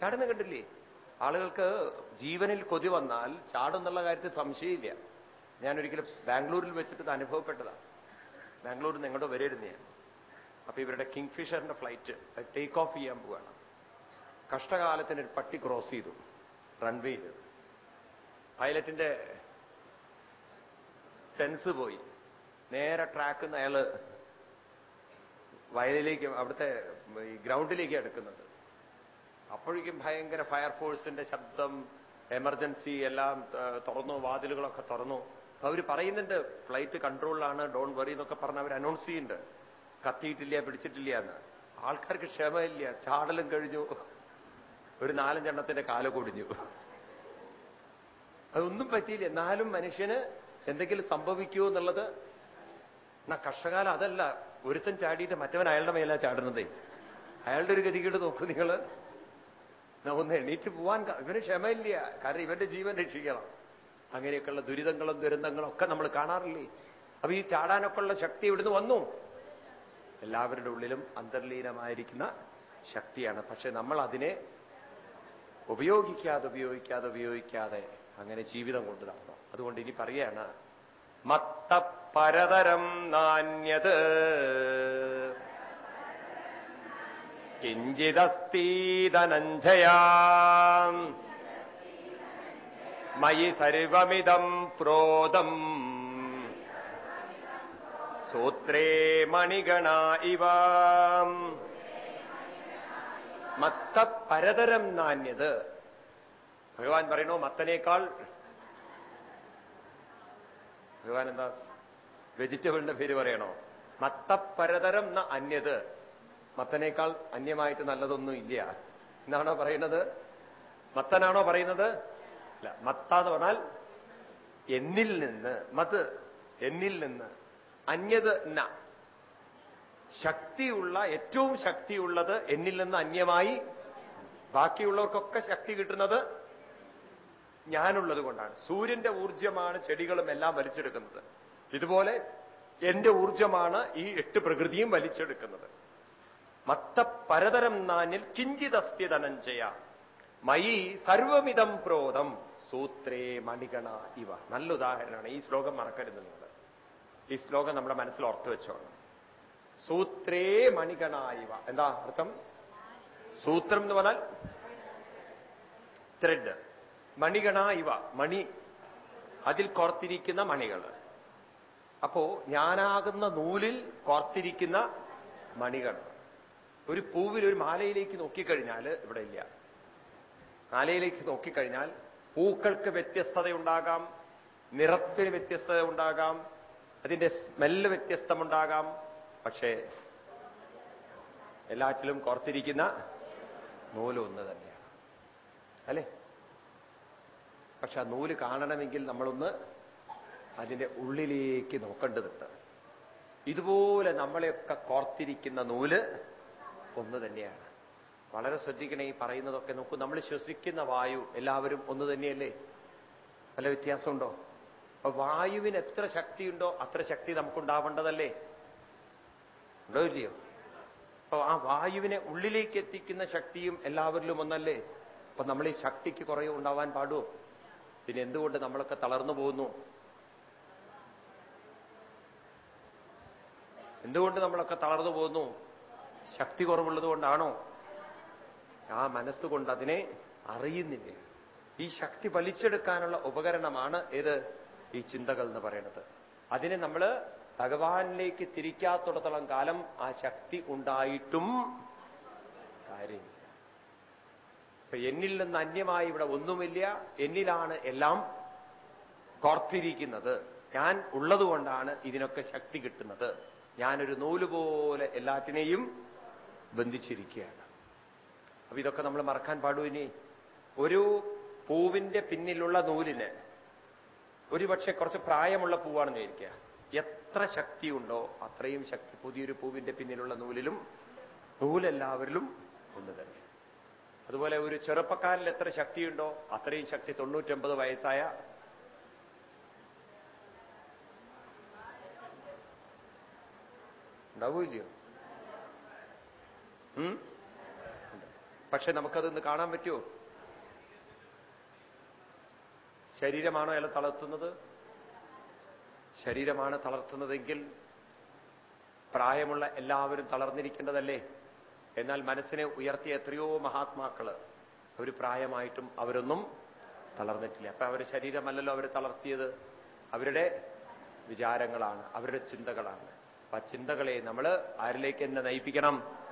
ചാടുന്ന കണ്ടില്ലേ? ആളുകൾക്ക് ജീവനിൽ കൊതി വന്നാൽ ചാടുന്നുള്ള കാര്യത്തിൽ സംശയമില്ല. ഞാനൊരിക്കലും ബാംഗ്ലൂരിൽ വെച്ചിട്ട് അനുഭവപ്പെട്ടതാണ് ബാംഗ്ലൂരിൽ നിന്ന് എങ്ങോട്ടോ വരരുന്ന ഞാൻ. അപ്പൊ ഇവരുടെ കിങ് ഫിഷറിന്റെ ഫ്ലൈറ്റ് ടേക്ക് ഓഫ് ചെയ്യാൻ പോവാണ്. കഷ്ടകാലത്തിന് ഒരു പട്ടി ക്രോസ് ചെയ്തു റൺവേയിൽ പൈലറ്റിന്റെ സെൻസ് പോയി. നേരെ ട്രാക്കിൽ നിന്ന് അയാൾ വയലിലേക്ക് അവിടുത്തെ ഗ്രൗണ്ടിലേക്ക് എടുക്കുന്നത്. അപ്പോഴേക്കും ഭയങ്കര ഫയർഫോഴ്സിന്റെ ശബ്ദം എമർജൻസി എല്ലാം തുറന്നു വാതിലുകളൊക്കെ തുറന്നു. അവർ പറയുന്നുണ്ട് ഫ്ലൈറ്റ് കൺട്രോളിലാണ് ഡോൺ വറി എന്നൊക്കെ പറഞ്ഞ് അവർ അനൗൺസ് ചെയ്യുന്നുണ്ട്. കത്തിയിട്ടില്ല പിടിച്ചിട്ടില്ല എന്ന്. ആൾക്കാർക്ക് ക്ഷമയില്ല ചാടലും കഴിഞ്ഞു. ഒരു നാലഞ്ചെണ്ണത്തിന്റെ കാല കൊടിഞ്ഞു അതൊന്നും പറ്റിയില്ല. എന്നാലും മനുഷ്യന് എന്തെങ്കിലും സംഭവിക്കുമോ എന്നുള്ളത് എന്നാ കഷ്ടകാലം അതല്ല. ഒരുത്തൻ ചാടിയിട്ട് മറ്റവൻ അയാളുടെ മേലാ ചാടുന്നതേ. അയാളുടെ ഒരു ഗതികേട് നോക്കൂ എന്നാ ഒന്ന് എണീറ്റ് പോവാൻ ഇവന് ക്ഷമയില്ല. കാരണം ഇവന്റെ ജീവൻ രക്ഷിക്കണം. അങ്ങനെയൊക്കെയുള്ള ദുരിതങ്ങളും ദുരന്തങ്ങളും ഒക്കെ നമ്മൾ കാണാറില്ലേ? അപ്പൊ ഈ ചാടാനൊക്കെ ഉള്ള ശക്തി ഇവിടുന്ന് വന്നു. എല്ലാവരുടെ ഉള്ളിലും അന്തർലീനമായിരിക്കുന്ന ശക്തിയാണ്. പക്ഷെ നമ്മൾ അതിനെ ഉപയോഗിക്കാതെ ഉപയോഗിക്കാതെ ഉപയോഗിക്കാതെ അങ്ങനെ ജീവിതം കൊണ്ട് നടന്നു. അതുകൊണ്ട് ഇനി പറയാണ് മത്ത പരതരം നാന്യത് കിഞ്ചിതസ്തീതനഞ്ജയാ മയി സർവമിതം പ്രോതം. സൂത്രേ മണിഗണ ഇവ. മത്ത പരതരം നാന്യത്. ഭഗവാൻ പറയണോ മത്തനേക്കാൾ ഭഗവാൻ എന്താ വെജിറ്റബിളിന്റെ പേര് പറയണോ? മത്തപ്പരതരം ന അന്യത്. മത്തനേക്കാൾ അന്യമായിട്ട് നല്ലതൊന്നും ഇല്ല. എന്നാണോ പറയുന്നത്? മത്തനാണോ പറയുന്നത്? അല്ല മത്ത എന്ന് പറഞ്ഞാൽ എന്നിൽ നിന്ന് മത് എന്നിൽ നിന്ന്. അന്യത് ന. ശക്തിയുള്ള ഏറ്റവും ശക്തിയുള്ളത് എന്നിൽ നിന്ന് അന്യമായി ബാക്കിയുള്ളവർക്കൊക്കെ ശക്തി കിട്ടുന്നത് ഞാനുള്ളത് കൊണ്ടാണ്. സൂര്യന്റെ ഊർജമാണ് ചെടികളും എല്ലാം വലിച്ചെടുക്കുന്നത്. ഇതുപോലെ എന്റെ ഊർജമാണ് ഈ എട്ട് പ്രകൃതിയും വലിച്ചെടുക്കുന്നത്. മത്ത പരതരം നാനിൽ കിഞ്ചിതസ്തി ധനഞ്ജയ മയി സർവമിതം പ്രോതം സൂത്രേ മണികണ ഇവ. നല്ല ഉദാഹരണമാണ് ഈ ശ്ലോകം മറക്കരുത് നിങ്ങൾ. ഈ ശ്ലോകം നമ്മുടെ മനസ്സിൽ ഓർത്തു വെച്ചോണം സൂത്രേ മണികണ ഇവ. എന്താ അർത്ഥം? സൂത്രം എന്ന് പറഞ്ഞാൽ ത്രെഡ്. മണികണ ഇവ. മണി. അതിൽ കോർത്തിരിക്കുന്ന മണികൾ. അപ്പോ ഞാനാകുന്ന നൂലിൽ കോർത്തിരിക്കുന്ന മണികൾ. ഒരു പൂവിൽ ഒരു മാലയിലേക്ക് നോക്കിക്കഴിഞ്ഞാൽ ഇവിടെ ഇല്ല. മാലയിലേക്ക് നോക്കിക്കഴിഞ്ഞാൽ പൂക്കൾക്ക് വ്യത്യസ്തതയുണ്ടാകാം നിറത്തിന് വ്യത്യസ്തത ഉണ്ടാകാം അതിന്റെ സ്മെല്ല് വ്യത്യസ്തമുണ്ടാകാം. പക്ഷേ എല്ലാറ്റിലും കോർത്തിരിക്കുന്ന നൂൽ ഒന്ന് തന്നെയാണ്. അല്ലേ? പക്ഷെ ആ നൂൽ കാണണമെങ്കിൽ നമ്മളൊന്ന് അതിന്റെ ഉള്ളിലേക്ക് നോക്കേണ്ടതുണ്ട്. ഇതുപോലെ നമ്മളെയൊക്കെ കോർത്തിരിക്കുന്ന നൂൽ ഒന്ന് തന്നെയാണ്. വളരെ ശ്രദ്ധിക്കണേ ഈ പറയുന്നതൊക്കെ നോക്കൂ. നമ്മൾ ശ്വസിക്കുന്ന വായു എല്ലാവരും ഒന്ന് തന്നെയല്ലേ? വല്ല വ്യത്യാസമുണ്ടോ? അപ്പൊ വായുവിന് എത്ര ശക്തിയുണ്ടോ അത്ര ശക്തി നമുക്കുണ്ടാവേണ്ടതല്ലേ? ഉണ്ടോ ഇല്ലയോ? അപ്പൊ ആ വായുവിനെ ഉള്ളിലേക്ക് എത്തിക്കുന്ന ശക്തിയും എല്ലാവരിലും ഒന്നല്ലേ? അപ്പൊ നമ്മൾ ഈ ശക്തിക്ക് കുറേ ഉണ്ടാവാൻ പാടുമോ പിന്നെ എന്തുകൊണ്ട് നമ്മളൊക്കെ തളർന്നു പോകുന്നു? എന്തുകൊണ്ട് നമ്മളൊക്കെ തളർന്നു പോകുന്നു? ശക്തി കുറവുള്ളത് കൊണ്ടാണോ? ആ മനസ്സുകൊണ്ട് അതിനെ അറിയുന്നില്ല. ഈ ശക്തി വലിച്ചെടുക്കാനുള്ള ഉപകരണമാണ് ഏത്? ഈ ചിന്തകൾ എന്ന് പറയുന്നത്. അതിനെ നമ്മൾ ഭഗവാനിലേക്ക് തിരിക്കാത്തിടത്തോളം കാലം ആ ശക്തി ഉണ്ടായിട്ടും കാര്യമില്ല. ഇപ്പൊ എന്നിൽ നിന്ന് അന്യമായി ഇവിടെ ഒന്നുമില്ല. എന്നിലാണ് എല്ലാം കോർത്തിരിക്കുന്നത്. ഞാൻ ഉള്ളതുകൊണ്ടാണ് ഇതിനൊക്കെ ശക്തി കിട്ടുന്നത്. ഞാനൊരു നൂൽ പോലെ എല്ലാറ്റിനെയും ബന്ധിച്ചിരിക്കുകയാണ്. അപ്പൊ ഇതൊക്കെ നമ്മൾ മറക്കാൻ പാടൂ ഇനി. ഒരു പൂവിന്റെ പിന്നിലുള്ള നൂലിന് ഒരുപക്ഷെ കുറച്ച് പ്രായമുള്ള പൂവാണെന്ന് വിചാരിക്കുക. എത്ര ശക്തിയുണ്ടോ അത്രയും ശക്തി പുതിയൊരു പൂവിന്റെ പിന്നിലുള്ള നൂലിലും നൂലെല്ലാവരിലും ഒന്ന് തന്നെ. അതുപോലെ ഒരു ചെറുപ്പക്കാരിൽ എത്ര ശക്തിയുണ്ടോ അത്രയും ശക്തി തൊണ്ണൂറ്റൊമ്പത് വയസ്സായ ഉണ്ടാവൂല്ലയോ. പക്ഷെ നമുക്കതൊന്ന് കാണാൻ പറ്റുമോ? ശരീരമാണോ അയാൾ തളർത്തുന്നത്? ശരീരമാണ് തളർത്തുന്നതെങ്കിൽ പ്രായമുള്ള എല്ലാവരും തളർന്നിരിക്കേണ്ടതല്ലേ? എന്നാൽ മനസ്സിനെ ഉയർത്തിയ എത്രയോ മഹാത്മാക്കൾ അവർ പ്രായമായിട്ടും അവരൊന്നും തളർന്നിട്ടില്ല. അപ്പൊ അവരുടെ ശരീരമല്ലല്ലോ അവർ തളർത്തിയത്. അവരുടെ വിചാരങ്ങളാണ് അവരുടെ ചിന്തകളാണ്. അപ്പൊ ആ ചിന്തകളെ നമ്മൾ ആരിലേക്ക് തന്നെ നയിപ്പിക്കണം?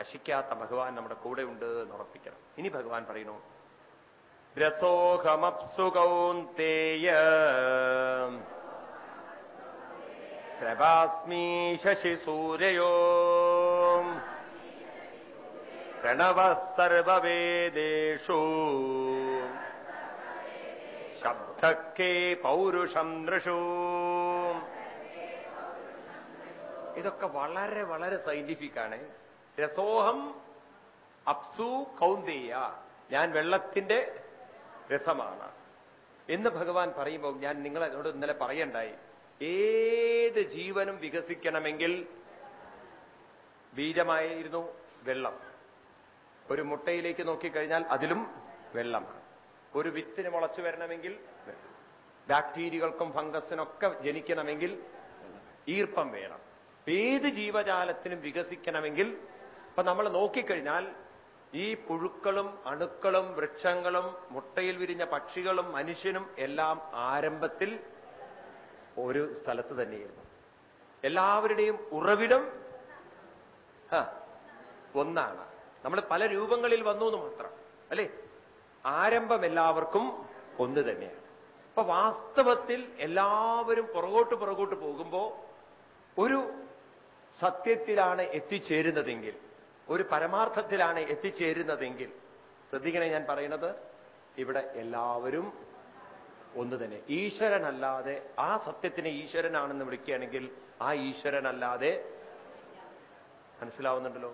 നശിക്കാത്ത ഭഗവാൻ നമ്മുടെ കൂടെ ഉണ്ട് എന്ന് ഉറപ്പിക്കണം. ഇനി ഭഗവാൻ പറയുന്നു രസോഹമപ്സു കൗന്തേയ പ്രഭാസ്മീ ശശി സൂര്യയോ പ്രണവ സർവവേദേഷു ശബ്ദക്കേ പൗരുഷം നൃഷു. ഇതൊക്കെ വളരെ വളരെ സയന്റിഫിക് ആണ്. രസോഹം അപ്സു കൗന്ദേയ. ഞാൻ വെള്ളത്തിന്റെ രസമാണ്. എന്ന് ഭഗവാൻ പറയുമ്പോൾ ഞാൻ നിങ്ങളോട് ഇന്നലെ പറയണ്ടായി. ഏത് ജീവനും വികസിക്കണമെങ്കിൽ ബീജമായിരുന്നു വെള്ളം. ഒരു മുട്ടയിലേക്ക് നോക്കിക്കഴിഞ്ഞാൽ അതിലും വെള്ളമാണ്. ഒരു വിത്തിന് മുളച്ചു വരണമെങ്കിൽ ബാക്ടീരിയകൾക്കും ഫംഗസിനൊക്കെ ജനിക്കണമെങ്കിൽ ഈർപ്പം വേണം. ഏത് ജീവജാലത്തിനും വികസിക്കണമെങ്കിൽ അപ്പൊ നമ്മൾ നോക്കിക്കഴിഞ്ഞാൽ ഈ പുഴുക്കളും അണുക്കളും വൃക്ഷങ്ങളും മുട്ടയിൽ വിരിഞ്ഞ പക്ഷികളും മനുഷ്യനും എല്ലാം ആരംഭത്തിൽ ഒരു സ്ഥലത്ത് തന്നെയായിരുന്നു. എല്ലാവരുടെയും ഉറവിടം ഒന്നാണ്. നമ്മൾ പല രൂപങ്ങളിൽ വന്നു എന്ന് മാത്രം അല്ലേ? ആരംഭം എല്ലാവർക്കും ഒന്ന് തന്നെയാണ്. അപ്പൊ വാസ്തവത്തിൽ എല്ലാവരും പുറകോട്ട് പുറകോട്ട് പോകുമ്പോ ഒരു സത്യത്തിലാണ് എത്തിച്ചേരുന്നതെങ്കിൽ ഒരു പരമാർത്ഥത്തിലാണ് എത്തിച്ചേരുന്നതെങ്കിൽ ശ്രദ്ധിക്കണേ ഞാൻ പറയുന്നത് ഇവിടെ എല്ലാവരും ഒന്ന് തന്നെ. ഈശ്വരനല്ലാതെ ആ സത്യത്തിനെ ഈശ്വരനാണെന്ന് വിളിക്കുകയാണെങ്കിൽ ആ ഈശ്വരനല്ലാതെ മനസ്സിലാവുന്നുണ്ടല്ലോ?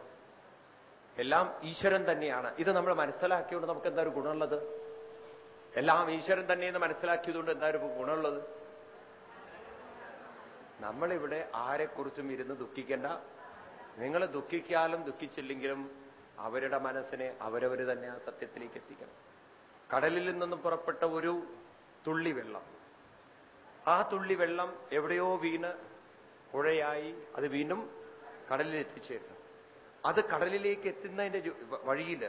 എല്ലാം ഈശ്വരൻ തന്നെയാണ്. ഇത് നമ്മൾ മനസ്സിലാക്കിയതുകൊണ്ട് നമുക്ക് എന്താ ഒരു ഗുണമുള്ളത്? എല്ലാം ഈശ്വരൻ തന്നെയെന്ന് മനസ്സിലാക്കിയതുകൊണ്ട് എന്താ ഒരു ഗുണമുള്ളത്? നമ്മളിവിടെ ആരെക്കുറിച്ചും ഇരുന്ന് ദുഃഖിക്കേണ്ട നിങ്ങൾ ദുഃഖിക്കാലും ദുഃഖിച്ചില്ലെങ്കിലും അവരുടെ മനസ്സിനെ അവരവർ തന്നെ ആ സത്യത്തിലേക്ക് എത്തിക്കണം. കടലിൽ നിന്നും പുറപ്പെട്ട ഒരു തുള്ളി വെള്ളം. ആ തുള്ളി വെള്ളം എവിടെയോ വീണ് പുഴയായി അത് വീണ്ടും കടലിൽ എത്തിച്ചേരുന്നു അത് കടലിലേക്ക് എത്തുന്നതിന്റെ വഴിയിൽ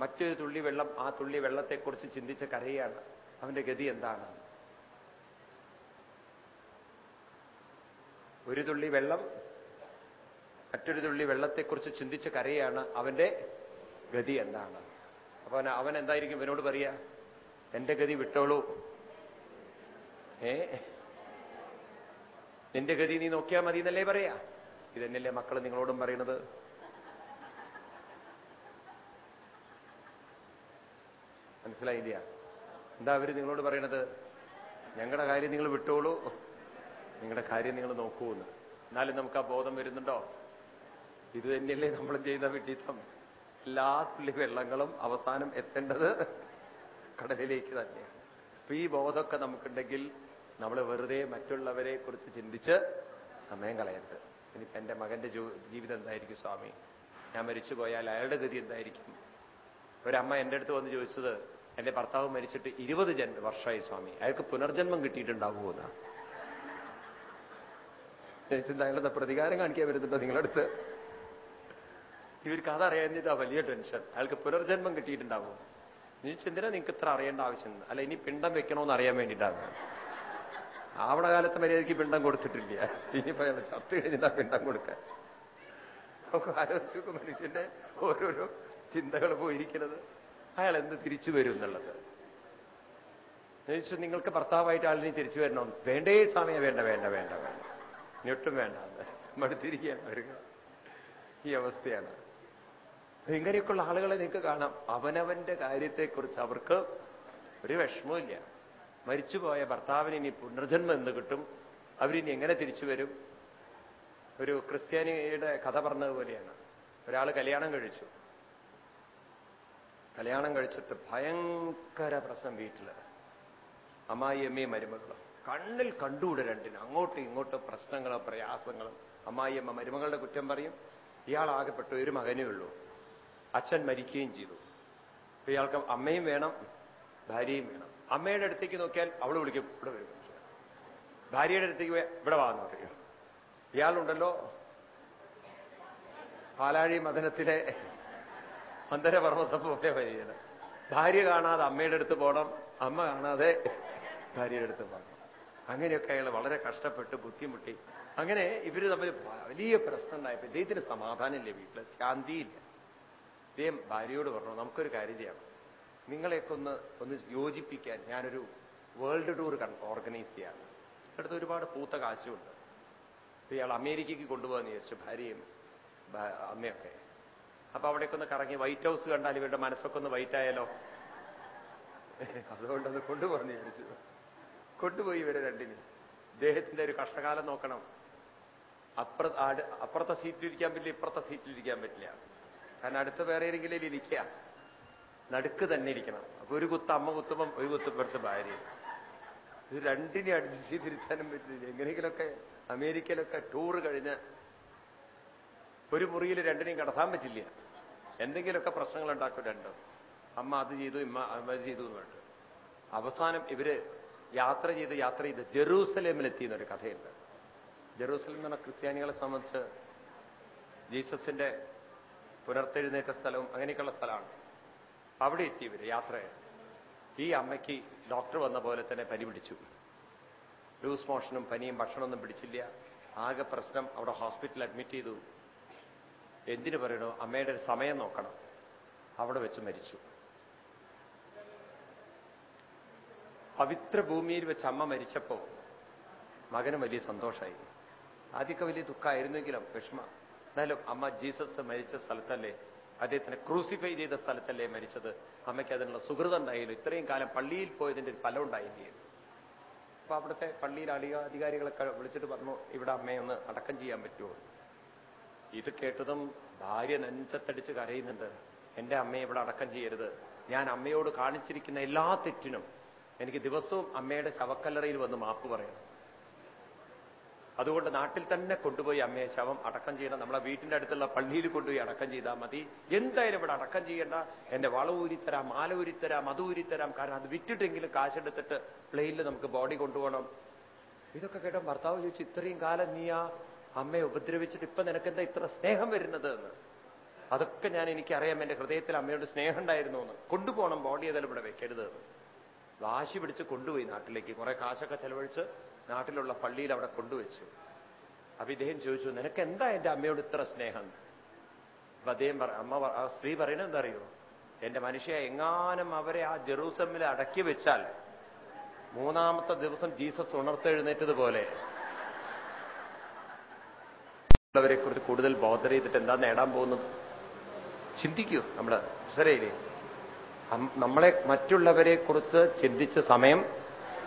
മറ്റൊരു തുള്ളി വെള്ളം ആ തുള്ളി വെള്ളത്തെക്കുറിച്ച് ചിന്തിച്ച കരയാണ്. അവന്റെ ഗതി എന്താണ്? ഒരു തുള്ളി വെള്ളം മറ്റൊരു തുള്ളി വെള്ളത്തെക്കുറിച്ച് ചിന്തിച്ച് കരയാണ് അവന്റെ ഗതി എന്താണ് അപ്പൊ അവൻ എന്തായിരിക്കും? ഇവനോട് പറയാ എന്റെ ഗതി വിട്ടോളൂ. ഏ? നിന്റെ ഗതി നീ നോക്കിയാൽ മതി എന്നല്ലേ പറയാ? ഇതന്നെയല്ലേ മക്കൾ നിങ്ങളോടും പറയണത്? മനസ്സിലായില്ല എന്താ അവർ നിങ്ങളോട് പറയണത്? ഞങ്ങളുടെ കാര്യം നിങ്ങൾ വിട്ടോളൂ. നിങ്ങളുടെ കാര്യം നിങ്ങൾ നോക്കൂന്ന്. എന്നാലും നമുക്ക് ആ ബോധം വരുന്നുണ്ടോ? ഇത് തന്നെയല്ലേ നമ്മൾ ചെയ്ത വിഡിത്തം. എല്ലാ തുള്ളി വെള്ളങ്ങളും അവസാനം എത്തേണ്ടത് കടലിലേക്ക് തന്നെയാണ്. അപ്പൊ ഈ ബോധമൊക്കെ നമുക്കുണ്ടെങ്കിൽ നമ്മൾ വെറുതെ മറ്റുള്ളവരെ കുറിച്ച് ചിന്തിച്ച് സമയം കളയരുത്. ഇനിയിപ്പോ എന്റെ മകന്റെ ജീവിതം എന്തായിരിക്കും സ്വാമി? ഞാൻ മരിച്ചു പോയാൽ അയാളുടെ ഗതി എന്തായിരിക്കും? ഒരമ്മ എന്റെ അടുത്ത് വന്ന് ചോദിച്ചത് എന്റെ ഭർത്താവ് മരിച്ചിട്ട് ഇരുപത് ജന്മ വർഷമായി സ്വാമി. അയാൾക്ക് പുനർജന്മം കിട്ടിയിട്ടുണ്ടാവുമോ എന്നാ ചോദിച്ചത് അയാളുടെ പ്രതികാരം കാണിക്കാൻ വരുന്നുണ്ടോ നിങ്ങളടുത്ത്? ഇവർക്ക് ഇതാ വലിയ ടെൻഷൻ. അയാൾക്ക് പുനർജന്മം കിട്ടിയിട്ടുണ്ടാവും. നീ എന്തിനാ നിങ്ങൾക്ക് ഇത്ര അറിയേണ്ട ആവശ്യം അല്ല ഇനി പിണ്ടം വെക്കണമെന്ന് അറിയാൻ വേണ്ടിയിട്ടാണ്. ആവണ കാലത്ത് മര്യാദയ്ക്ക് പിണ്ടം കൊടുത്തിട്ടില്ല. ഇനി അയാൾ ചത്ത് കഴിഞ്ഞിട്ടാ പിണ്ടം കൊടുക്കാൻ. നമുക്ക് ആലോചിച്ചു മനുഷ്യന്റെ ഓരോരോ ചിന്തകൾ പോയിരിക്കുന്നത്. അയാൾ എന്ത് തിരിച്ചു വരും എന്നുള്ളത്. നിങ്ങൾക്ക് ഭർത്താവായിട്ട് ആളിനി തിരിച്ചു വരണോ? വേണ്ടേ സമയം വേണ്ട വേണ്ട വേണ്ട വേണ്ട. ഞൊട്ടും വേണ്ട. മടുത്തിരിക്കുകയാണ് വരിക ഈ അവസ്ഥയാണ്. ഇങ്ങനെയൊക്കെയുള്ള ആളുകളെ നിങ്ങൾക്ക് കാണാം. അവനവന്റെ കാര്യത്തെക്കുറിച്ച് അവർക്ക് ഒരു വിഷമമില്ല മരിച്ചുപോയ ഭർത്താവിന് ഇനി പുനർജന്മം എന്ന് കിട്ടും. അവരിനി എങ്ങനെ തിരിച്ചു വരും? ഒരു ക്രിസ്ത്യാനിയുടെ കഥ പറഞ്ഞതുപോലെയാണ് ഒരാൾ കല്യാണം കഴിച്ചു. കല്യാണം കഴിച്ചിട്ട് ഭയങ്കര പ്രശ്നം വീട്ടിൽ അമ്മായി അമ്മയും മരുമകളും കണ്ണിൽ കണ്ടുകൂടെ രണ്ടിന്. അങ്ങോട്ടും ഇങ്ങോട്ടും പ്രശ്നങ്ങളും പ്രയാസങ്ങളും. അമ്മായി അമ്മ മരുമകളുടെ കുറ്റം പറയും. ഇയാൾ ഇയാളാകെപ്പെട്ട ഒരു മകനേ ഉള്ളൂ. അച്ഛൻ മരിക്കുകയും ചെയ്തു. ഇയാൾക്ക് അമ്മയും വേണം ഭാര്യയും വേണം. അമ്മയുടെ അടുത്തേക്ക് നോക്കിയാൽ അവൾ വിളിക്കും ഇവിടെ വരും. ഭാര്യയുടെ അടുത്തേക്ക് ഇവിടെ വാന്ന് പറയും. ഇയാളുണ്ടല്ലോ പാലാഴി മദനത്തിലെ അന്തരപർമ്മസം പോലെ വരികയാണ്. ഭാര്യ കാണാതെ അമ്മയുടെ അടുത്ത് പോകണം അമ്മ കാണാതെ ഭാര്യയുടെ അടുത്ത് പോകണം അങ്ങനെയൊക്കെ അയാൾ വളരെ കഷ്ടപ്പെട്ട് ബുദ്ധിമുട്ടി. അങ്ങനെ ഇവർ തമ്മിൽ വലിയ പ്രശ്നം ഉണ്ടായപ്പോ ഇദ്ദേഹത്തിന് സമാധാനമില്ല വീട്ടിൽ ശാന്തിയില്ല. ഇദ്ദേഹം ഭാര്യയോട് പറഞ്ഞു നമുക്കൊരു കാര്യം ചെയ്യാം. നിങ്ങളെയൊക്കെ ഒന്ന് ഒന്ന് യോജിപ്പിക്കാൻ ഞാനൊരു വേൾഡ് ടൂർ ഓർഗനൈസ് ചെയ്യാണ്. അടുത്ത് ഒരുപാട് പൂത്ത കാശുണ്ട്. ഇയാൾ അമേരിക്കയ്ക്ക് കൊണ്ടുപോകാന്ന് വിചാരിച്ചു ഭാര്യയും അമ്മയൊക്കെ. അപ്പൊ അവിടേക്ക് ഒന്ന് കറങ്ങി വൈറ്റ് ഹൗസ് കണ്ടാൽ ഇവരുടെ മനസ്സൊക്കെ ഒന്ന് വൈറ്റ് ആയാലോ? അതുകൊണ്ടൊന്ന് കൊണ്ടുപോകാന്ന് വിചാരിച്ചു. കൊണ്ടുപോയി ഇവരെ രണ്ടിന്. ഇദ്ദേഹത്തിന്റെ ഒരു കഷ്ടകാലം നോക്കണം. അപ്പുറ അപ്പുറത്തെ സീറ്റിലിരിക്കാൻ പറ്റില്ല ഇപ്പുറത്തെ സീറ്റിലിരിക്കാൻ പറ്റില്ല. കാരണം അടുത്ത വേറെ ഏതെങ്കിലും ഇരിക്കുക. നടുക്ക് തന്നെ ഇരിക്കണം. അപ്പൊ ഒരു കുത്ത് അമ്മ കുത്തുമ്പം ഒരു കുത്തുപ്പുറത്ത് ഭാര്യ. ഇത് രണ്ടിനെ അഡ്ജസ്റ്റ് ചെയ്തിരുത്താനും പറ്റില്ല. എങ്ങനെയെങ്കിലൊക്കെ അമേരിക്കയിലൊക്കെ ടൂർ കഴിഞ്ഞ് ഒരു മുറിയിൽ രണ്ടിനെയും കടത്താൻ പറ്റില്ല. എന്തെങ്കിലുമൊക്കെ പ്രശ്നങ്ങൾ ഉണ്ടാക്കും രണ്ടും. അമ്മ അത് ചെയ്തു ഇമ്മ അത് ചെയ്തു എന്ന് പറഞ്ഞു അവസാനം ഇവർ യാത്ര ചെയ്ത് യാത്ര ചെയ്ത് ജെറൂസലേമിലെത്തി എന്നൊരു കഥയുണ്ട്. ജെറൂസലേം എന്ന് പറഞ്ഞ ക്രിസ്ത്യാനികളെ സംബന്ധിച്ച് ജീസസിന്റെ പുനർത്തെഴുന്നേറ്റ സ്ഥലവും അങ്ങനെയൊക്കെയുള്ള സ്ഥലമാണ്. അവിടെ എത്തി ഇവർ യാത്ര ഈ അമ്മയ്ക്ക് ഡോക്ടർ വന്ന പോലെ തന്നെ പനി പിടിച്ചു. ലൂസ് മോഷനും പനിയും ഭക്ഷണമൊന്നും പിടിച്ചില്ല. ആകെ പ്രശ്നം അവിടെ ഹോസ്പിറ്റലിൽ അഡ്മിറ്റ് ചെയ്തു. എന്തിനു പറയണോ? അമ്മയുടെ ഒരു സമയം നോക്കണം. അവിടെ വെച്ച് മരിച്ചു. പവിത്ര ഭൂമിയിൽ വെച്ച് അമ്മ മരിച്ചപ്പോ മകന് വലിയ സന്തോഷമായി. ആദ്യമൊക്കെ വലിയ ദുഃഖമായിരുന്നെങ്കിലും വിഷമ. എന്നാലും അമ്മ ജീസസ് മരിച്ച സ്ഥലത്തല്ലേ അദ്ദേഹത്തിനെ ക്രൂസിഫൈ ചെയ്ത സ്ഥലത്തല്ലേ മരിച്ചത്? അമ്മയ്ക്ക് അതിനുള്ള സുഹൃതം ഉണ്ടായില്ല ഇത്രയും കാലം പള്ളിയിൽ പോയതിന്റെ ഒരു ഫലം ഉണ്ടായില്ലേ അപ്പൊ അവിടുത്തെ പള്ളിയിൽ അധിക അധികാരികളൊക്കെ വിളിച്ചിട്ട് പറഞ്ഞു ഇവിടെ അമ്മയെ ഒന്ന് അടക്കം ചെയ്യാൻ പറ്റുമോ? ഇത് കേട്ടതും ഭാര്യ നെഞ്ചത്തടിച്ച് കരയുന്നുണ്ട്. എന്റെ അമ്മയെ ഇവിടെ അടക്കം ചെയ്യരുത്. ഞാൻ അമ്മയോട് കാണിച്ചിരിക്കുന്ന എല്ലാ തെറ്റിനും എനിക്ക് ദിവസവും അമ്മയുടെ ശവക്കല്ലറയിൽ വന്ന് മാപ്പ് പറയണം. അതുകൊണ്ട് നാട്ടിൽ തന്നെ കൊണ്ടുപോയി അമ്മയെ ശവം അടക്കം ചെയ്യണം നമ്മളെ വീട്ടിന്റെ അടുത്തുള്ള പള്ളിയിൽ കൊണ്ടുപോയി അടക്കം ചെയ്താൽ മതി. എന്തായാലും ഇവിടെ അടക്കം ചെയ്യേണ്ട. എന്റെ വള ഊരിത്തരാം മാല ഊരിത്തരാം അത് ഊരിത്തരാം. കാരണം അത് വിറ്റിട്ടെങ്കിലും കാശെടുത്തിട്ട് പ്ലെയിനിൽ നമുക്ക് ബോഡി കൊണ്ടുപോകണം. ഇതൊക്കെ കേട്ടോ ഭർത്താവ് ചോദിച്ചു ഇത്രയും കാലം നീ ആ അമ്മയെ ഉപദ്രവിച്ചിട്ട് ഇപ്പൊ നിനക്കെന്താ ഇത്ര സ്നേഹം വരുന്നത് എന്ന്? അതൊക്കെ ഞാൻ എനിക്കറിയാം. എന്റെ ഹൃദയത്തിൽ അമ്മയോട് സ്നേഹം ഉണ്ടായിരുന്നു എന്ന്. കൊണ്ടുപോകണം ബോഡി ഏതായാലും ഇവിടെ വെക്കരുത് വാശി പിടിച്ച് കൊണ്ടുപോയി നാട്ടിലേക്ക്. കുറെ കാശൊക്കെ ചെലവഴിച്ച് നാട്ടിലുള്ള പള്ളിയിൽ അവിടെ കൊണ്ടുവച്ചു. അപ്പൊ ഇദ്ദേഹം ചോദിച്ചു നിനക്ക് എന്താ എന്റെ അമ്മയോട് ഇത്ര സ്നേഹം? അപ്പൊ അദ്ദേഹം അമ്മ ആ സ്ത്രീ പറയുന്നത് എന്തറിയോ എന്റെ മനുഷ്യ എങ്ങാനും അവരെ ആ ജെറൂസമ്മിൽ അടക്കി വെച്ചാൽ മൂന്നാമത്തെ ദിവസം ജീസസ് ഉണർത്തെഴുന്നേറ്റതുപോലെ. അവരെ കുറിച്ച് കൂടുതൽ ബോധർ ചെയ്തിട്ട് എന്താ നേടാൻ പോകുന്നത്? ചിന്തിക്കൂ നമ്മുടെ ശരിയില്ലേ നമ്മളെ മറ്റുള്ളവരെ കുറിച്ച് ചിന്തിച്ച സമയം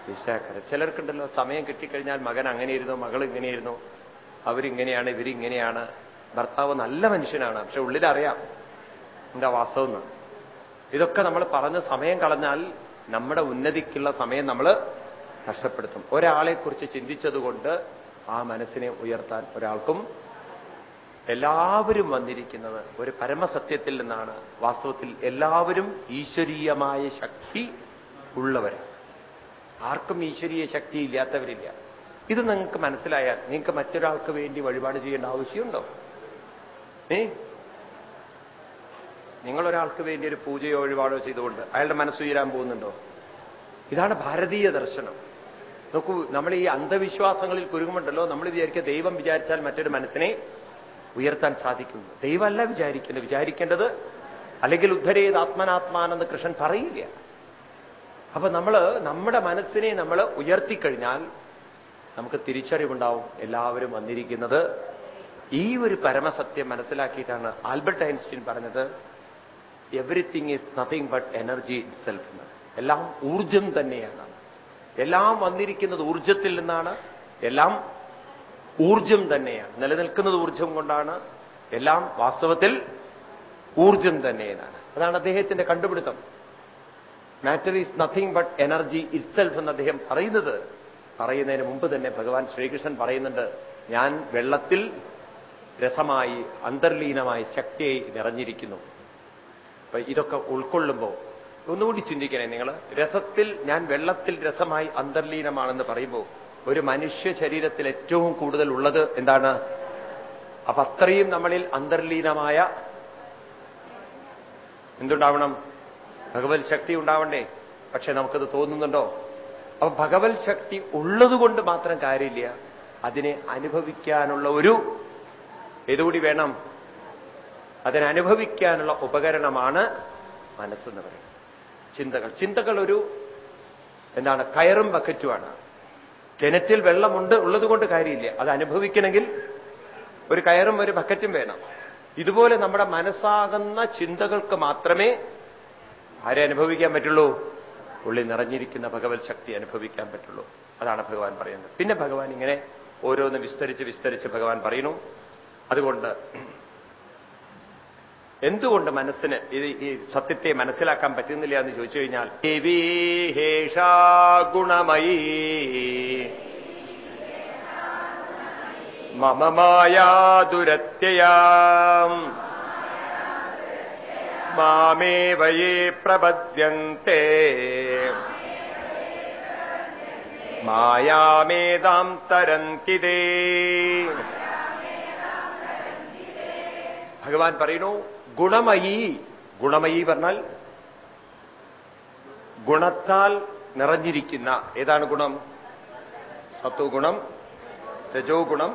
വിശാക്കര ചിലർക്കുണ്ടല്ലോ സമയം കിട്ടിക്കഴിഞ്ഞാൽ മകൻ അങ്ങനെയായിരുന്നു മകൾ ഇങ്ങനെയായിരുന്നു അവരിങ്ങനെയാണ് ഇവരിങ്ങനെയാണ്. ഭർത്താവ് നല്ല മനുഷ്യനാണ് പക്ഷെ ഉള്ളിലറിയാം എന്താ വാസ്തവം. ഇതൊക്കെ നമ്മൾ പറഞ്ഞ് സമയം കളഞ്ഞാൽ നമ്മുടെ ഉന്നതിക്കുള്ള സമയം നമ്മൾ നഷ്ടപ്പെടുത്തും. ഒരാളെക്കുറിച്ച് ചിന്തിച്ചതുകൊണ്ട് ആ മനസ്സിനെ ഉയർത്താൻ ഒരാൾക്കും എല്ലാവരും വന്നിരിക്കുന്നത് ഒരു പരമസത്യത്തിൽ നിന്നാണ്. വാസ്തവത്തിൽ എല്ലാവരും ഈശ്വരീയമായ ശക്തി ഉള്ളവരാണ്. ആർക്കും ഈശ്വരീയ ശക്തി ഇല്ലാത്തവരില്ല. ഇത് നിങ്ങൾക്ക് മനസ്സിലായാൽ നിങ്ങൾക്ക് മറ്റൊരാൾക്ക് വേണ്ടി വഴിപാട് ചെയ്യേണ്ട ആവശ്യമുണ്ടോ? ഏ? നിങ്ങളൊരാൾക്ക് വേണ്ടി ഒരു പൂജയോ വഴിപാടോ ചെയ്തുകൊണ്ട് അയാളുടെ മനസ്സ് ഉയരാൻ പോകുന്നുണ്ടോ? ഇതാണ് ഭാരതീയ ദർശനം. നോക്കൂ നമ്മൾ ഈ അന്ധവിശ്വാസങ്ങളിൽ കുരുങ്ങുമുണ്ടല്ലോ. നമ്മൾ വിചാരിക്കുക ദൈവം വിചാരിച്ചാൽ മറ്റൊരു മനസ്സിനെ ഉയർത്താൻ സാധിക്കുന്നു. ദൈവമല്ല വിചാരിക്കുന്നത് വിചാരിക്കേണ്ടത് അല്ലെങ്കിൽ ഉദ്ധരേത് ആത്മനാത്മാനെന്ന് കൃഷ്ണൻ പറയില്ല അപ്പൊ നമ്മൾ നമ്മുടെ മനസ്സിനെ നമ്മൾ ഉയർത്തിക്കഴിഞ്ഞാൽ നമുക്ക് തിരിച്ചറിവുണ്ടാവും. എല്ലാവരും വന്നിരിക്കുന്നത് ഈ ഒരു പരമസത്യം മനസ്സിലാക്കിയിട്ടാണ് ആൽബർട്ട് ഐൻസ്റ്റീൻ പറഞ്ഞത് everything is nothing but energy itself എന്ന്. എല്ലാം ഊർജം തന്നെയാണ്. എല്ലാം വന്നിരിക്കുന്നത് ഊർജത്തിൽ നിന്നാണ്. എല്ലാം ഊർജം തന്നെയാണ്. നിലനിൽക്കുന്നത് ഊർജം കൊണ്ടാണ്. എല്ലാം വാസ്തവത്തിൽ ഊർജം തന്നെയാണ്. അതാണ് അദ്ദേഹത്തിന്റെ കണ്ടുപിടുത്തം. Matter is nothing but energy itself എന്ന് അദ്ദേഹം പറയുന്നത്. പറയുന്നതിന് മുമ്പ് തന്നെ ഭഗവാൻ ശ്രീകൃഷ്ണൻ പറയുന്നുണ്ട് ഞാൻ വെള്ളത്തിൽ രസമായി അന്തർലീനമായി ശക്തിയായി നിറഞ്ഞിരിക്കുന്നു. അപ്പൊ ഇതൊക്കെ ഉൾക്കൊള്ളുമ്പോൾ ഒന്നുകൂടി ചിന്തിക്കണേ നിങ്ങൾ. രസത്തിൽ ഞാൻ വെള്ളത്തിൽ രസമായി അന്തർലീനമാണെന്ന് പറയുമ്പോൾ ഒരു മനുഷ്യ ശരീരത്തിൽ ഏറ്റവും കൂടുതൽ ഉള്ളത് എന്താണ്? അപ്പൊ അത്രയും നമ്മളിൽ അന്തർലീനമായ എന്തുണ്ടാവണം? ഭഗവത് ശക്തി ഉണ്ടാവണ്ടേ? പക്ഷെ നമുക്കത് തോന്നുന്നുണ്ടോ? അപ്പൊ ഭഗവത് ശക്തി ഉള്ളതുകൊണ്ട് മാത്രം കാര്യമില്ല. അതിനെ അനുഭവിക്കാനുള്ള ഒരു ഇതുകൂടി വേണം. അതിനനുഭവിക്കാനുള്ള ഉപകരണമാണ് മനസ്സെന്ന് പറയുന്നത്. ചിന്തകൾ. ചിന്തകൾ ഒരു എന്താണ് കയറും ബക്കറ്റുമാണ്. കിണറ്റിൽ വെള്ളമുണ്ട് ഉള്ളതുകൊണ്ട് കാര്യമില്ല. അത് അനുഭവിക്കണമെങ്കിൽ ഒരു കയറും ഒരു ബക്കറ്റും വേണം. ഇതുപോലെ നമ്മുടെ മനസ്സാകുന്ന ചിന്തകൾക്ക് മാത്രമേ ആരെ അനുഭവിക്കാൻ പറ്റുള്ളൂ? ഉള്ളിൽ നിറഞ്ഞിരിക്കുന്ന ഭഗവത് ശക്തി അനുഭവിക്കാൻ പറ്റുള്ളൂ. അതാണ് ഭഗവാൻ പറയുന്നത്. പിന്നെ ഭഗവാൻ ഇങ്ങനെ ഓരോന്ന് വിസ്തരിച്ച് വിസ്തരിച്ച് ഭഗവാൻ പറയുന്നു. അതുകൊണ്ട് എന്തുകൊണ്ട് മനസ്സിന് ഇത് ഈ സത്യത്തെ മനസ്സിലാക്കാൻ പറ്റുന്നില്ല എന്ന് ചോദിച്ചു കഴിഞ്ഞാൽ ദേവീഹേഷാ ഗുണമയീ മമ മായാ ദുരത്യയാം. മാമേവയേ പ്രപദ്യന്തെ മായാമേതാം തരന്തിതേ ഭഗവാൻ പറയുന്നു ഗുണമയി ഗുണമയി പറഞ്ഞാൽ ഗുണത്താൽ നിറഞ്ഞിരിക്കുന്ന ഏതാണ് ഗുണം? സത്വഗുണം രജോ ഗുണം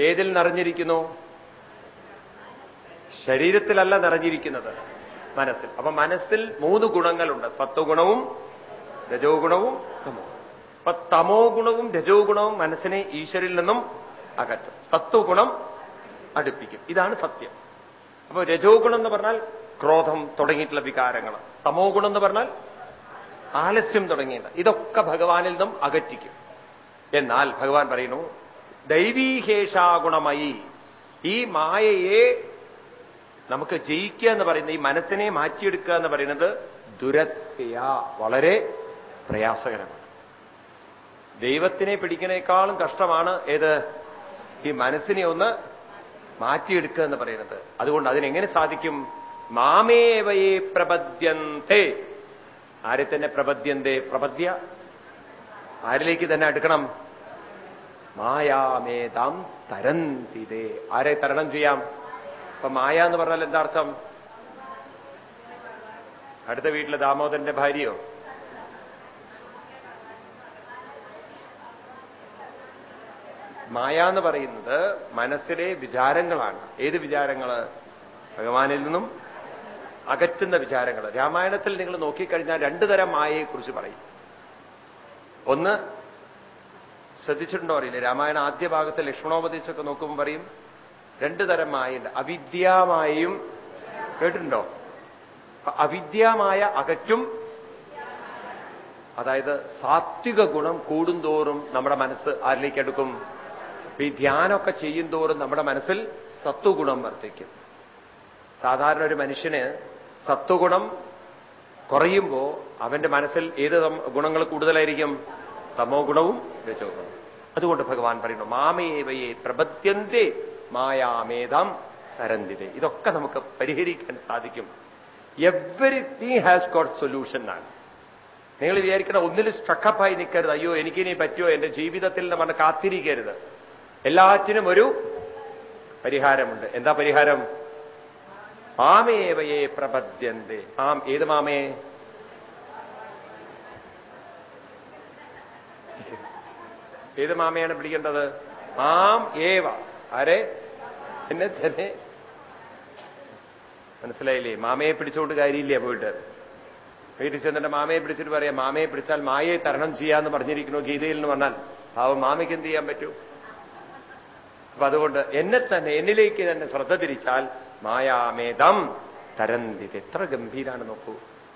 ഏതിൽ നിറഞ്ഞിരിക്കുന്നു? ശരീരത്തിലല്ല നിറഞ്ഞിരിക്കുന്നത്. മനസ്സിൽ. അപ്പൊ മനസ്സിൽ മൂന്ന് ഗുണങ്ങളുണ്ട്. സത്വഗുണവും രജോ ഗുണവും തമോ. അപ്പൊ തമോ ഗുണവും രജോ ഗുണവും മനസ്സിനെ ഈശ്വരിൽ നിന്നും അകറ്റും. സത്വഗുണം അടുപ്പിക്കും. ഇതാണ് സത്യം. അപ്പൊ രജോ ഗുണം എന്ന് പറഞ്ഞാൽ ക്രോധം തുടങ്ങിയിട്ടുള്ള വികാരങ്ങൾ. തമോ ഗുണം എന്ന് പറഞ്ഞാൽ ആലസ്യം തുടങ്ങിയത് ഇതൊക്കെ ഭഗവാനിൽ നിന്നും അകറ്റിക്കും. എന്നാൽ ഭഗവാൻ പറയുന്നു ദൈവീഹേഷാഗുണമയി. ഈ മായയെ നമുക്ക് ജയിക്കുക എന്ന് പറയുന്നത് ഈ മനസ്സിനെ മാറ്റിയെടുക്കുക എന്ന് പറയുന്നത് ദുരത്യ വളരെ പ്രയാസകരമാണ്. ദൈവത്തിനെ പിടിക്കുന്നേക്കാളും കഷ്ടമാണ് ഏത്? ഈ മനസ്സിനെ ഒന്ന് മാറ്റിയെടുക്കുക എന്ന് പറയുന്നത്. അതുകൊണ്ട് അതിനെങ്ങനെ സാധിക്കും? മാമേവയെ പ്രപദ്യന്തേ. ആരെ തന്നെ പ്രപദ്യന്തേ? പ്രപദ്യ? ആരിലേക്ക് തന്നെ അടുക്കണം? മായാമേതാം തരന്തിതേ. ആരെ തരണം ചെയ്യാം? അപ്പൊ മായ എന്ന് പറഞ്ഞാൽ എന്താ അർത്ഥം അടുത്ത വീട്ടിലെ ദാമോദരന്റെ ഭാര്യയോ? മായ എന്ന് പറയുന്നത് മനസ്സിലെ വിചാരങ്ങളാണ്. ഏത് വിചാരങ്ങൾ ഭഗവാനിൽ നിന്നും അകറ്റുന്ന വിചാരങ്ങൾ രാമായണത്തിൽ നിങ്ങൾ നോക്കിക്കഴിഞ്ഞാൽ രണ്ടു തരം മായയെക്കുറിച്ച് പറയും. ഒന്ന് ശ്രദ്ധിച്ചിട്ടുണ്ടോ അറിയില്ല. രാമായണ ആദ്യ ഭാഗത്തെ ലക്ഷ്മണോപദേശമൊക്കെ നോക്കുമ്പോൾ പറയും രണ്ടു തരമായുണ്ട് അവിദ്യമായും കേട്ടിട്ടുണ്ടോ? അവിദ്യമായ അകറ്റും അതായത് സാത്വിക ഗുണം കൂടുന്തോറും നമ്മുടെ മനസ്സ് ആരിലേക്ക് എടുക്കും ഈ ധ്യാനമൊക്കെ ചെയ്യും തോറും നമ്മുടെ മനസ്സിൽ സത്വഗുണം വർദ്ധിക്കും. സാധാരണ ഒരു മനുഷ്യന് സത്വഗുണം കുറയുമ്പോ അവന്റെ മനസ്സിൽ ഏത് ഗുണങ്ങൾ കൂടുതലായിരിക്കും? തമോ ഗുണവും ഗുണവും. അതുകൊണ്ട് ഭഗവാൻ പറയുന്നു മാമേവയെ പ്രപദ്യന്തേ മായാമേതാം തരന്തിരെ ഇതൊക്കെ നമുക്ക് പരിഹരിക്കാൻ സാധിക്കും. എവരിത്തിങ് ഹാസ് ഗോട്ട് സൊല്യൂഷൻ ആണ് നിങ്ങൾ വിചാരിക്കണം ഒന്നിൽ സ്ട്രക്കപ്പായി നിൽക്കരുത്. അയ്യോ എനിക്കിനി പറ്റുമോ? എന്റെ ജീവിതത്തിൽ എന്ന് കാത്തിരിക്കരുത്. എല്ലാറ്റിനും ഒരു പരിഹാരമുണ്ട്. എന്താ പരിഹാരം? മാമേവയെ പ്രപദ്യന്തേ. ആം ഏത് മാമേ? ഏത് മാമയാണ് പിടിക്കേണ്ടത് മാം ഏവ. ആരെ? എന്നെ തന്നെ. മനസ്സിലായില്ലേ? മാമയെ പിടിച്ചുകൊണ്ട് കാര്യമില്ല പോയിട്ട്. വീട്ടിൽ ചെന്നിട്ട് മാമയെ പിടിച്ചിട്ട് പറയാം മാമയെ പിടിച്ചാൽ മായയെ തരണം ചെയ്യാന്ന് പറഞ്ഞിരിക്കുന്നു ഗീതയിൽ എന്ന് പറഞ്ഞാൽ. പാവം മാമയ്ക്ക് എന്ത് ചെയ്യാൻ പറ്റൂ? അപ്പൊ അതുകൊണ്ട് എന്നെ തന്നെ എന്നിലേക്ക് തന്നെ ശ്രദ്ധ തിരിച്ചാൽ മായാമേതം തരന്തിത് എത്ര ഗംഭീരാണ് നോക്കൂ.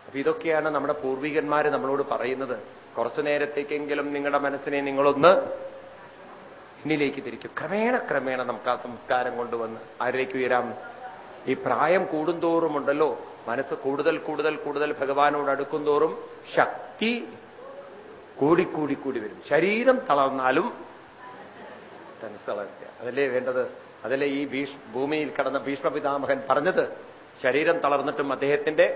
അപ്പൊ ഇതൊക്കെയാണ് നമ്മുടെ പൂർവികന്മാര് നമ്മളോട് പറയുന്നത്. കുറച്ചു നേരത്തേക്കെങ്കിലും നിങ്ങളുടെ മനസ്സിനെ നിങ്ങളൊന്ന് എന്നിലേക്ക് തിരിക്കും. ക്രമേണ ക്രമേണ നമുക്ക് ആ സംസ്കാരം കൊണ്ടുവന്ന് ആരിലേക്ക് ഉയരാം? ഈ പ്രായം കൂടുന്തോറുമുണ്ടല്ലോ മനസ്സ് കൂടുതൽ കൂടുതൽ കൂടുതൽ ഭഗവാനോട് അടുക്കും തോറും ശക്തി കൂടിക്കൂടി കൂടി വരും. ശരീരം തളർന്നാലും മനസ്സ് തളർത്തുക അതല്ലേ വേണ്ടത്? അതല്ലേ ഈ ഭീഷ് ഭൂമിയിൽ കടന്ന ഭീഷ്മപിതാമഹൻ പറഞ്ഞത്? ശരീരം തളർന്നിട്ടും അദ്ദേഹത്തിന്റെ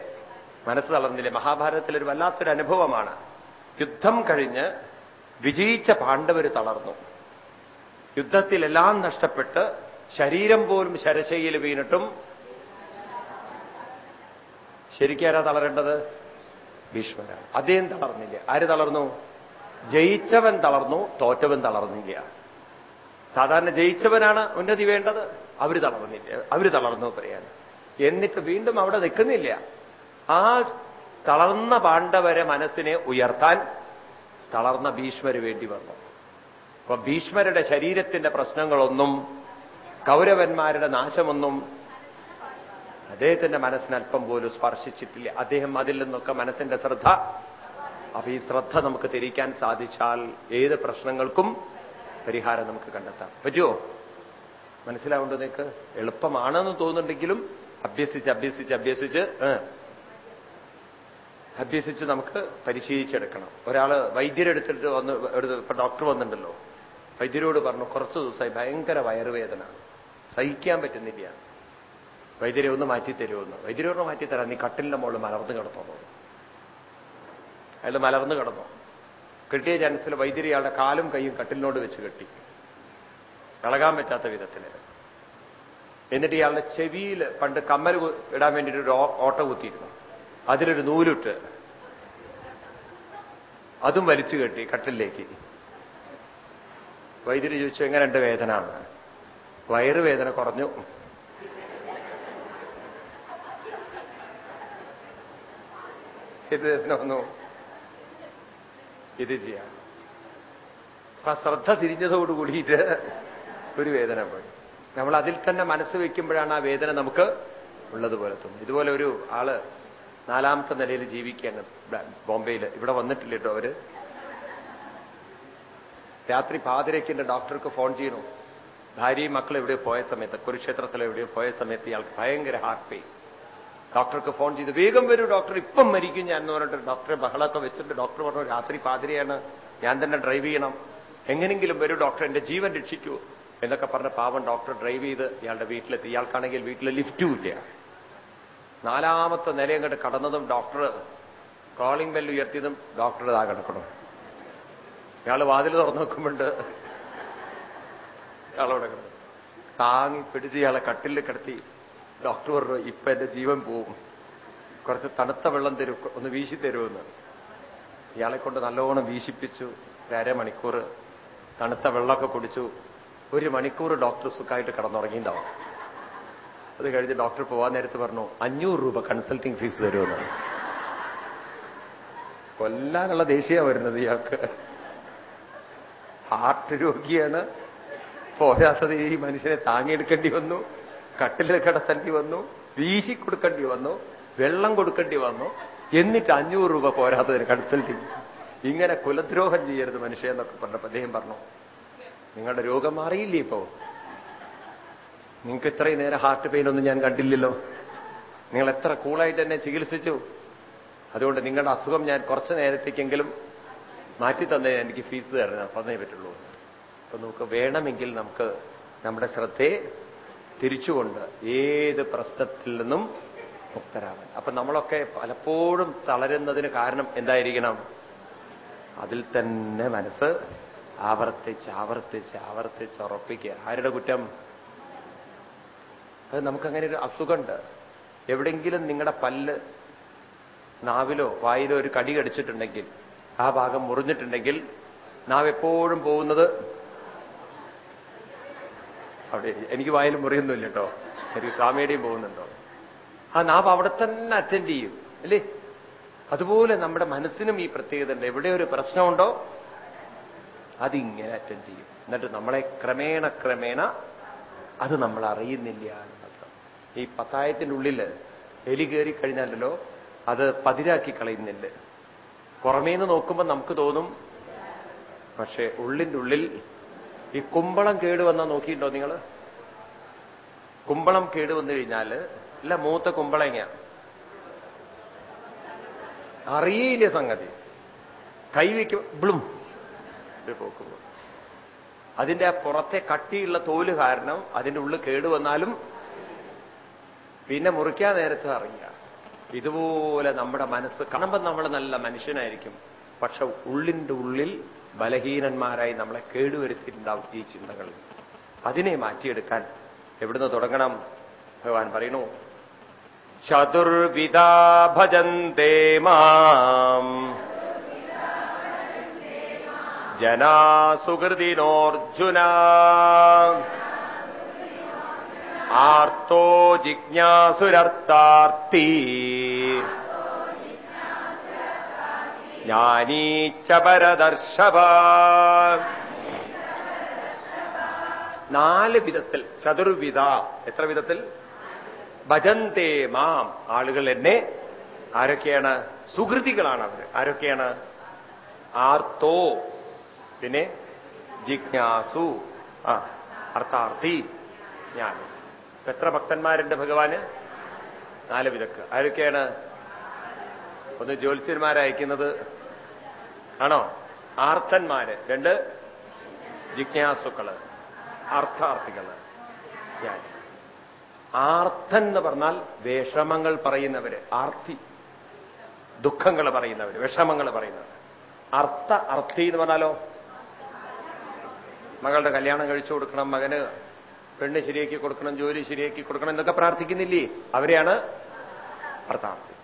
മനസ്സ് തളർന്നില്ല? മഹാഭാരതത്തിൽ ഒരു വല്ലാത്തൊരു അനുഭവമാണ് യുദ്ധം കഴിഞ്ഞ് വിജയിച്ച പാണ്ഡവര് തളർന്നു. യുദ്ധത്തിലെല്ലാം നഷ്ടപ്പെട്ട് ശരീരം പോലും ശരശയിൽ വീണിട്ടും ശരിക്കാരാ തളരേണ്ടത്? ഭീഷ്മരാണ്. അദ്ദേഹം തളർന്നില്ല. ആര് തളർന്നു? ജയിച്ചവൻ തളർന്നു തോറ്റവൻ തളർന്നില്ല. സാധാരണ ജയിച്ചവനാണ് ഉന്നതി വേണ്ടത്. അവർ തളർന്നില്ല. അവർ തളർന്നു പറയാൻ. എന്നിട്ട് വീണ്ടും അവിടെ നിൽക്കുന്നില്ല. ആ തളർന്ന പാണ്ഡവരെ മനസ്സിനെ ഉയർത്താൻ തളർന്ന ഭീഷ്മര് വേണ്ടി വന്നു. അപ്പൊ ഭീഷ്മരുടെ ശരീരത്തിന്റെ പ്രശ്നങ്ങളൊന്നും കൗരവന്മാരുടെ നാശമൊന്നും അദ്ദേഹത്തിന്റെ മനസ്സിനല്പം പോലും സ്പർശിച്ചിട്ടില്ല. അദ്ദേഹം അതിൽ നിന്നൊക്കെ മനസ്സിന്റെ ശ്രദ്ധ. അപ്പൊ ഈ ശ്രദ്ധ നമുക്ക് തിരിക്കാൻ സാധിച്ചാൽ ഏത് പ്രശ്നങ്ങൾക്കും പരിഹാരം നമുക്ക് കണ്ടെത്താം. പറ്റുമോ മനസ്സിലാവുണ്ടോ നിങ്ങൾക്ക് എളുപ്പമാണെന്ന് തോന്നുന്നുണ്ടെങ്കിലും അഭ്യസിച്ച് അഭ്യസിച്ച് അഭ്യസിച്ച് അഭ്യസിച്ച് നമുക്ക് പരിശീലിച്ചെടുക്കണം. ഒരാൾ വൈദ്യരെടുത്തിട്ട് വന്ന് ഇപ്പൊ ഡോക്ടർ വന്നിട്ടുണ്ടല്ലോ. വൈദ്യരോട് പറഞ്ഞു കുറച്ച് ദിവസമായി ഭയങ്കര വയറുവേദന. സഹിക്കാൻ പറ്റുന്നില്ല. വൈദ്യരെ ഒന്ന് മാറ്റിത്തരുമെന്ന് വൈദ്യരോട് മാറ്റിത്തരാം. നീ കട്ടിലിന്റെ മുകളിൽ മലർന്ന് കിടന്നോ അയാൾ മലർന്ന് കിടന്നു. കിട്ടിയ ചാൻസിൽ വൈദ്യരി അയാളുടെ കാലും കൈയും കട്ടിലിനോട് വെച്ച് കെട്ടി. ഇളകാൻ പറ്റാത്ത വിധത്തിൽ എന്നിട്ട് ഇയാളുടെ ചെവിയിൽ പണ്ട് കമ്മൽ ഇടാൻ വേണ്ടിയിട്ട് ഒരു ഓട്ട കുത്തിയിരുന്നു. അതിലൊരു നൂലിട്ട്. അതും വലിച്ചു കെട്ടി കട്ടിലേക്ക് വൈദ്യുതി ചോദിച്ചു എങ്ങനെയുണ്ട് വേദന? വയറുവേദന കുറഞ്ഞു. ഇത് ഒന്നു ഇത് ചെയ്യാം. അപ്പൊ ശ്രദ്ധ തിരിഞ്ഞതോടുകൂടിയിട്ട് ഒരു വേദന പോയി. നമ്മൾ അതിൽ തന്നെ മനസ്സ് വയ്ക്കുമ്പോഴാണ് ആ വേദന നമുക്ക് ഉള്ളതുപോലെ തോന്നും ഇതുപോലെ ഒരു ആൾ നാലാമത്തെ നിലയിൽ ജീവിക്കുകയാണ്. ബോംബെയിൽ ഇവിടെ വന്നിട്ടില്ല കേട്ടോ അവർ. രാത്രി പാതിരയ്ക്ക് ഡോക്ടർക്ക് ഫോൺ ചെയ്യണു ഭാര്യയും മക്കൾ എവിടെയോ പോയ സമയത്ത് കുരുക്ഷേത്രത്തിൽ എവിടെയോ പോയ സമയത്ത് ഇയാൾക്ക് ഭയങ്കര ഹാർട്ട് പെയിൻ ഡോക്ടർക്ക് ഫോൺ ചെയ്ത് വേഗം വരൂ ഡോക്ടർ ഇപ്പം മരിക്കും ഞാൻ എന്ന് പറഞ്ഞിട്ട് ഡോക്ടറെ ബഹളമൊക്കെ വെച്ചിട്ട് ഡോക്ടർ പറഞ്ഞു രാത്രി പാതിരയാണ് ഞാൻ തന്നെ ഡ്രൈവ് ചെയ്യണം. എങ്ങനെങ്കിലും വരൂ ഡോക്ടർ എന്റെ ജീവൻ രക്ഷിക്കൂ എന്നൊക്കെ പറഞ്ഞ പാവം ഡോക്ടർ ഡ്രൈവ് ചെയ്ത് ഇയാളുടെ വീട്ടിലെത്തി. ഇയാൾക്കാണെങ്കിൽ വീട്ടിൽ ലിഫ്റ്റും ഇല്ല. നാലാമത്തെ നിലയും കണ്ട് കടന്നതും ഡോക്ടർ കോളിംഗ് ബെല്ല് ഉയർത്തിയതും ഡോക്ടർ ഇതാ കിടക്കണം ഇയാൾ വാതിൽ തുറന്നു നോക്കുമ്പോണ്ട് ഇയാളോടെ കിടന്നു. താങ്ങി പിടിച്ച് ഇയാളെ കട്ടിലിൽ കിടത്തി ഡോക്ടർ പറഞ്ഞു ഇപ്പൊ എന്റെ ജീവൻ പോവും. കുറച്ച് തണുത്ത വെള്ളം തരും ഒന്ന് വീശി തരുമെന്ന് ഇയാളെ കൊണ്ട് നല്ലോണം വീശിപ്പിച്ചു അരമണിക്കൂർ തണുത്ത വെള്ളമൊക്കെ കുടിച്ചു. ഒരു മണിക്കൂർ ഡോക്ടർ സുഖമായിട്ട് കിടന്നുറങ്ങിയിട്ടുണ്ടാവും. അത് കഴിഞ്ഞ് ഡോക്ടർ പോവാൻ നേരത്ത് പറഞ്ഞു അഞ്ഞൂറ് രൂപ കൺസൾട്ടിംഗ് ഫീസ് തരുമെന്ന് കൊല്ലാനുള്ള ദേഷ്യ വരുന്നത് ഇയാൾക്ക്. ഹാർട്ട് രോഗിയാണ്. പോരാത്തത് ഈ മനുഷ്യനെ താങ്ങിയെടുക്കേണ്ടി വന്നു കട്ടിൽ കിടത്തേണ്ടി വന്നു വീശി കൊടുക്കേണ്ടി വന്നു വെള്ളം കൊടുക്കേണ്ടി വന്നു. എന്നിട്ട് അഞ്ഞൂറ് രൂപ പോരാത്തതിന് കടത്തേണ്ടി ഇങ്ങനെ കുലദ്രോഹം ചെയ്യരുത് മനുഷ്യ എന്നൊക്കെ പറഞ്ഞപ്പോ അദ്ദേഹം പറഞ്ഞു നിങ്ങളുടെ രോഗം മാറിയില്ലേ ഇപ്പോ? നിങ്ങൾക്ക് ഇത്രയും നേരം ഹാർട്ട് പെയിൻ ഒന്നും ഞാൻ കണ്ടില്ലല്ലോ. നിങ്ങൾ എത്ര കൂളായിട്ട് എന്നെ ചികിത്സിച്ചു. അതുകൊണ്ട് നിങ്ങളുടെ അസുഖം ഞാൻ കുറച്ചു നേരത്തേക്കെങ്കിലും മാറ്റി തന്നേ എനിക്ക് ഫീസ് തരണം. തന്നേ പറ്റുള്ളൂ. അപ്പൊ നമുക്ക് വേണമെങ്കിൽ നമുക്ക് നമ്മുടെ ശ്രദ്ധയെ തിരിച്ചുകൊണ്ട് ഏത് പ്രശ്നത്തിൽ നിന്നും മുക്തരാവാൻ. അപ്പൊ നമ്മളൊക്കെ പലപ്പോഴും തളരുന്നതിന് കാരണം എന്തായിരിക്കണം? അതിൽ തന്നെ മനസ്സ് ആവർത്തിച്ച് ആവർത്തിച്ച് ആവർത്തിച്ച് ഉറപ്പിക്കുക. ആരുടെ കുറ്റം? അത് നമുക്കങ്ങനെ ഒരു അസുഖമുണ്ട്. എവിടെങ്കിലും നിങ്ങളുടെ പല്ല് നാവിലോ വായിലോ ഒരു കടി കടിച്ചിട്ടുണ്ടെങ്കിൽ ആ ഭാഗം മുറിഞ്ഞിട്ടുണ്ടെങ്കിൽ നാം എപ്പോഴും പോകുന്നത് അവിടെ എനിക്ക് വായിൽ മുറിയൊന്നുമില്ല കേട്ടോ. എനിക്ക് സ്വാമിയുടെയും പോകുന്നുണ്ടോ? ആ നാം അവിടെ തന്നെ അറ്റൻഡ് ചെയ്യും അല്ലേ? അതുപോലെ നമ്മുടെ മനസ്സിനും ഈ പ്രത്യേകത ഉണ്ട്. എവിടെ ഒരു പ്രശ്നമുണ്ടോ അതിങ്ങനെ അറ്റൻഡ് ചെയ്യും. എന്നിട്ട് നമ്മളെ ക്രമേണ ക്രമേണ അത് നമ്മൾ അറിയുന്നില്ല ഈ പത്തായത്തിന്റെ ഉള്ളിൽ എലി കയറി കഴിഞ്ഞാലല്ലോ അത് പതിരാക്കി കളയുന്നില്ല. പുറമേന്ന് നോക്കുമ്പോൾ നമുക്ക് തോന്നും പക്ഷേ ഉള്ളിന്റെ ഉള്ളിൽ ഈ കുമ്പളം കേടുവന്നാൽ നോക്കിയിട്ടുണ്ടോ നിങ്ങൾ കുമ്പളം കേടുവന്നു കഴിഞ്ഞാൽ അല്ല മൂത്ത കുമ്പളങ്ങ അറിയില്ല സംഗതി. കൈവയ്ക്കും ബ്ലും പോക്കുമ്പോൾ അതിന്റെ പുറത്തെ കട്ടിയുള്ള തോൽ കാരണം അതിന്റെ ഉള്ളിൽ കേടുവന്നാലും പിന്നെ മുറിക്കാൻ നേരത്തെ അറിയുക ഇതുപോലെ നമ്മുടെ മനസ്സ് കാണുമ്പോൾ നമ്മൾ നല്ല മനുഷ്യനായിരിക്കും. പക്ഷെ ഉള്ളിന്റെ ഉള്ളിൽ ബലഹീനന്മാരായി നമ്മളെ കേടുവരുത്തിയിട്ടുണ്ടാവും ഈ ചിന്തകൾ. അതിനെ മാറ്റിയെടുക്കാൻ എവിടുന്ന് തുടങ്ങണം? ഭഗവാൻ പറയുന്നു ചതുർവിധാ ഭജന്തേ മാം. ജനാ സുഹൃതിനോർജുന. ആർത്തോ ജിജ്ഞാസുരർത്ഥാർത്ഥി. ജ്ഞാനീച്ച പരദർശവ നാല് വിധത്തിൽ ചതുർവിധ. എത്ര വിധത്തിൽ? ഭജന്തേ മാം. ആളുകൾ എന്നെ ആരൊക്കെയാണ്? സുഹൃതികളാണ് അവർ. ആരൊക്കെയാണ്? ആർത്തോ. പിന്നെ ജിജ്ഞാസു. ആ അർത്ഥാർത്ഥി. ഞാൻ. എത്ര ഭക്തന്മാരുണ്ട് ഭഗവാന്? നാല് വിധക്ക്. ആരൊക്കെയാണ്? ഒന്ന് ജ്യോത്സ്യന്മാരയക്കുന്നത് ആണോ? ആർത്തന്മാര്. രണ്ട് ജിജ്ഞാസുക്കൾ. അർത്ഥാർത്ഥികൾ. ഞാൻ. ആർത്തൻ എന്ന് പറഞ്ഞാൽ വിഷമങ്ങൾ പറയുന്നവര്. ആർത്തി. ദുഃഖങ്ങൾ പറയുന്നവര്. വിഷമങ്ങൾ പറയുന്നവർ അർത്ഥ അർത്ഥി എന്ന് പറഞ്ഞാലോ? മകളുടെ കല്യാണം കഴിച്ചു കൊടുക്കണം മകന് പെണ്ണ് ശരിയാക്കി കൊടുക്കണം ജോലി ശരിയാക്കി കൊടുക്കണം എന്നൊക്കെ പ്രാർത്ഥിക്കുന്നില്ലേ? അവരെയാണ് ഭർത്താവ്.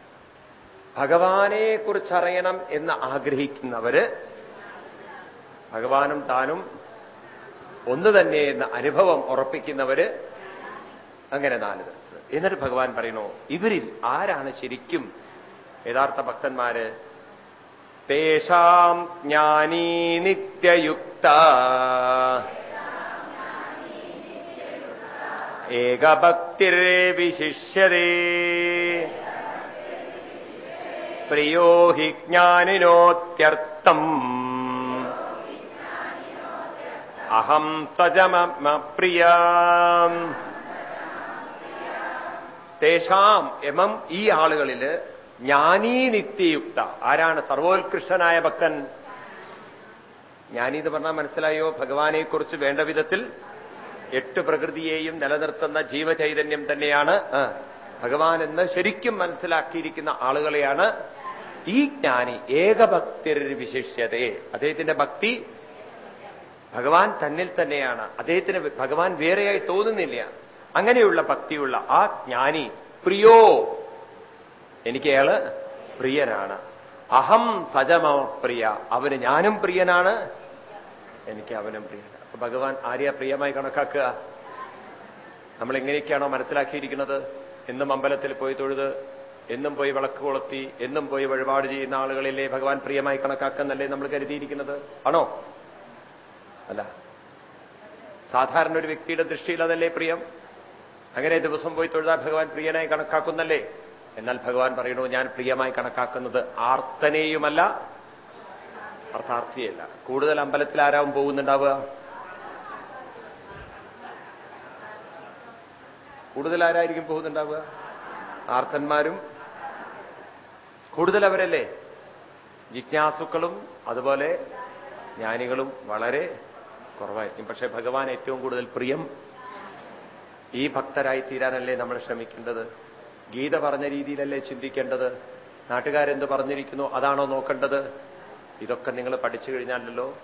ഭഗവാനെ കുറിച്ചറിയണം എന്ന് ആഗ്രഹിക്കുന്നവര് ഭഗവാനും താനും ഒന്ന് തന്നെ എന്ന അനുഭവം ഉറപ്പിക്കുന്നവര് അങ്ങനെ നാല് എന്നിട്ട് ഭഗവാൻ പറയണോ ഇവരിൽ ആരാണ് ശരിക്കും യഥാർത്ഥ ഭക്തന്മാര്? തേഷാം ജ്ഞാനീ നിത്യയുക്ത. ഏകഭക്തിരേ വിശിഷ്യതേ പ്രിയോ ഹി ജ്ഞാനിനോത്യർത്ഥം അഹം സജമ പ്രിയ തേഷാം എമം ഈ ആളുകളിൽ ജ്ഞാനീ നിത്യയുക്ത ആരാണ് സർവോത്കൃഷ്ടനായ ഭക്തൻ? ജ്ഞാനി എന്ന് പറഞ്ഞാൽ മനസ്സിലായോ? ഭഗവാനെക്കുറിച്ച് വേണ്ട വിധത്തിൽ എട്ട് പ്രകൃതിയെയും നിലനിർത്തുന്ന ജീവചൈതന്യം തന്നെയാണ് ഭഗവാൻ എന്ന് ശരിക്കും മനസ്സിലാക്കിയിരിക്കുന്ന ആളുകളെയാണ് ഈ ജ്ഞാനി. ഏകഭക്തി വിശിഷ്യതേ. അദ്ദേഹത്തിന്റെ ഭക്തി ഭഗവാൻ തന്നിൽ തന്നെയാണ്. അദ്ദേഹത്തിന് ഭഗവാൻ വേറെയായി തോന്നുന്നില്ല. അങ്ങനെയുള്ള ഭക്തിയുള്ള ആ ജ്ഞാനി പ്രിയോ. എനിക്ക് അയാൾ പ്രിയനാണ്. അഹം സജമ പ്രിയ. അവന് ഞാനും പ്രിയനാണ്. എനിക്ക് അവനും അപ്പൊ ഭഗവാൻ ആര്യാ പ്രിയമായി കണക്കാക്കുക? നമ്മൾ എങ്ങനെയൊക്കെയാണോ മനസ്സിലാക്കിയിരിക്കുന്നത്? എന്നും അമ്പലത്തിൽ പോയി തൊഴുത് എന്നും പോയി വിളക്ക് കൊളുത്തി എന്നും പോയി വഴിപാട് ചെയ്യുന്ന ആളുകളിലെ ഭഗവാൻ പ്രിയമായി കണക്കാക്കുന്നല്ലേ നമ്മൾ കരുതിയിരിക്കുന്നത്? ആണോ? അല്ല. സാധാരണ ഒരു വ്യക്തിയുടെ ദൃഷ്ടിയിൽ അതല്ലേ പ്രിയം? അങ്ങനെ ദിവസം പോയി തൊഴുതാൽ ഭഗവാൻ പ്രിയനായി കണക്കാക്കുന്നല്ലേ? എന്നാൽ ഭഗവാൻ പറയണു ഞാൻ പ്രിയമായി കണക്കാക്കുന്നത് ആർത്തനെയുമല്ല. അർത്ഥാർത്ഥിയല്ല. കൂടുതൽ അമ്പലത്തിൽ ആരാവും പോകുന്നുണ്ടാവുക? കൂടുതൽ ആരായിരിക്കും പോകുന്നുണ്ടാവുക? ആർത്തന്മാരും. കൂടുതൽ അവരല്ലേ ജിജ്ഞാസുക്കളും അതുപോലെ ജ്ഞാനികളും വളരെ കുറവായിരിക്കും. പക്ഷെ ഭഗവാൻ ഏറ്റവും കൂടുതൽ പ്രിയം ഈ ഭക്തരായി തീരാനല്ലേ നമ്മൾ ശ്രമിക്കേണ്ടത്? ഗീത പറഞ്ഞ രീതിയിലല്ലേ ചിന്തിക്കേണ്ടത്? നാട്ടുകാരെന്ത് പറഞ്ഞിരിക്കുന്നു? അതാണോ നോക്കേണ്ടത്? ഇതൊക്കെ നിങ്ങൾ പഠിച്ചു കഴിഞ്ഞാലല്ലോ.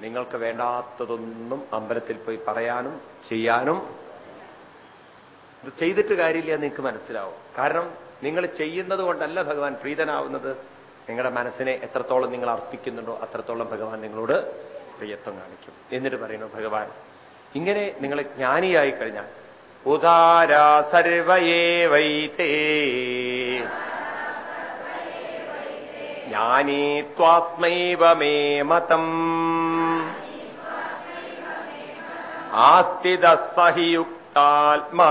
നിങ്ങൾക്ക് വേണ്ടാത്തതൊന്നും അമ്പലത്തിൽ പോയി പറയാനും ചെയ്യാനും ഇത് ചെയ്തിട്ട് കാര്യമില്ല നിങ്ങൾക്ക് മനസ്സിലാവും. കാരണം നിങ്ങൾ ചെയ്യുന്നത് കൊണ്ടല്ല ഭഗവാൻ പ്രീതനാവുന്നത്. നിങ്ങളുടെ മനസ്സിനെ എത്രത്തോളം നിങ്ങൾ അർപ്പിക്കുന്നുണ്ടോ അത്രത്തോളം ഭഗവാൻ നിങ്ങളോട് പ്രിയത്വം കാണിക്കും. എന്നിട്ട് പറയുന്നു ഭഗവാൻ ഇങ്ങനെ നിങ്ങൾ ജ്ഞാനിയായി കഴിഞ്ഞാൽ ഉദാരാ സർവയേ വൈതേ. ജ്ഞാനീ ത്വാത്മൈവ മേ മതം. ആസ്ഥിത സഹിയുക്താത്മാ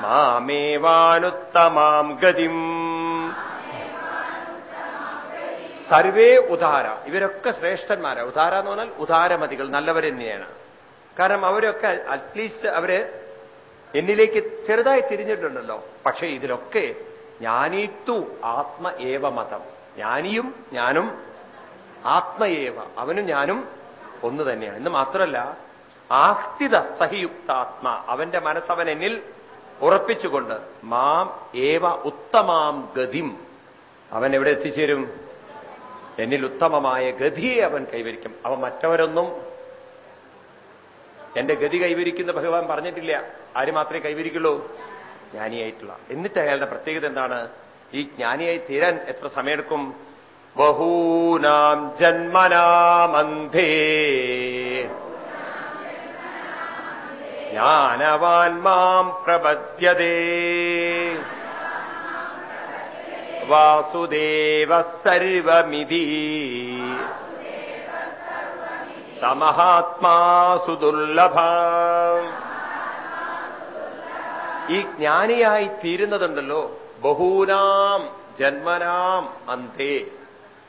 മാമേവാനുത്തമാം ഗതിം. സർവേ ഉദാര. ഇവരൊക്കെ ശ്രേഷ്ഠന്മാരാ. ഉദാര എന്ന് പറഞ്ഞാൽ ഉദാരമതികൾ നല്ലവർ തന്നെയാണ്. കാരണം അവരൊക്കെ അറ്റ്ലീസ്റ്റ് അവർ എന്നിലേക്ക് ചെറുതായി തിരിഞ്ഞിട്ടുണ്ടല്ലോ. പക്ഷേ ഇതിലൊക്കെ ജ്ഞാനീത്തു ആത്മ ഏവ മതം. ജ്ഞാനിയും ഞാനും ആത്മയേവ. അവനും ഞാനും ഒന്ന് തന്നെയാണ്. എന്ന് മാത്രമല്ല ആസ്ഥിത സഹിയുക്താത്മ. അവന്റെ മനസ്സവൻ എന്നിൽ ഉറപ്പിച്ചുകൊണ്ട് മാം ഏവ ഉത്തമാം ഗതിം. അവൻ എവിടെ എത്തിച്ചേരും? എന്നിൽ ഉത്തമമായ ഗതിയെ അവൻ കൈവരിക്കും. അവൻ മറ്റവരൊന്നും എന്റെ ഗതി കൈവരിക്കുന്ന ഭഗവാൻ പറഞ്ഞിട്ടില്ല. ആര് മാത്രമേ കൈവരിക്കുള്ളൂ? ജ്ഞാനിയായിട്ടുള്ള. എന്നിട്ട് അയാളുടെ പ്രത്യേകത എന്താണ്? ഈ ജ്ഞാനിയായി തീരാൻ എത്ര സമയമെടുക്കും? ബഹൂനാം ജന്മനാമന്ധേ. ജ്ഞാനവാൻ മാം പ്രപദ്ധ്യതേ. വാസുദേവ സർവമിതി സമഹാത്മാസു ദുർലഭ ഈ ജ്ഞാനിയായി തീരുന്നതുണ്ടല്ലോ. ബഹൂനാം ജന്മനാം അന്തേ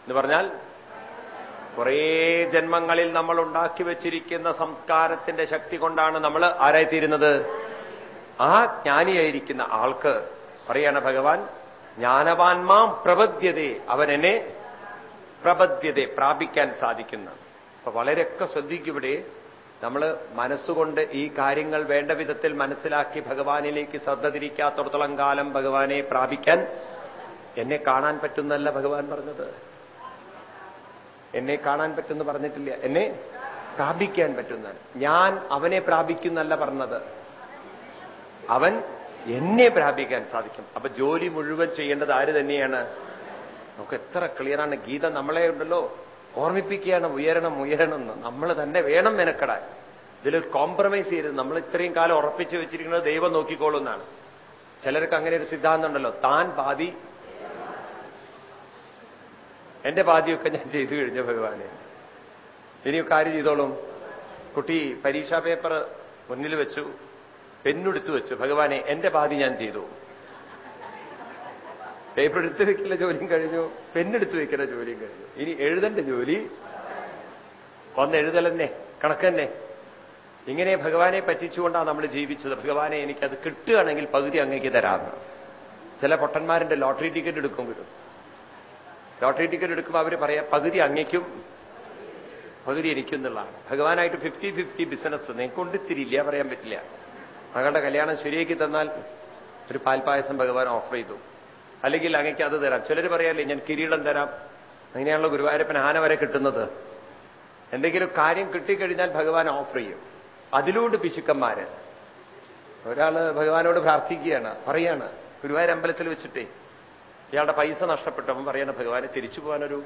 എന്ന് പറഞ്ഞാൽ കുറേ ജന്മങ്ങളിൽ നമ്മൾ ഉണ്ടാക്കി വെച്ചിരിക്കുന്ന സംസ്കാരത്തിന്റെ ശക്തി കൊണ്ടാണ് നമ്മൾ ആരായിത്തീരുന്നത്? ആ ജ്ഞാനിയായിരിക്കുന്ന ആൾക്ക് പറയാണ് ഭഗവാൻ ജ്ഞാനവാൻമാം പ്രപദ്യതേ അവൻ എന്നെ പ്രപദ്യതയെ പ്രാപിക്കാൻ സാധിക്കുന്ന. അപ്പൊ വളരെയൊക്കെ ശ്രദ്ധിക്കുവിടെ നമ്മൾ മനസ്സുകൊണ്ട് ഈ കാര്യങ്ങൾ വേണ്ട വിധത്തിൽ മനസ്സിലാക്കി ഭഗവാനിലേക്ക് ശ്രദ്ധ തിരിക്കാത്തടത്തോളം കാലം ഭഗവാനെ പ്രാപിക്കാൻ എന്നെ കാണാൻ പറ്റുന്നല്ല ഭഗവാൻ പറഞ്ഞത്. എന്നെ കാണാൻ പറ്റുമെന്ന് പറഞ്ഞിട്ടില്ല. എന്നെ പ്രാപിക്കാൻ പറ്റുന്ന ഞാൻ അവനെ പ്രാപിക്കുന്നല്ല പറഞ്ഞത്. അവൻ എന്നെ പ്രാപിക്കാൻ സാധിക്കും. അപ്പൊ ജോലി മുഴുവൻ ചെയ്യേണ്ടത് ആര് തന്നെയാണ്? നമുക്ക് എത്ര ക്ലിയറാണ്. ഗീത നമ്മളെ ഉണ്ടല്ലോ. ഓർമ്മിപ്പിക്കുകയാണ് ഉയരണം ഉയരണം എന്ന്. നമ്മൾ തന്നെ വേണം മെനക്കെടാൻ. ഇതിലൊരു കോംപ്രമൈസ് ചെയ്യരുത്. നമ്മൾ ഇത്രയും കാലം ഉറപ്പിച്ചു വെച്ചിരിക്കുന്നത് ദൈവം നോക്കിക്കോളുന്നാണ് ചിലർക്ക് അങ്ങനെ ഒരു സിദ്ധാന്തം ഉണ്ടല്ലോ. താൻ പാതി എന്റെ പാതിയൊക്കെ ഞാൻ ചെയ്തു കഴിഞ്ഞ ഭഗവാനെ. ഇനിയൊക്കെ ആര് ചെയ്തോളും. കുട്ടി പരീക്ഷാ പേപ്പർ മുന്നിൽ വെച്ചു പെന്നെടുത്തു വെച്ചു. ഭഗവാനെ എന്റെ പാതി ഞാൻ ചെയ്തു. പേപ്പർ എടുത്തു വെക്കില്ല ജോലിയും കഴിഞ്ഞു പെന്നെടുത്തു വെക്കുന്ന ജോലിയും കഴിഞ്ഞു. ഇനി എഴുതണ്ട ജോലി. വന്ന് എഴുതലെന്നെ കണക്കന്നെ. ഇങ്ങനെ ഭഗവാനെ പറ്റിച്ചുകൊണ്ടാണ് നമ്മൾ ജീവിച്ചത്. ഭഗവാനെ എനിക്കത് കിട്ടുകയാണെങ്കിൽ പകുതി അങ്ങേക്ക് തരാമെന്ന്. ചില പൊട്ടന്മാരുടെ ലോട്ടറി ടിക്കറ്റ് എടുക്കും വരും ലോട്ടറി ടിക്കറ്റ് എടുക്കുമ്പോൾ അവർ പറയാം പകുതി അങ്ങയ്ക്കും പകുതി എനിക്കും എന്നുള്ളതാണ്. ഭഗവാനായിട്ട് ഫിഫ്റ്റി ഫിഫ്റ്റി ബിസിനസ് നിങ്ങൾക്കൊണ്ട് തിരിയില്ല പറയാൻ പറ്റില്ല. മകളുടെ കല്യാണം ശരിയാക്കി തന്നാൽ ഒരു പാൽപായസം ഭഗവാൻ ഓഫർ ചെയ്തു. അല്ലെങ്കിൽ അങ്ങയ്ക്ക് അത് തരാം. ചിലർ പറയാല്ലേ ഞാൻ കിരീടം തരാം. അങ്ങനെയാണല്ലോ ഗുരുവായൂരപ്പൻ ആന വരെ കിട്ടുന്നത്. എന്തെങ്കിലും കാര്യം കിട്ടിക്കഴിഞ്ഞാൽ ഭഗവാൻ ഓഫർ ചെയ്യും. അതിലൂടെ പിശുക്കന്മാര്. ഒരാൾ ഭഗവാനോട് പ്രാർത്ഥിക്കുകയാണ് പറയാണ്. ഗുരുവായൂർ അമ്പലത്തിൽ വെച്ചിട്ടേ ഇയാളുടെ പൈസ നഷ്ടപ്പെട്ടവൻ പറയണ ഭഗവാനെ തിരിച്ചു പോകാനൊരു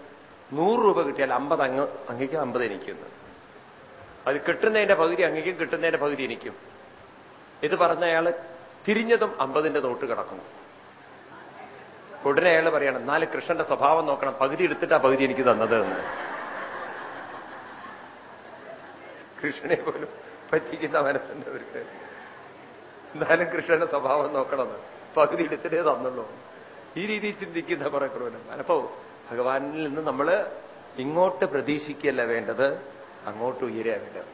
നൂറ് രൂപ കിട്ടിയാൽ അമ്പത് അങ്ങ് അങ്ങേക്ക് അമ്പത് എനിക്കുന്നു അത് കിട്ടുന്നതിന്റെ പകുതി അങ്ങേക്കും കിട്ടുന്നതിന്റെ പകുതി എനിക്കും. ഇത് പറഞ്ഞ അയാൾ തിരിഞ്ഞതും അമ്പതിന്റെ നോട്ട് കിടക്കണം ഉടനെ അയാൾ പറയണം എന്നാൽ കൃഷ്ണന്റെ സ്വഭാവം നോക്കണം. പകുതി എടുത്തിട്ടാ പകുതി എനിക്ക് തന്നത് എന്ന്. കൃഷ്ണനെ പോലും പറ്റിക്കുന്ന മനസ്സിന്റെ അവർക്ക് എന്നാലും കൃഷ്ണന്റെ സ്വഭാവം നോക്കണമെന്ന്. പകുതി എടുത്തിട്ടേ തന്നുള്ളൂ. ഈ രീതിയിൽ ചിന്തിക്കുന്ന കുറെ ക്രൂരന്മാർ. അപ്പോ ഭഗവാനിൽ നിന്ന് നമ്മൾ ഇങ്ങോട്ട് പ്രതീക്ഷിക്കല്ല വേണ്ടത് അങ്ങോട്ട് ഉയരുക വേണ്ടത്.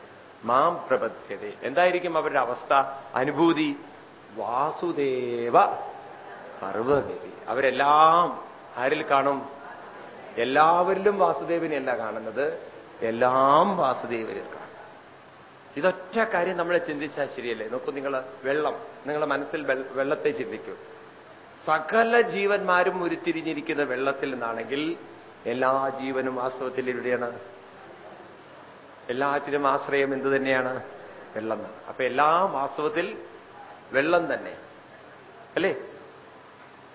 മാം പ്രപദ്ധ്യത. എന്തായിരിക്കും അവരുടെ അവസ്ഥ? അനുഭൂതി? വാസുദേവ സർവഗതി അവരെല്ലാം ആരിൽ കാണും? എല്ലാവരിലും വാസുദേവനെയല്ല കാണുന്നത്. എല്ലാം വാസുദേവനിൽ കാണും. ഇതൊറ്റ കാര്യം നമ്മളെ ചിന്തിച്ചാൽ ശരിയല്ലേ? നോക്കൂ നിങ്ങൾ വെള്ളം. നിങ്ങളുടെ മനസ്സിൽ വെള്ളത്തെ ചിന്തിക്കൂ. സകല ജീവന്മാരും ഉരുത്തിരിഞ്ഞിരിക്കുന്ന വെള്ളത്തിൽ നിന്നാണെങ്കിൽ എല്ലാ ജീവനും വാസ്തവത്തിൽ എവിടെയാണ് എല്ലാത്തിനും ആശ്രയം എന്ത് തന്നെയാണ്? വെള്ളം അപ്പൊ എല്ലാം വാസ്തവത്തിൽ വെള്ളം തന്നെ. അല്ലേ?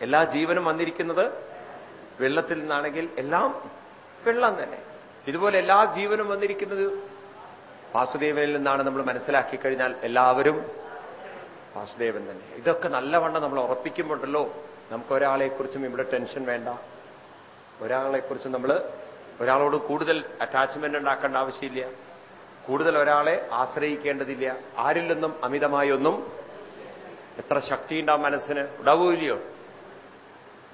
എല്ലാ ജീവനും വന്നിരിക്കുന്നത് വെള്ളത്തിൽ നിന്നാണെങ്കിൽ എല്ലാം വെള്ളം തന്നെ. ഇതുപോലെ എല്ലാ ജീവനും വന്നിരിക്കുന്നത് വാസുദേവനിൽ നിന്നാണ് നമ്മൾ മനസ്സിലാക്കി കഴിഞ്ഞാൽ എല്ലാവരും വാസുദേവൻ തന്നെ. ഇതൊക്കെ നല്ലവണ്ണം നമ്മൾ ഉറപ്പിക്കുമ്പോണ്ടല്ലോ നമുക്ക് ഒരാളെക്കുറിച്ചും ഇവിടെ ടെൻഷൻ വേണ്ട. ഒരാളെക്കുറിച്ചും നമ്മൾ ഒരാളോട് കൂടുതൽ അറ്റാച്ച്മെന്റ് ഉണ്ടാക്കേണ്ട ആവശ്യമില്ല. കൂടുതൽ ഒരാളെ ആശ്രയിക്കേണ്ടതില്ല. ആരിൽ നിന്നും അമിതമായി ഒന്നും എത്ര ശക്തിയുണ്ടാവും മനസ്സിന്? ഉണ്ടാവൂല്ലയോ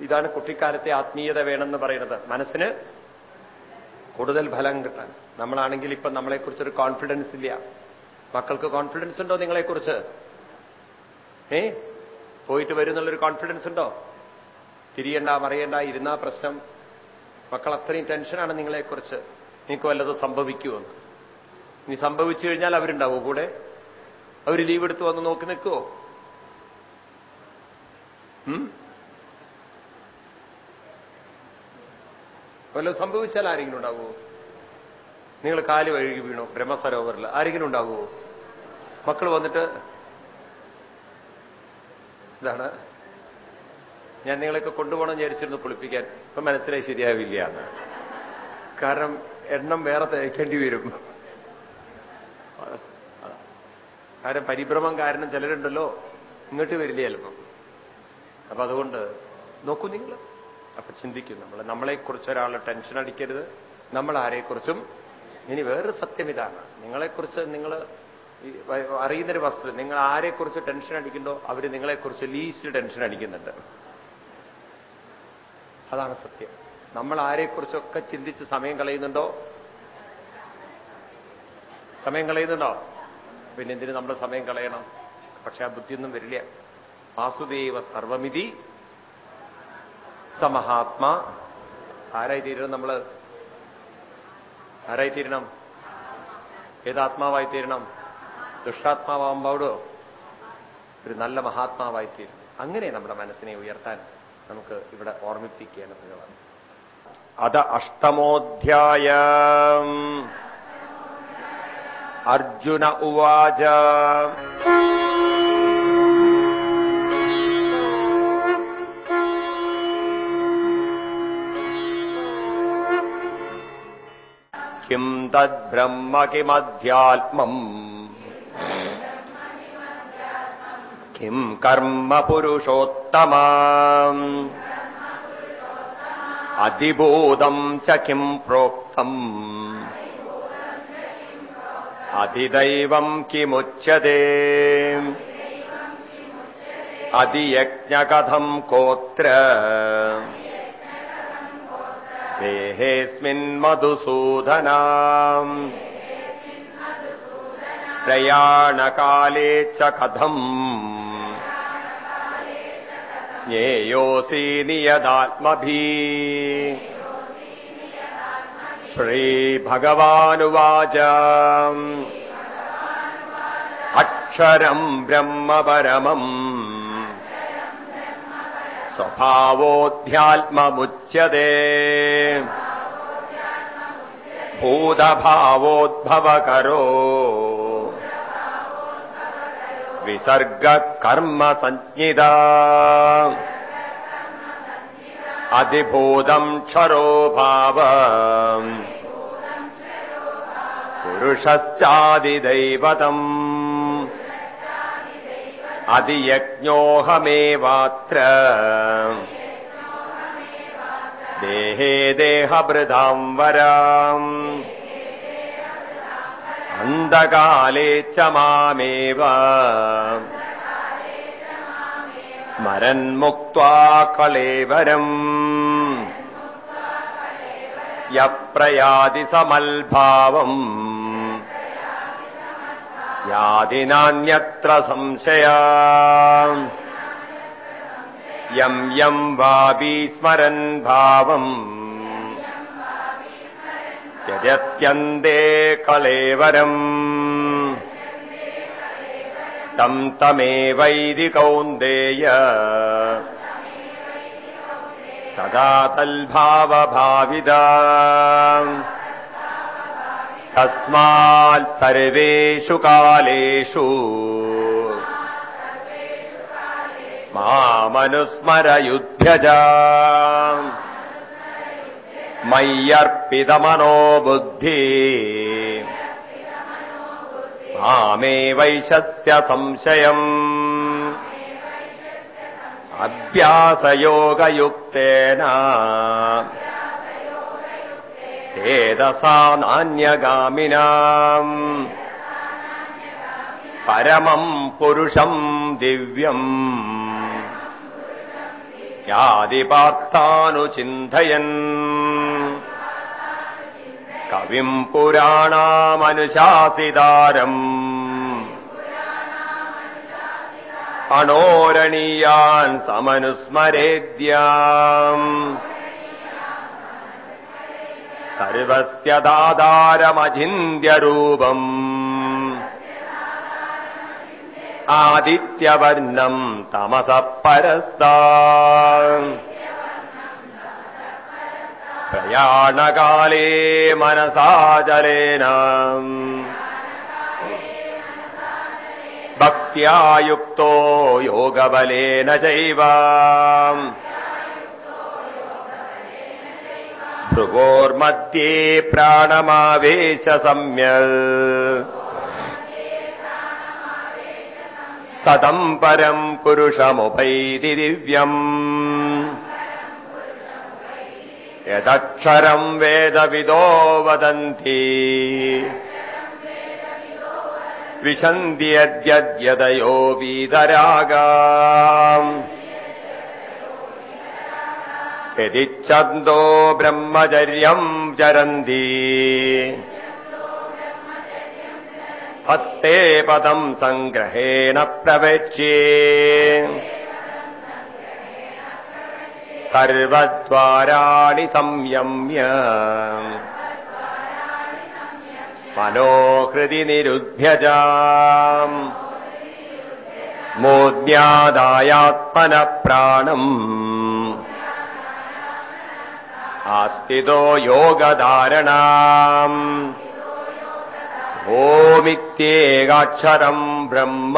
ഇതാണ് കുട്ടിക്കാലത്തെ ആത്മീയത വേണമെന്ന് പറയുന്നത്. മനസ്സിന് കൂടുതൽ ഫലം കിട്ടാൻ. നമ്മളാണെങ്കിൽ ഇപ്പം നമ്മളെക്കുറിച്ചൊരു കോൺഫിഡൻസ് ഇല്ല. മക്കൾക്ക് കോൺഫിഡൻസ് ഉണ്ടോ നിങ്ങളെക്കുറിച്ച്? ഏ? പോയിട്ട് വരുന്നുള്ളൊരു കോൺഫിഡൻസ് ഉണ്ടോ? തിരിയണ്ട മറിയണ്ട ഇരുന്നാ പ്രശ്നം. മക്കൾ അത്രയും ടെൻഷനാണ് നിങ്ങളെക്കുറിച്ച്. നിങ്ങൾക്ക് വല്ലതും സംഭവിക്കുമോ ഇനി സംഭവിച്ചു കഴിഞ്ഞാൽ അവരുണ്ടാവോ കൂടെ? അവർ ലീവ് എടുത്ത് വന്ന് നോക്കി നിൽക്കുമോ വല്ലതും സംഭവിച്ചാൽ ആരെങ്കിലും ഉണ്ടാവുമോ നിങ്ങൾ കാൽ വഴുകി വീണോ? ബ്രഹ്മസരോവറിൽ ആരെങ്കിലും ഉണ്ടാവുമോ മക്കൾ വന്നിട്ട് ഇതാണ് ഞാൻ നിങ്ങളെയൊക്കെ കൊണ്ടുപോകണം വിചാരിച്ചിരുന്നു കുളിപ്പിക്കാൻ ഇപ്പൊ മനസ്സിലായി ശരിയാവില്ല കാരണം എണ്ണം വേറെ തയ്ക്കേണ്ടി വരും. കാരണം പരിഭ്രമം കാരണം ചിലരുണ്ടല്ലോ. ഇങ്ങോട്ട് വരില്ല ചിലപ്പം. അപ്പൊ അതുകൊണ്ട് നോക്കൂ നിങ്ങൾ. അപ്പൊ ചിന്തിക്കും നമ്മൾ. നമ്മളെക്കുറിച്ച് ഒരാളെ ടെൻഷൻ അടിക്കരുത്. നമ്മൾ ആരെക്കുറിച്ചും ഇനി വേറൊരു സത്യം ഇതാണ്. നിങ്ങളെക്കുറിച്ച് നിങ്ങൾ അറിയുന്നൊരു വസ്തു നിങ്ങൾ ആരെക്കുറിച്ച് ടെൻഷൻ അടിക്കുന്നുണ്ടോ അവർ നിങ്ങളെക്കുറിച്ച് ലീസ്റ്റ് ടെൻഷൻ അടിക്കുന്നുണ്ട്. അതാണ് സത്യം. നമ്മൾ ആരെക്കുറിച്ചൊക്കെ ചിന്തിച്ച് സമയം കളയുന്നുണ്ടോ? സമയം കളയുന്നുണ്ടോ? പിന്നെ എന്തിനു നമ്മൾ സമയം കളയണം? പക്ഷെ ആ ബുദ്ധിയൊന്നും വരില്ല. വാസുദേവ സർവമിതി സമഹാത്മാ. ആരായി തീരണം നമ്മൾ ആരായി തീരണം ഏതാത്മാവായി തീരണം ദുഷ്ടാത്മാവാകുമ്പോഴോ ഒരു നല്ല മഹാത്മാവായി തീരും അങ്ങനെ നമ്മുടെ മനസ്സിനെ ഉയർത്താൻ നമുക്ക് ഇവിടെ ഓർമ്മിപ്പിക്കേണ്ട ഭഗവാൻ അത അഷ്ടമോധ്യായ. അർജുന ഉവാച. കിം തദ്ബ്രഹ്മ കിമധ്യാത്മം. किम् कर्म पुरुषोत्तमा अतिबोधम् च किम् प्रोक्तम्? अतिदैवम् किमुच्यते? अतियज्ञकथम् कोत्र? देहेऽस्मिन्मधुसूदना प्रयाणकाले च कथम्? ज्ञेयोऽसि नियदात्मभिः श्रीभगवानुवाच। अक्षरम् ब्रह्म परमम् स्वभावोऽध्यात्ममुच्यते। भूतभावोद्भवकरो। विसर्गकर्म सञ्ज्ञिदादिभूतम् क्षरो भाव पुरुषश्चादिदैवतम् अधियज्ञोऽहमेवात्र देहे देहवृधां वरा अन्धकाले च मामेव। स्मरन्मुक्त्वा कलेवरम् यः प्रयाति समल्भावम् यादिनान्यत्र संशया। यं यं वापि स्मरन् भावम्। यद्यत्यन्ते कलेवरम्। तम् तमेवैदिकौन्देय सदा तल्भावभाविदा। तस्मात् सर्वेषु कालेषु। मामनुस्मरयुध्यजा। मय्यर्पितमनो मय्यर्पितमनोबुद्धि। सामेवैशस्य संशयम् अभ्यासयोगयुक्तेन। चेदसा नान्यगामिनाम् परमम् पुरुषम् दिव्यम्। ्यादिपाक्तानुचिन्तयन् कविम् पुराणामनुशासितारम्। अणोरणीयान् समनुस्मरेद्या सर्वस्य दादारमचिन्द्यरूपम् आदित्यवर्णम् तमसः परस्ता प्रयाणकाले मनसाजलेन भक्त्या युक्तो योगबलेन चैव। भ्रुवोर्मध्ये प्राणमावेश सम्यक् ततम् परम् पुरुषमुपैति दिव्यम् यदक्षरम् वेदविदो वदन्ति। विशन्ति यद्यद्यदयो वीतरागा यदिच्छन्दो ब्रह्मचर्यम् चरन्ति। हस्ते पदम् सङ्ग्रहेण प्रवृच्ये। सर्वद्वाराणि संयम्य। मनोहृदि मनोकृतिनिरुभ्यजा मोद्यादायात्मनप्राणम्। आस्तितो योगधारणाम्। ओमित्येकाक्षरम् ब्रह्म।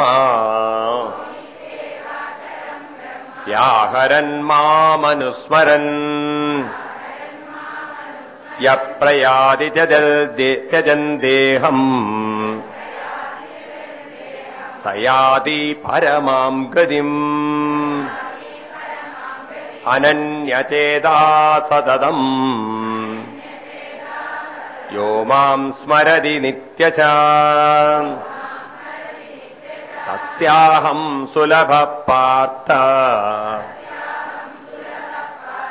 व्याहरन् मामनुस्मरन्। य प्रयाति त्यजन् देहम् स याति परमाम् गतिम्। अनन्यचेदा सततम् व्यो माम् नित्य च तस्याहम् सुलभः पार्थ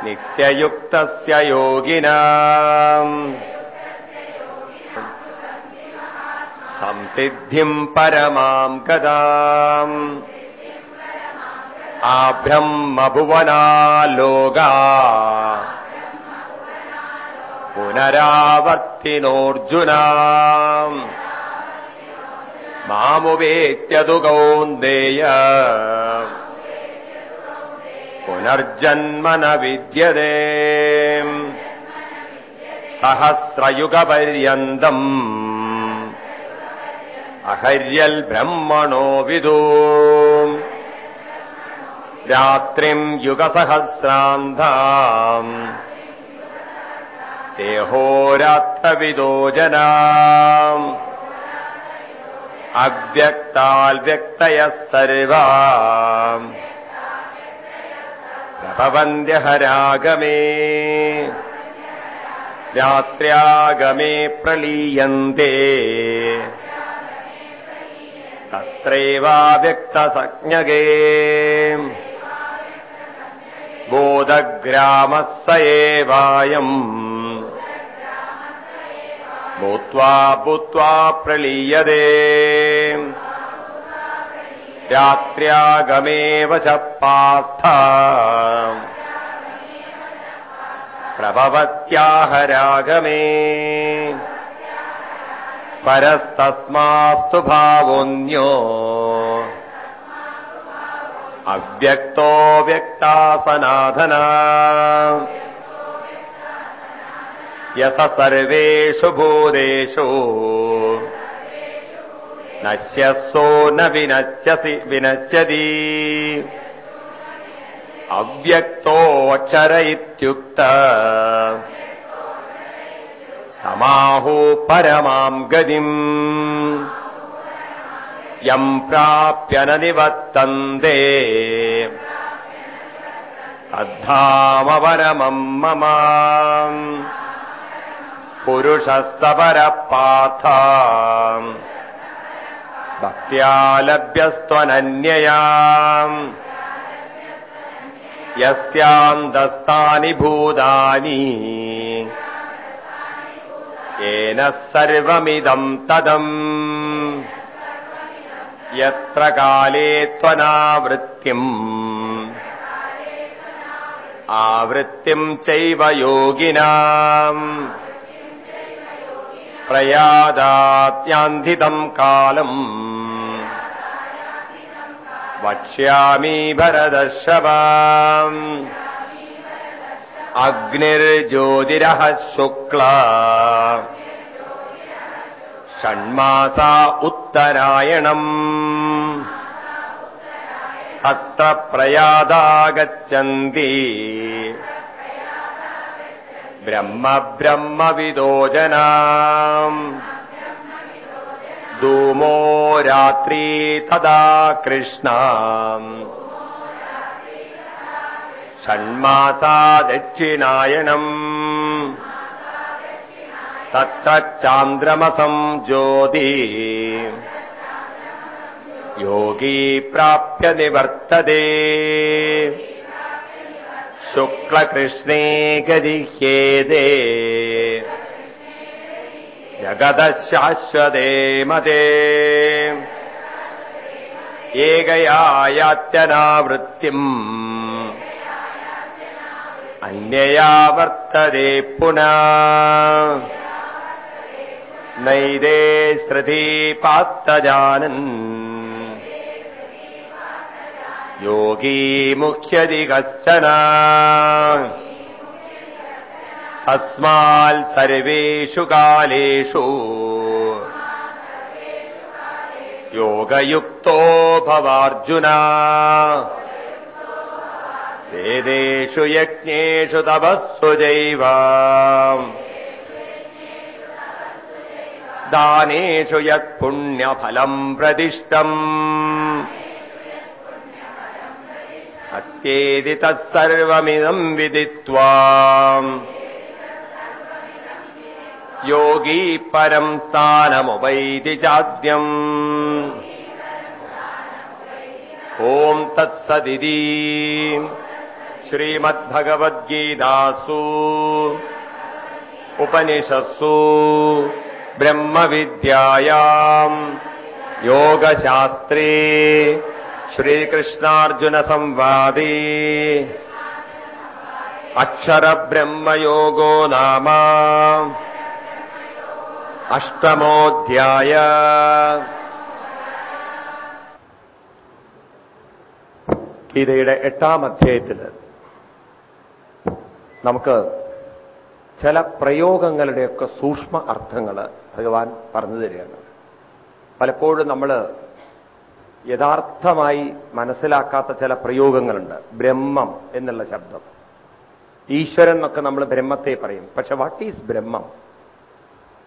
नित्ययुक्तस्य योगिना। संसिद्धिम् परमाम् गदाम् आभ्यम् लोगा पुनरावर्तिनोऽर्जुना। पुनर्जन्म न विद्यते। सहस्रयुगपर्यन्तम्। अहर्यल्ब्रह्मणो विदु। रात्रिम् युगसहस्रान्धाम्। ते होरार्थविदो जना अव्यक्ताल्व्यक्तयः सर्वा सर्वाभवन्त्यहरागमे रात्र्यागमे प्रलीयन्ते। तत्रैवाव्यक्तसज्ञगे बोधग्रामः स एवायम्। भूत्वा भूत्वा प्रलीयते। रात्र्यागमेव च पार्थ। प्रभवत्याहरागमे परस्तस्मास्तु भावोऽन्यो। अव्यक्तो व्यक्ता सनाधना यश सर्वेषु भूतेषु। नश्यसो न विनश्यसि विनश्यति। अव्यक्तोऽक्षर इत्युक्त। समाहो परमाम् गतिम्। यम् प्राप्य न निवर्तन्ते। अद्धामवरमम् मम। പുരുഷസ്തപരപാഥ. പാഥ യസ്യാന്തസ്ഥാനി ഭൂതാനി ഏന തദം. യത്ര കാലേ ത്വനാവൃത്തിം. ആവൃത്തിം ചൈവ യോഗിനാം. प्रयादात्यान्धितम् कालम्। वक्ष्यामि भरदर्शवा अग्निर्ज्योतिरः शुक्ला। षण्मासा उत्तरायणम्। अत्र प्रयादागच्छन्ति ब्रह्म ब्रह्मविदोजना धूमो रात्री तदा कृष्णा षण्मासादिच्चिनायनम् तत्तच्चान्द्रमसं ज्योति। योगी प्राप्य निवर्तते। शुक्लकृष्णे गदिह्येदे जगदशाश्वते मते एकया यात्यनावृत्तिम् अन्यया वर्तते पुना। नैदे स्त्रिधी पात्त योगी मुख्यधिकश्चन अस्मात्सर्वेषु कालेषु। योगयुक्तो भवार्जुन। वेदेषु यज्ञेषु तपःसु जैव। दानेषु यत्पुण्यफलम् प्रदिष्टम् अत्येति तत्सर्वमिदम् विदित्वा। योगी परम् स्थानमुपैति चाद्यम्। ॐ तत्सदिति। श्रीमद्भगवद्गीतासु। उपनिषत्सु। ब्रह्मविद्यायाम् योगशास्त्रे। യോഗശാസ്ത്രേ ശ്രീകൃഷ്ണാർജുനസംവാദേ. അക്ഷരബ്രഹ്മയോഗോ നാമ. അഷ്ടമോധ്യായ. ഗീതയുടെ എട്ടാം അധ്യായത്തിൽ നമുക്ക് ചില പ്രയോഗങ്ങളുടെയൊക്കെ സൂക്ഷ്മ അർത്ഥങ്ങൾ ഭഗവാൻ പറഞ്ഞു തരികയാണ്. പലപ്പോഴും നമ്മൾ യഥാർത്ഥമായി മനസ്സിലാക്കാത്ത ചില പ്രയോഗങ്ങളുണ്ട്. ബ്രഹ്മം എന്നുള്ള ശബ്ദം. ഈശ്വരൻ എന്നൊക്കെ നമ്മൾ ബ്രഹ്മത്തെ പറയും. പക്ഷെ വാട്ട് ഈസ് ബ്രഹ്മം?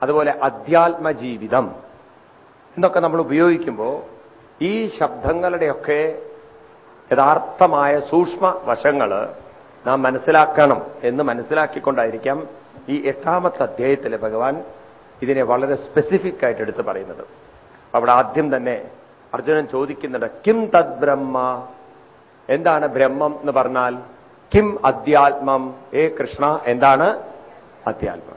അതുപോലെ അധ്യാത്മജീവിതം എന്നൊക്കെ നമ്മൾ ഉപയോഗിക്കുമ്പോൾ ഈ ശബ്ദങ്ങളുടെയൊക്കെ യഥാർത്ഥമായ സൂക്ഷ്മ വശങ്ങൾ നാം മനസ്സിലാക്കണം എന്ന് മനസ്സിലാക്കിക്കൊണ്ടായിരിക്കാം ഈ എട്ടാമത്തെ അധ്യായത്തിൽ ഭഗവാൻ ഇതിനെ വളരെ സ്പെസിഫിക് ആയിട്ട് എടുത്ത് പറയുന്നത്. അവിടെ ആദ്യം തന്നെ അർജുനൻ ചോദിക്കുന്നുണ്ട് കിം തദ് ബ്രഹ്മ? എന്താണ് ബ്രഹ്മം എന്ന് പറഞ്ഞാൽ കിം അധ്യാത്മം ഏ കൃഷ്ണ എന്താണ് അധ്യാത്മം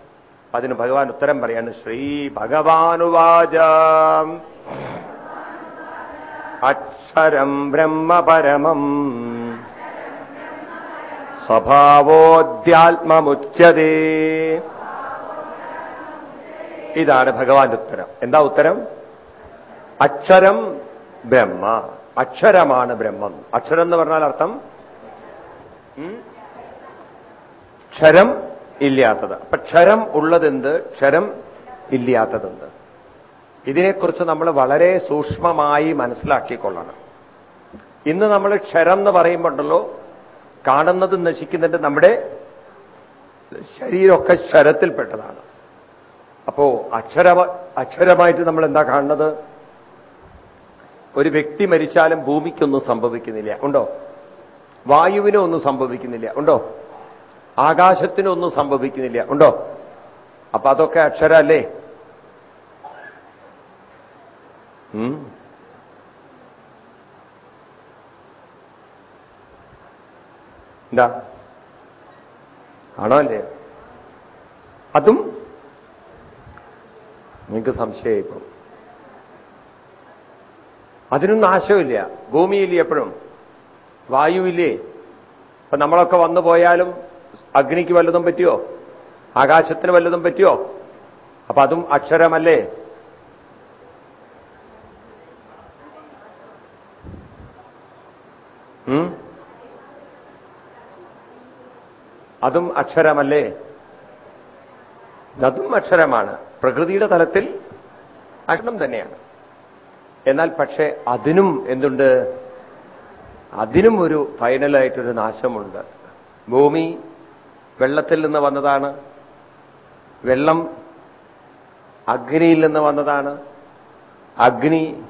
അതിന് ഭഗവാൻ ഉത്തരം പറയാണ് ശ്രീ ഭഗവാനുവാച. അക്ഷരം ബ്രഹ്മപരമം സ്വഭാവോധ്യാത്മമുച്ചതേ ഇതാണ് ഭഗവാന്റെ ഉത്തരം. എന്താ ഉത്തരം? അക്ഷരം ബ്രഹ്മ. അക്ഷരമാണ് ബ്രഹ്മം. അക്ഷരം എന്ന് പറഞ്ഞാൽ അർത്ഥം? ക്ഷരം ഇല്ലാത്തത്. അപ്പൊ ക്ഷരം ഉള്ളതെന്ത്? ക്ഷരം ഇല്ലാത്തതെന്ത്? ഇതിനെക്കുറിച്ച് നമ്മൾ വളരെ സൂക്ഷ്മമായി മനസ്സിലാക്കിക്കൊള്ളണം. ഇന്ന് നമ്മൾ ക്ഷരം എന്ന് പറയുമ്പോണ്ടല്ലോ കാണുന്നത് നശിക്കുന്നുണ്ട് നമ്മുടെ ശരീരമൊക്കെ ക്ഷരത്തിൽപ്പെട്ടതാണ്. അപ്പോ അക്ഷര അക്ഷരമായിട്ട് നമ്മൾ എന്താ കാണുന്നത്? ഒരു വ്യക്തി മരിച്ചാലും ഭൂമിക്കൊന്നും സംഭവിക്കുന്നില്ല. ഉണ്ടോ? വായുവിനും ഒന്നും സംഭവിക്കുന്നില്ല. ഉണ്ടോ? ആകാശത്തിനൊന്നും സംഭവിക്കുന്നില്ല. ഉണ്ടോ? അപ്പൊ അതൊക്കെ അക്ഷരല്ലേ? എന്താ? ആണോ അല്ലേ? അതും? നിങ്ങൾക്ക് സംശയം ഇപ്പം അതിനൊന്നും ആശയമില്ല. ഭൂമിയില്ലേ എപ്പോഴും? വായുവില്ലേ? അപ്പൊ നമ്മളൊക്കെ വന്നു പോയാലും അഗ്നിക്ക് വല്ലതും പറ്റിയോ? ആകാശത്തിന് വല്ലതും പറ്റിയോ? അപ്പൊ അതും അക്ഷരമല്ലേ? അതും അക്ഷരമല്ലേ? അതും അക്ഷരമാണ്. പ്രകൃതിയുടെ തലത്തിൽ അക്ഷരം തന്നെയാണ്. എന്നാൽ പക്ഷേ അതിനും എന്തുണ്ട്? അതിനും ഒരു ഫൈനലായിട്ടൊരു നാശമുണ്ട്. ഭൂമി വെള്ളത്തിൽ നിന്ന് വന്നതാണ്. വെള്ളം അഗ്നിയിൽ നിന്ന് വന്നതാണ്. അഗ്നി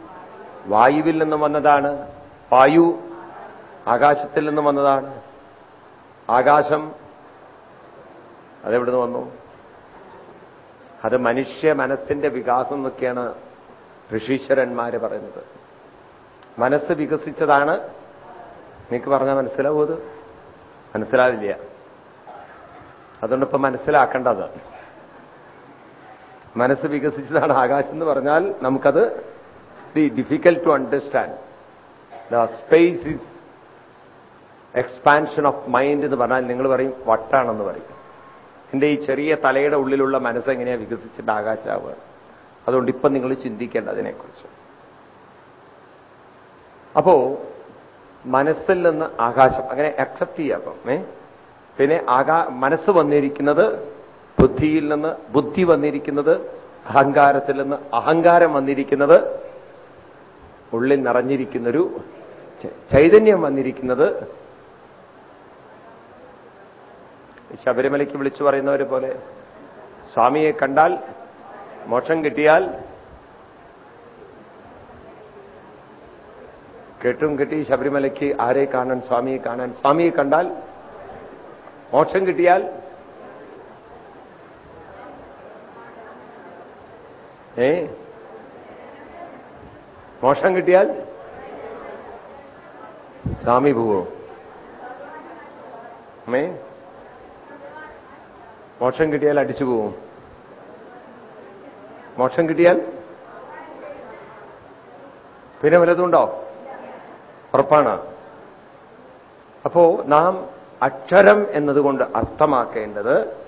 വായുവിൽ നിന്ന് വന്നതാണ്. വായു ആകാശത്തിൽ നിന്ന് വന്നതാണ്. ആകാശം അതെവിടുന്ന് വന്നു? അത് മനുഷ്യ മനസ്സിന്റെ വികാസം എന്നൊക്കെയാണ് ഋഷീശ്വരന്മാര് പറയുന്നത്. മനസ്സ് വികസിച്ചതാണ്. നിങ്ങൾക്ക് പറഞ്ഞാൽ മനസ്സിലാവൂ അത്? മനസ്സിലാവില്ല. അതുകൊണ്ട് ഇപ്പൊ മനസ്സിലാക്കേണ്ടത്. മനസ്സ് വികസിച്ചതാണ് ആകാശം എന്ന് പറഞ്ഞാൽ നമുക്കത് the difficult to understand the space is expansion of mind എന്ന് പറഞ്ഞാൽ നിങ്ങൾ പറയും വട്ടാണെന്ന് പറയും. എന്റെ ഈ ചെറിയ തലയുടെ ഉള്ളിലുള്ള മനസ്സ് എങ്ങനെയാ വികസിച്ചിട്ട് ആകാശാവുക അതുകൊണ്ട് ഇപ്പം നിങ്ങൾ ചിന്തിക്കേണ്ട അതിനെക്കുറിച്ച്. അപ്പോ മനസ്സിൽ നിന്ന് ആകാശം അങ്ങനെ അക്സെപ്റ്റ് ചെയ്യാം ഏ? പിന്നെ ആകാ മനസ്സ് വന്നിരിക്കുന്നത് ബുദ്ധിയിൽ നിന്ന് ബുദ്ധി വന്നിരിക്കുന്നത് അഹങ്കാരത്തിൽ നിന്ന് അഹങ്കാരം വന്നിരിക്കുന്നത് ഉള്ളിൽ നിറഞ്ഞിരിക്കുന്നൊരു ചൈതന്യം വന്നിരിക്കുന്നത് ശബരിമലയ്ക്ക് വിളിച്ചു പറയുന്നവരെ പോലെ സ്വാമിയെ കണ്ടാൽ മോക്ഷം കിട്ടിയാൽ കേട്ടും കിട്ടി ശബരിമലയ്ക്ക് ആരെ കാണാൻ സ്വാമിയെ കാണാൻ സ്വാമിയെ കണ്ടാൽ മോക്ഷം കിട്ടിയാൽ ഏ മോക്ഷം കിട്ടിയാൽ സ്വാമി പോവോ അമ്മേ മോക്ഷം കിട്ടിയാൽ അടിച്ചു പോവും മോക്ഷം കിട്ടിയാൽ? പിന്നെ വലതുണ്ടോ ഉറപ്പാണ്. അപ്പോ നാം അക്ഷരം എന്നതുകൊണ്ട് അർത്ഥമാക്കേണ്ടത്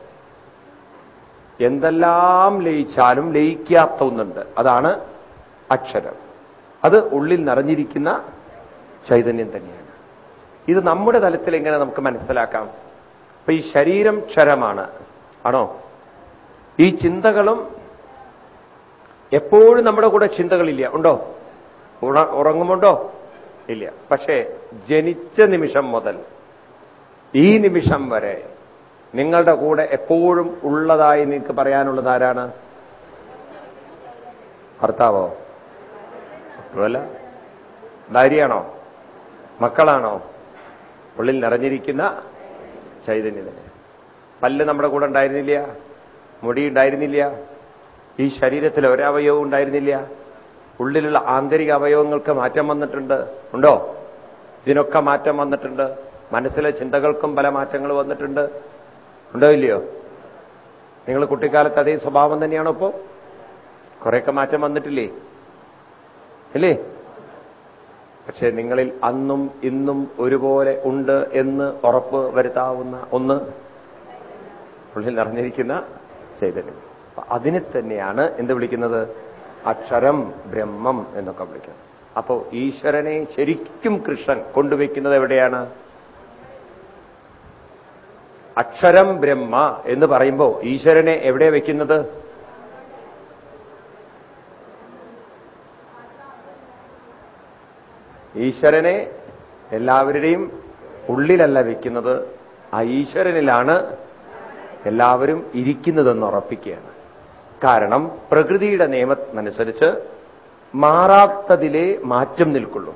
എന്തെല്ലാം ലയിച്ചാലും ലയിക്കാത്ത ഒന്നുണ്ട്. അതാണ് അക്ഷരം. അത് ഉള്ളിൽ നിറഞ്ഞിരിക്കുന്ന ചൈതന്യം തന്നെയാണ്. ഇത് നമ്മുടെ തലത്തിൽ എങ്ങനെ നമുക്ക് മനസ്സിലാക്കാം? അപ്പൊ ഈ ശരീരം ക്ഷരമാണ്. ആണോ? ഈ ചിന്തകളും എപ്പോഴും നമ്മുടെ കൂടെ ചിന്തകളില്ല. ഉണ്ടോ? ഉണ- ഉറങ്ങുമുണ്ടോ? ഇല്ല. പക്ഷേ ജനിച്ച നിമിഷം മുതൽ ഈ നിമിഷം വരെ നിങ്ങളുടെ കൂടെ എപ്പോഴും ഉള്ളതായി നിങ്ങൾക്ക് പറയാനുള്ളത് ആരാണ്? ഭർത്താവോ? അല്ല ഭാര്യയാണോ? മക്കളാണോ? ഉള്ളിൽ നിറഞ്ഞിരിക്കുന്ന ചൈതന്യതന്നെ പല്ല് നമ്മുടെ കൂടെ ഉണ്ടായിരുന്നില്ല. മുടി ഉണ്ടായിരുന്നില്ല. ഈ ശരീരത്തിൽ ഒരവയവം ഉണ്ടായിരുന്നില്ല. ഉള്ളിലുള്ള ആന്തരിക അവയവങ്ങൾക്ക് മാറ്റം വന്നിട്ടുണ്ട്. ഉണ്ടോ? ഇതിനൊക്കെ മാറ്റം വന്നിട്ടുണ്ട്. മനസ്സിലെ ചിന്തകൾക്കും പല മാറ്റങ്ങൾ വന്നിട്ടുണ്ട്. ഉണ്ടോ ഇല്ലയോ? നിങ്ങൾ കുട്ടിക്കാലത്ത് അതേ സ്വഭാവം തന്നെയാണോ ഇപ്പോ? കുറെയൊക്കെ മാറ്റം വന്നിട്ടില്ലേ? ഇല്ലേ? പക്ഷെ നിങ്ങളിൽ അന്നും ഇന്നും ഒരുപോലെ ഉണ്ട് എന്ന് ഉറപ്പ് വരുത്താവുന്ന ഒന്ന് ഉള്ളിൽ നിറഞ്ഞിരിക്കുന്ന ചൈതന്യം. അപ്പൊ അതിനെ തന്നെയാണ് എന്ത് വിളിക്കുന്നത്? അക്ഷരം ബ്രഹ്മം എന്നൊക്കെ വിളിക്കുന്നത്. അപ്പോ ഈശ്വരനെ ശരിക്കും കൃഷ്ണൻ കൊണ്ടുവയ്ക്കുന്നത് എവിടെയാണ്? അക്ഷരം ബ്രഹ്മ എന്ന് പറയുമ്പോൾ ഈശ്വരനെ എവിടെ വയ്ക്കുന്നത്? ഈശ്വരനെ എല്ലാവരുടെയും ഉള്ളിലല്ല വെക്കുന്നത് ആ ഈശ്വരനിലാണ് എല്ലാവരും ഇരിക്കുന്നതെന്ന് ഉറപ്പിക്കുകയാണ്. കാരണം പ്രകൃതിയുടെ നിയമമനുസരിച്ച് മാറാത്തതിലെ മാറ്റം നിൽക്കുള്ളൂ.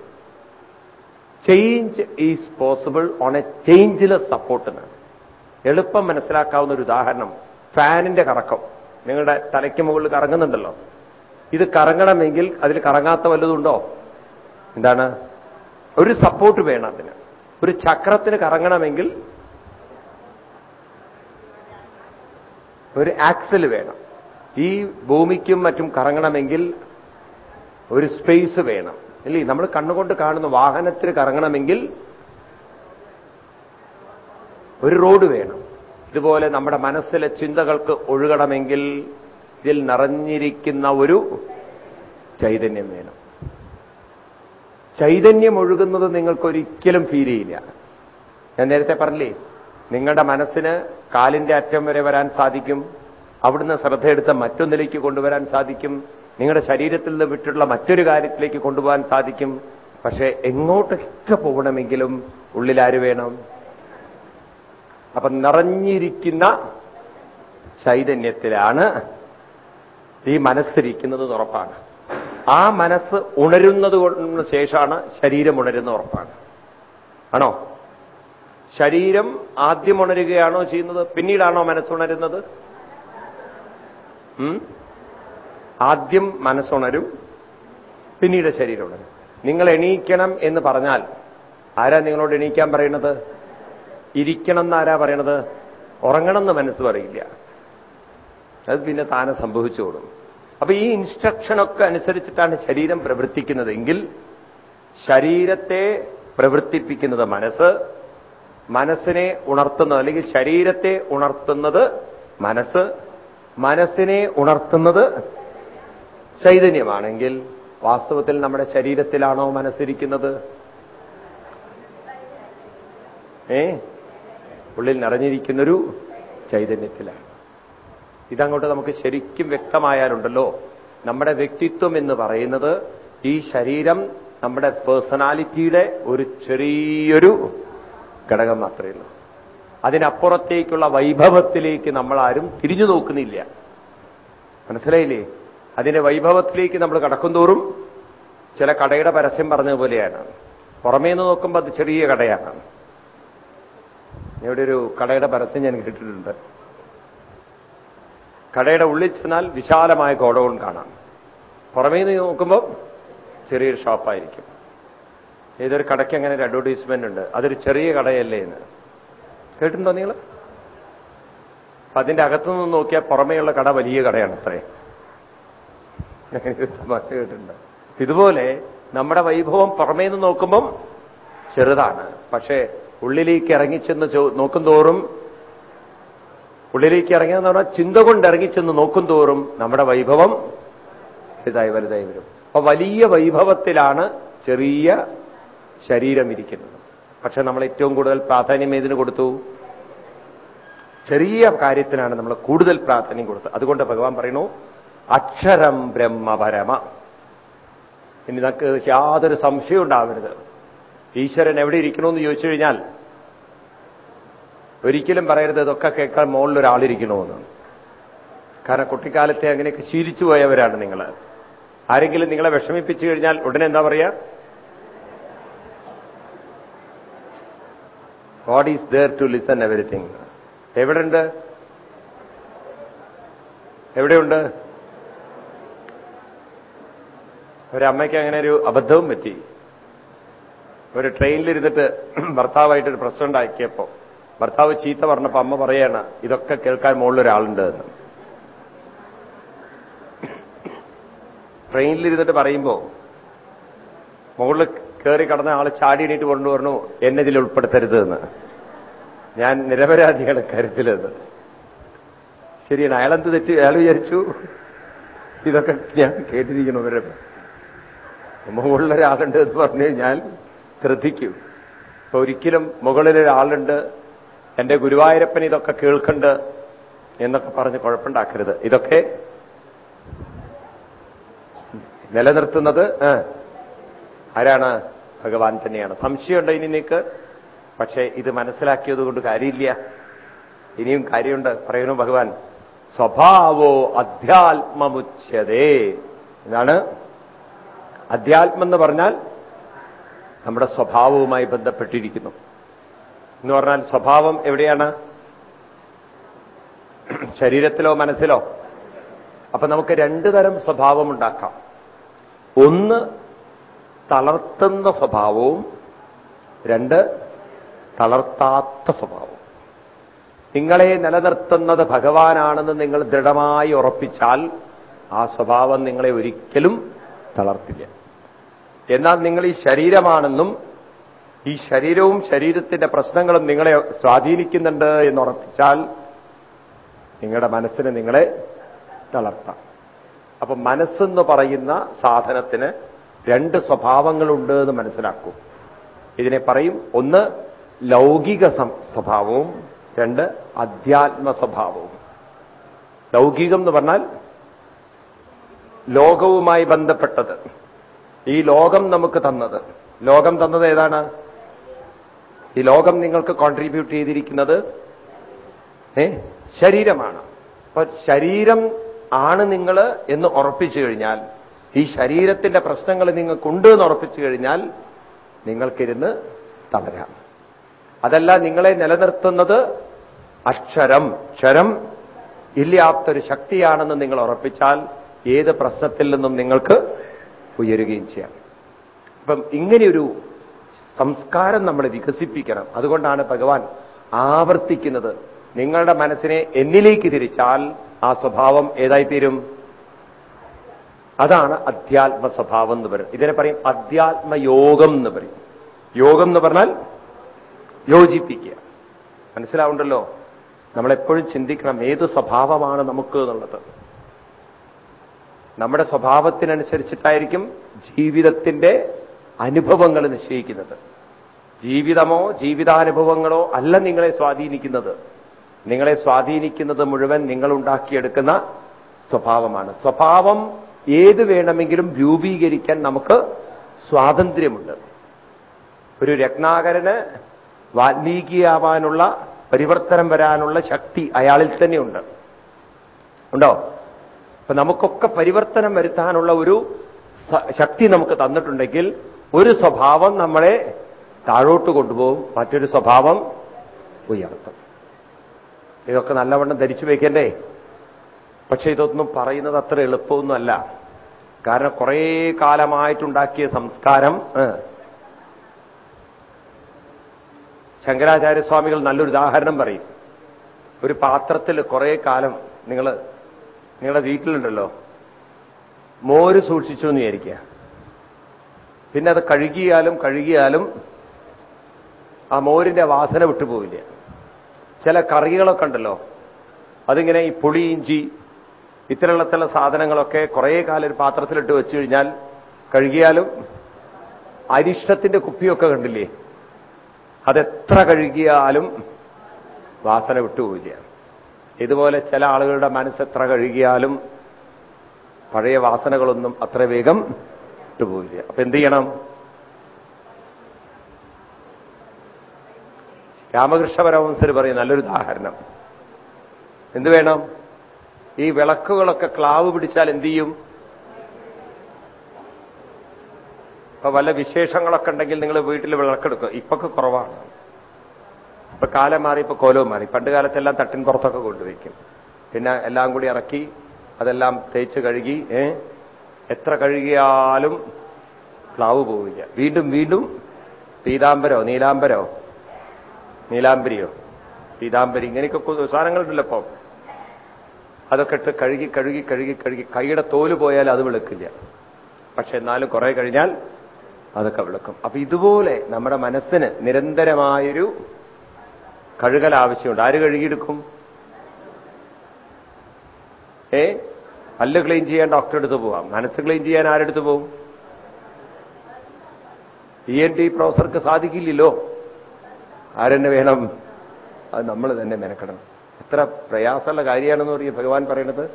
Change is possible on a changeless support എന്നാണ് എളുപ്പം മനസ്സിലാക്കാവുന്ന ഒരു ഉദാഹരണം ഫാനിന്റെ കറക്കം. നിങ്ങളുടെ തലയ്ക്ക് മുകളിൽ കറങ്ങുന്നുണ്ടല്ലോ. ഇത് കറങ്ങണമെങ്കിൽ അതിൽ കറങ്ങാത്ത വല്ലതുണ്ടോ എന്താണ്? ഒരു സപ്പോർട്ട് വേണം അതിന്. ഒരു ചക്രത്തിന് കറങ്ങണമെങ്കിൽ ഒരു ആക്സൽ വേണം. ഈ ഭൂമിക്കും മറ്റും കറങ്ങണമെങ്കിൽ ഒരു സ്പേസ് വേണം. അല്ലേ നമ്മൾ കണ്ണുകൊണ്ട് കാണുന്ന വാഹനത്തിന് കറങ്ങണമെങ്കിൽ ഒരു റോഡ് വേണം. ഇതുപോലെ നമ്മുടെ മനസ്സിലെ ചിന്തകൾക്ക് ഒഴുകണമെങ്കിൽ ഇതിൽ നിറഞ്ഞിരിക്കുന്ന ഒരു ചൈതന്യം വേണം. ചൈതന്യം ഒഴുകുന്നത് നിങ്ങൾക്കൊരിക്കലും ഫീൽ ചെയ്യില്ല. ഞാൻ നേരത്തെ പറഞ്ഞില്ലേ നിങ്ങളുടെ മനസ്സിന് കാലിന്റെ അറ്റം വരെ വരാൻ സാധിക്കും. അവിടുന്ന് ശ്രദ്ധയെടുത്ത് മറ്റൊന്നിലേക്ക് കൊണ്ടുവരാൻ സാധിക്കും. നിങ്ങളുടെ ശരീരത്തിൽ നിന്ന് വിട്ടുള്ള മറ്റൊരു കാര്യത്തിലേക്ക് കൊണ്ടുപോകാൻ സാധിക്കും. പക്ഷെ എങ്ങോട്ടൊക്കെ പോകണമെങ്കിലും ഉള്ളിലാര് വേണം? അപ്പൊ നിറഞ്ഞിരിക്കുന്ന ചൈതന്യത്തിലാണ് ഈ മനസ്സിരിക്കുന്നത് ഉറപ്പാണ്. ആ മനസ്സ് ഉണരുന്നത് ശേഷമാണ് ശരീരം ഉണരുന്ന ഉറപ്പാണ്. ആണോ? ശരീരം ആദ്യം ഉണരുകയാണോ ചെയ്യുന്നത്? പിന്നീടാണോ മനസ്സുണരുന്നത്? ആദ്യം മനസ്സുണരും പിന്നീട് ശരീരം ഉണരും നിങ്ങൾ എണീക്കണം എന്ന് പറഞ്ഞാൽ ആരാ നിങ്ങളോട് എണീക്കാൻ പറയുന്നത്? ഇരിക്കണം എന്ന് ആരാ പറയണത്? ഉറങ്ങണം എന്ന് മനസ്സ് പറയില്ല. അത് പിന്നെ താനെ സംഭവിച്ചോളും അപ്പൊ ഈ ഇൻസ്ട്രക്ഷനൊക്കെ അനുസരിച്ചിട്ടാണ് ശരീരം പ്രവർത്തിക്കുന്നതെങ്കിൽ ശരീരത്തെ പ്രവർത്തിപ്പിക്കുന്നത് മനസ്സ് മനസ്സിനെ ഉണർത്തുന്നത് അല്ലെങ്കിൽ ശരീരത്തെ ഉണർത്തുന്നത് മനസ്സ് മനസ്സിനെ ഉണർത്തുന്നത് ചൈതന്യമാണെങ്കിൽ വാസ്തവത്തിൽ നമ്മുടെ ശരീരത്തിലാണോ മനസ്സിരിക്കുന്നത്? ഏ? ഉള്ളിൽ നിറഞ്ഞിരിക്കുന്നൊരു ചൈതന്യത്തിലാണ്. ഇതങ്ങോട്ട് നമുക്ക് ശരിക്കും വ്യക്തമായാലുണ്ടല്ലോ. നമ്മുടെ വ്യക്തിത്വം എന്ന് പറയുന്നത് ഈ ശരീരം നമ്മുടെ പേഴ്സണാലിറ്റിയുടെ ഒരു ചെറിയൊരു ഘടകം മാത്രമേ ഉള്ളൂ. അതിനപ്പുറത്തേക്കുള്ള വൈഭവത്തിലേക്ക് നമ്മൾ ആരും തിരിഞ്ഞു നോക്കുന്നില്ല. മനസ്സിലായില്ലേ? അതിന്റെ വൈഭവത്തിലേക്ക് നമ്മൾ കടക്കും തോറും ചില കടയുടെ പരസ്യം പറഞ്ഞതുപോലെയാണ്. പുറമേ നിന്ന് നോക്കുമ്പോൾ അത് ചെറിയ കടയാണ്. ഇവിടെ ഒരു കടയുടെ പരസ്യം ഞാൻ കേട്ടിട്ടുണ്ട്. കടയുടെ ഉള്ളിൽ ചെന്നാൽ വിശാലമായ ഗോഡൌൺ കാണാം. പുറമേ നിന്ന് നോക്കുമ്പോൾ ചെറിയൊരു ഷോപ്പായിരിക്കും. ഏതൊരു കടയ്ക്ക് അങ്ങനെ ഒരു അഡ്വർടൈസ്മെന്റ് ഉണ്ട്. അതൊരു ചെറിയ കടയല്ലേ എന്ന്. കേട്ടിട്ടുണ്ടോ നിങ്ങൾ? അപ്പൊ അതിന്റെ അകത്തുനിന്ന് നോക്കിയാൽ പുറമേയുള്ള കട വലിയ കടയാണ് അത്രേ. തമാശ കേട്ടിട്ടുണ്ട്. ഇതുപോലെ നമ്മുടെ വൈഭവം പുറമേ നിന്ന് നോക്കുമ്പം ചെറുതാണ്. പക്ഷേ ഉള്ളിലേക്ക് ഇറങ്ങിച്ചെന്ന് നോക്കും തോറും ഉള്ളിലേക്ക് ഇറങ്ങിയെന്ന് പറഞ്ഞാൽ ചിന്ത കൊണ്ട് ഇറങ്ങിച്ചെന്ന് നോക്കും തോറും നമ്മുടെ വൈഭവം ഇതായി വലുതായി വരും. അപ്പൊ വലിയ വൈഭവത്തിലാണ് ചെറിയ ശരീരം ഇരിക്കുന്നത്. പക്ഷെ നമ്മൾ ഏറ്റവും കൂടുതൽ പ്രാധാന്യം ഏതിന് കൊടുത്തു? ചെറിയ കാര്യത്തിനാണ് നമ്മൾ കൂടുതൽ പ്രാധാന്യം കൊടുത്തത്. അതുകൊണ്ട് ഭഗവാൻ പറയുന്നു അക്ഷരം ബ്രഹ്മപരമ. ഇനി നമുക്ക് യാതൊരു സംശയം ഉണ്ടാവരുത് ഈശ്വരൻ എവിടെ ഇരിക്കണമെന്ന് ചോദിച്ചു കഴിഞ്ഞാൽ ഒരിക്കലും പറയരുത് ഇതൊക്കെ കേൾക്കാൻ മുകളിൽ ഒരാളിരിക്കണമെന്ന് കാരണം കുട്ടിക്കാലത്തെ അങ്ങനെയൊക്കെ ശീലിച്ചു പോയവരാണ് നിങ്ങൾ ആരെങ്കിലും നിങ്ങളെ വിഷമിപ്പിച്ചു കഴിഞ്ഞാൽ ഉടനെ എന്താ പറയാ? God is there to listen everything എവിടെയുണ്ട് എവിടെയുണ്ട്? ഒരമ്മയ്ക്ക് അങ്ങനെ ഒരു അബദ്ധവും പറ്റി. ഒരു ട്രെയിനിലിരുന്നിട്ട് ഭർത്താവായിട്ടൊരു പ്രശ്നം ഉണ്ടാക്കിയപ്പോ ഭർത്താവ് ചീത്ത പറഞ്ഞപ്പോ അമ്മ പറയാണ് ഇതൊക്കെ കേൾക്കാൻ മുകളിൽ ഒരാളുണ്ട് എന്ന്. ട്രെയിനിലിരുന്നിട്ട് പറയുമ്പോ മുകളിൽ കയറി കടന്ന ആൾ ചാടി എണീറ്റ് കൊണ്ടുവരണു എന്നെ ഇതിൽ ഉൾപ്പെടുത്തരുത് എന്ന്. ഞാൻ നിരപരാധികളെ കരുത്തിലെന്ന് ശരിയാണ് അയാളെന്ത് തെറ്റ് അയാൾ വിചാരിച്ചു? ഇതൊക്കെ ഞാൻ കേട്ടിരിക്കണം അവരുടെ പ്രശ്നം. മുകളിലൊരാളുണ്ട് എന്ന് പറഞ്ഞു കഴിഞ്ഞാൽ ശ്രദ്ധിക്കൂ അപ്പൊ ഒരിക്കലും മുകളിലൊരാളുണ്ട് എന്റെ ഗുരുവായൂരപ്പൻ ഇതൊക്കെ കേൾക്കണ്ട് എന്നൊക്കെ പറഞ്ഞ് കുഴപ്പമുണ്ടാക്കരുത്. ഇതൊക്കെ നിലനിർത്തുന്നത് ആരാണ്? ഭഗവാൻ തന്നെയാണ്. സംശയമുണ്ട് ഇനി നിനക്ക്? പക്ഷേ ഇത് മനസ്സിലാക്കിയത് കൊണ്ട് കാര്യമില്ല. ഇനിയും കാര്യമുണ്ട്. പറയുന്നു ഭഗവാൻ സ്വഭാവോ അധ്യാത്മമുച്ചതേ എന്താണ്? അധ്യാത്മം എന്ന് പറഞ്ഞാൽ നമ്മുടെ സ്വഭാവവുമായി ബന്ധപ്പെട്ടിരിക്കുന്നു. എന്ന് പറഞ്ഞാൽ സ്വഭാവം എവിടെയാണ്? ശരീരത്തിലോ മനസ്സിലോ? അപ്പൊ നമുക്ക് രണ്ടു തരം സ്വഭാവം ഉണ്ടാക്കാം. ഒന്ന് തളർത്തുന്ന സ്വഭാവവും രണ്ട് തളർത്താത്ത സ്വഭാവവും. നിങ്ങളെ നിലനിർത്തുന്നത് ഭഗവാനാണെന്ന് നിങ്ങൾ ദൃഢമായി ഉറപ്പിച്ചാൽ ആ സ്വഭാവം നിങ്ങളെ ഒരിക്കലും തളർത്തില്ല. എന്നാൽ നിങ്ങൾ ഈ ശരീരമാണെന്നും ഈ ശരീരവും ശരീരത്തിന്റെ പ്രശ്നങ്ങളും നിങ്ങളെ സ്വാധീനിക്കുന്നുണ്ട് എന്ന് ഉറപ്പിച്ചാൽ നിങ്ങളുടെ മനസ്സിന് നിങ്ങളെ തളർത്താം. അപ്പൊ മനസ്സെന്ന് പറയുന്ന സാധനത്തിന് രണ്ട് സ്വഭാവങ്ങളുണ്ട് എന്ന് മനസ്സിലാക്കൂ. ഇതിനെ പറയും ഒന്ന് ലൗകിക സ്വഭാവവും രണ്ട് അധ്യാത്മ സ്വഭാവവും. ലൗകികം എന്ന് പറഞ്ഞാൽ ലോകവുമായി ബന്ധപ്പെട്ടത്. ഈ ലോകം നമുക്ക് തന്നത്. ലോകം തന്നത് ഏതാണ്? ഈ ലോകം നിങ്ങൾക്ക് കോൺട്രിബ്യൂട്ട് ചെയ്തിരിക്കുന്നത് ഏ ശരീരമാണ്. അപ്പൊ ശരീരം ആണ് നിങ്ങൾ എന്ന് ഉറപ്പിച്ചു കഴിഞ്ഞാൽ ഈ ശരീരത്തിന്റെ പ്രശ്നങ്ങൾ നിങ്ങൾക്കുണ്ട് എന്ന് ഉറപ്പിച്ചു കഴിഞ്ഞാൽ നിങ്ങൾക്കിരുന്ന് തളരാം. അതല്ല നിങ്ങളെ നിലനിർത്തുന്നത് അക്ഷരം. ക്ഷരം ഇല്ലാത്തൊരു ശക്തിയാണെന്ന് നിങ്ങൾ ഉറപ്പിച്ചാൽ ഏത് പ്രശ്നത്തിൽ നിന്നും നിങ്ങൾക്ക് ഉയരുകയും ചെയ്യാം. അപ്പം ഇങ്ങനെയൊരു സംസ്കാരം നമ്മൾ വികസിപ്പിക്കണം. അതുകൊണ്ടാണ് ഭഗവാൻ ആവർത്തിക്കുന്നത്. നിങ്ങളുടെ മനസ്സിനെ എന്നിലേക്ക് തിരിച്ചാൽ ആ സ്വഭാവം ഏതായിത്തീരും? അതാണ് അധ്യാത്മ സ്വഭാവം എന്ന് പറയും ഇതിനെ പറയും അധ്യാത്മയോഗം എന്ന് പറയും. യോഗം എന്ന് പറഞ്ഞാൽ യോജിപ്പിക്കുക. മനസ്സിലാവുണ്ടല്ലോ? നമ്മളെപ്പോഴും ചിന്തിക്കണം ഏത് സ്വഭാവമാണ് നമുക്ക് എന്നുള്ളത്. നമ്മുടെ സ്വഭാവത്തിനനുസരിച്ചിട്ടായിരിക്കും ജീവിതത്തിന്റെ അനുഭവങ്ങൾ നിശ്ചയിക്കുന്നത്. ജീവിതമോ ജീവിതാനുഭവങ്ങളോ അല്ല നിങ്ങളെ സ്വാധീനിക്കുന്നത്. നിങ്ങളെ സ്വാധീനിക്കുന്നത് മുഴുവൻ നിങ്ങൾ ഉണ്ടാക്കിയെടുക്കുന്ന സ്വഭാവമാണ്. സ്വഭാവം ഏത് വേണമെങ്കിലും രൂപീകരിക്കാൻ നമുക്ക് സ്വാതന്ത്ര്യമുണ്ട്. ഒരു രത്നാകരന് വാൽമീകിയാവാനുള്ള പരിവർത്തനം വരാനുള്ള ശക്തി അയാളിൽ തന്നെയുണ്ട്. ഉണ്ടോ? അപ്പൊ നമുക്കൊക്കെ പരിവർത്തനം വരുത്താനുള്ള ഒരു ശക്തി നമുക്ക് തന്നിട്ടുണ്ടെങ്കിൽ ഒരു സ്വഭാവം നമ്മളെ താഴോട്ട് കൊണ്ടുപോകും മറ്റൊരു സ്വഭാവം ഉയർത്തും. ഇതൊക്കെ നല്ലവണ്ണം ധരിച്ചു വയ്ക്കണ്ടേ? പക്ഷെ ഇതൊന്നും പറയുന്നത് അത്ര എളുപ്പമൊന്നുമല്ല. കാരണം കുറേ കാലമായിട്ടുണ്ടാക്കിയ സംസ്കാരം ശങ്കരാചാര്യസ്വാമികൾ നല്ലൊരു ഉദാഹരണം പറയും. ഒരു പാത്രത്തിൽ കുറേ കാലം നിങ്ങൾ നിങ്ങളുടെ വീട്ടിലുണ്ടല്ലോ. മോര് സൂക്ഷിച്ചു എന്ന് വിചാരിക്കുക. പിന്നെ അത് കഴുകിയാലും കഴുകിയാലും ആ മോരിന്റെ വാസന വിട്ടുപോവില്ല. ചില കറികളൊക്കെ ഉണ്ടല്ലോ. അതിങ്ങനെ ഈ പുളി ഇഞ്ചി ഇത്തരമുള്ള ചില സാധനങ്ങളൊക്കെ കുറേ കാലം ഒരു പാത്രത്തിലിട്ട് വെച്ചു കഴിഞ്ഞാൽ കഴുകിയാലും അരിഷ്ടത്തിന്റെ കുപ്പിയൊക്കെ കണ്ടില്ലേ? അതെത്ര കഴുകിയാലും വാസന വിട്ടുപോയില്ല ഇതുപോലെ ചില ആളുകളുടെ മനസ്സ് എത്ര കഴുകിയാലും പഴയ വാസനകളൊന്നും അത്ര വേഗം വിട്ടുപോയില്ല അപ്പൊ എന്ത് ചെയ്യണം? രാമകൃഷ്ണ പരമവംസർ പറയും നല്ലൊരു ഉദാഹരണം. എന്ത് വേണം? ഈ വിളക്കുകളൊക്കെ ക്ലാവ് പിടിച്ചാൽ എന്ത് ചെയ്യും? ഇപ്പൊ വല്ല വിശേഷങ്ങളൊക്കെ ഉണ്ടെങ്കിൽ നിങ്ങൾ വീട്ടിൽ വിളക്കെടുക്കും ഇപ്പൊക്കെ കുറവാണ്. ഇപ്പൊ കാലം മാറി ഇപ്പൊ കോലവും മാറി. പണ്ട് കാലത്തെല്ലാം തട്ടിൻ പുറത്തൊക്കെ കൊണ്ടുവയ്ക്കും. പിന്നെ എല്ലാം കൂടി ഇറക്കി അതെല്ലാം തേച്ച് കഴുകി എത്ര കഴുകിയാലും ക്ലാവ് പോവില്ല. വീണ്ടും വീണ്ടും പീതാംബരോ നീലാംബരോ? നീലാംബരിയോ? പീതാംബരി. ഇങ്ങനെയൊക്കെ സാധനങ്ങളുണ്ടല്ലോ ഇപ്പം. അതൊക്കെ ഇട്ട് കഴുകി കഴുകി കഴുകി കഴുകി കൈയുടെ തോൽ പോയാൽ അത് വിളക്കില്ല. പക്ഷെ എന്നാലും കുറെ കഴിഞ്ഞാൽ അതൊക്കെ വിളക്കും. അപ്പൊ ഇതുപോലെ നമ്മുടെ മനസ്സിന് നിരന്തരമായൊരു കഴുകൽ ആവശ്യമുണ്ട്. ആര് കഴുകിയെടുക്കും? ഏ? പല്ല് ക്ലീൻ ചെയ്യാൻ ഡോക്ടറെ അടുത്ത് പോവാം. മനസ്സ് ക്ലീൻ ചെയ്യാൻ ആരെടുത്ത് പോവും? ഇ എൻ ടി പ്രൊഫസർക്ക് സാധിക്കില്ലല്ലോ. ആരെന്നെ വേണം? അത് നമ്മൾ തന്നെ മെനക്കെടണം. എത്ര പ്രയാസമുള്ള കാര്യമാണെന്ന് പറയും ഭഗവാൻ പറയണത്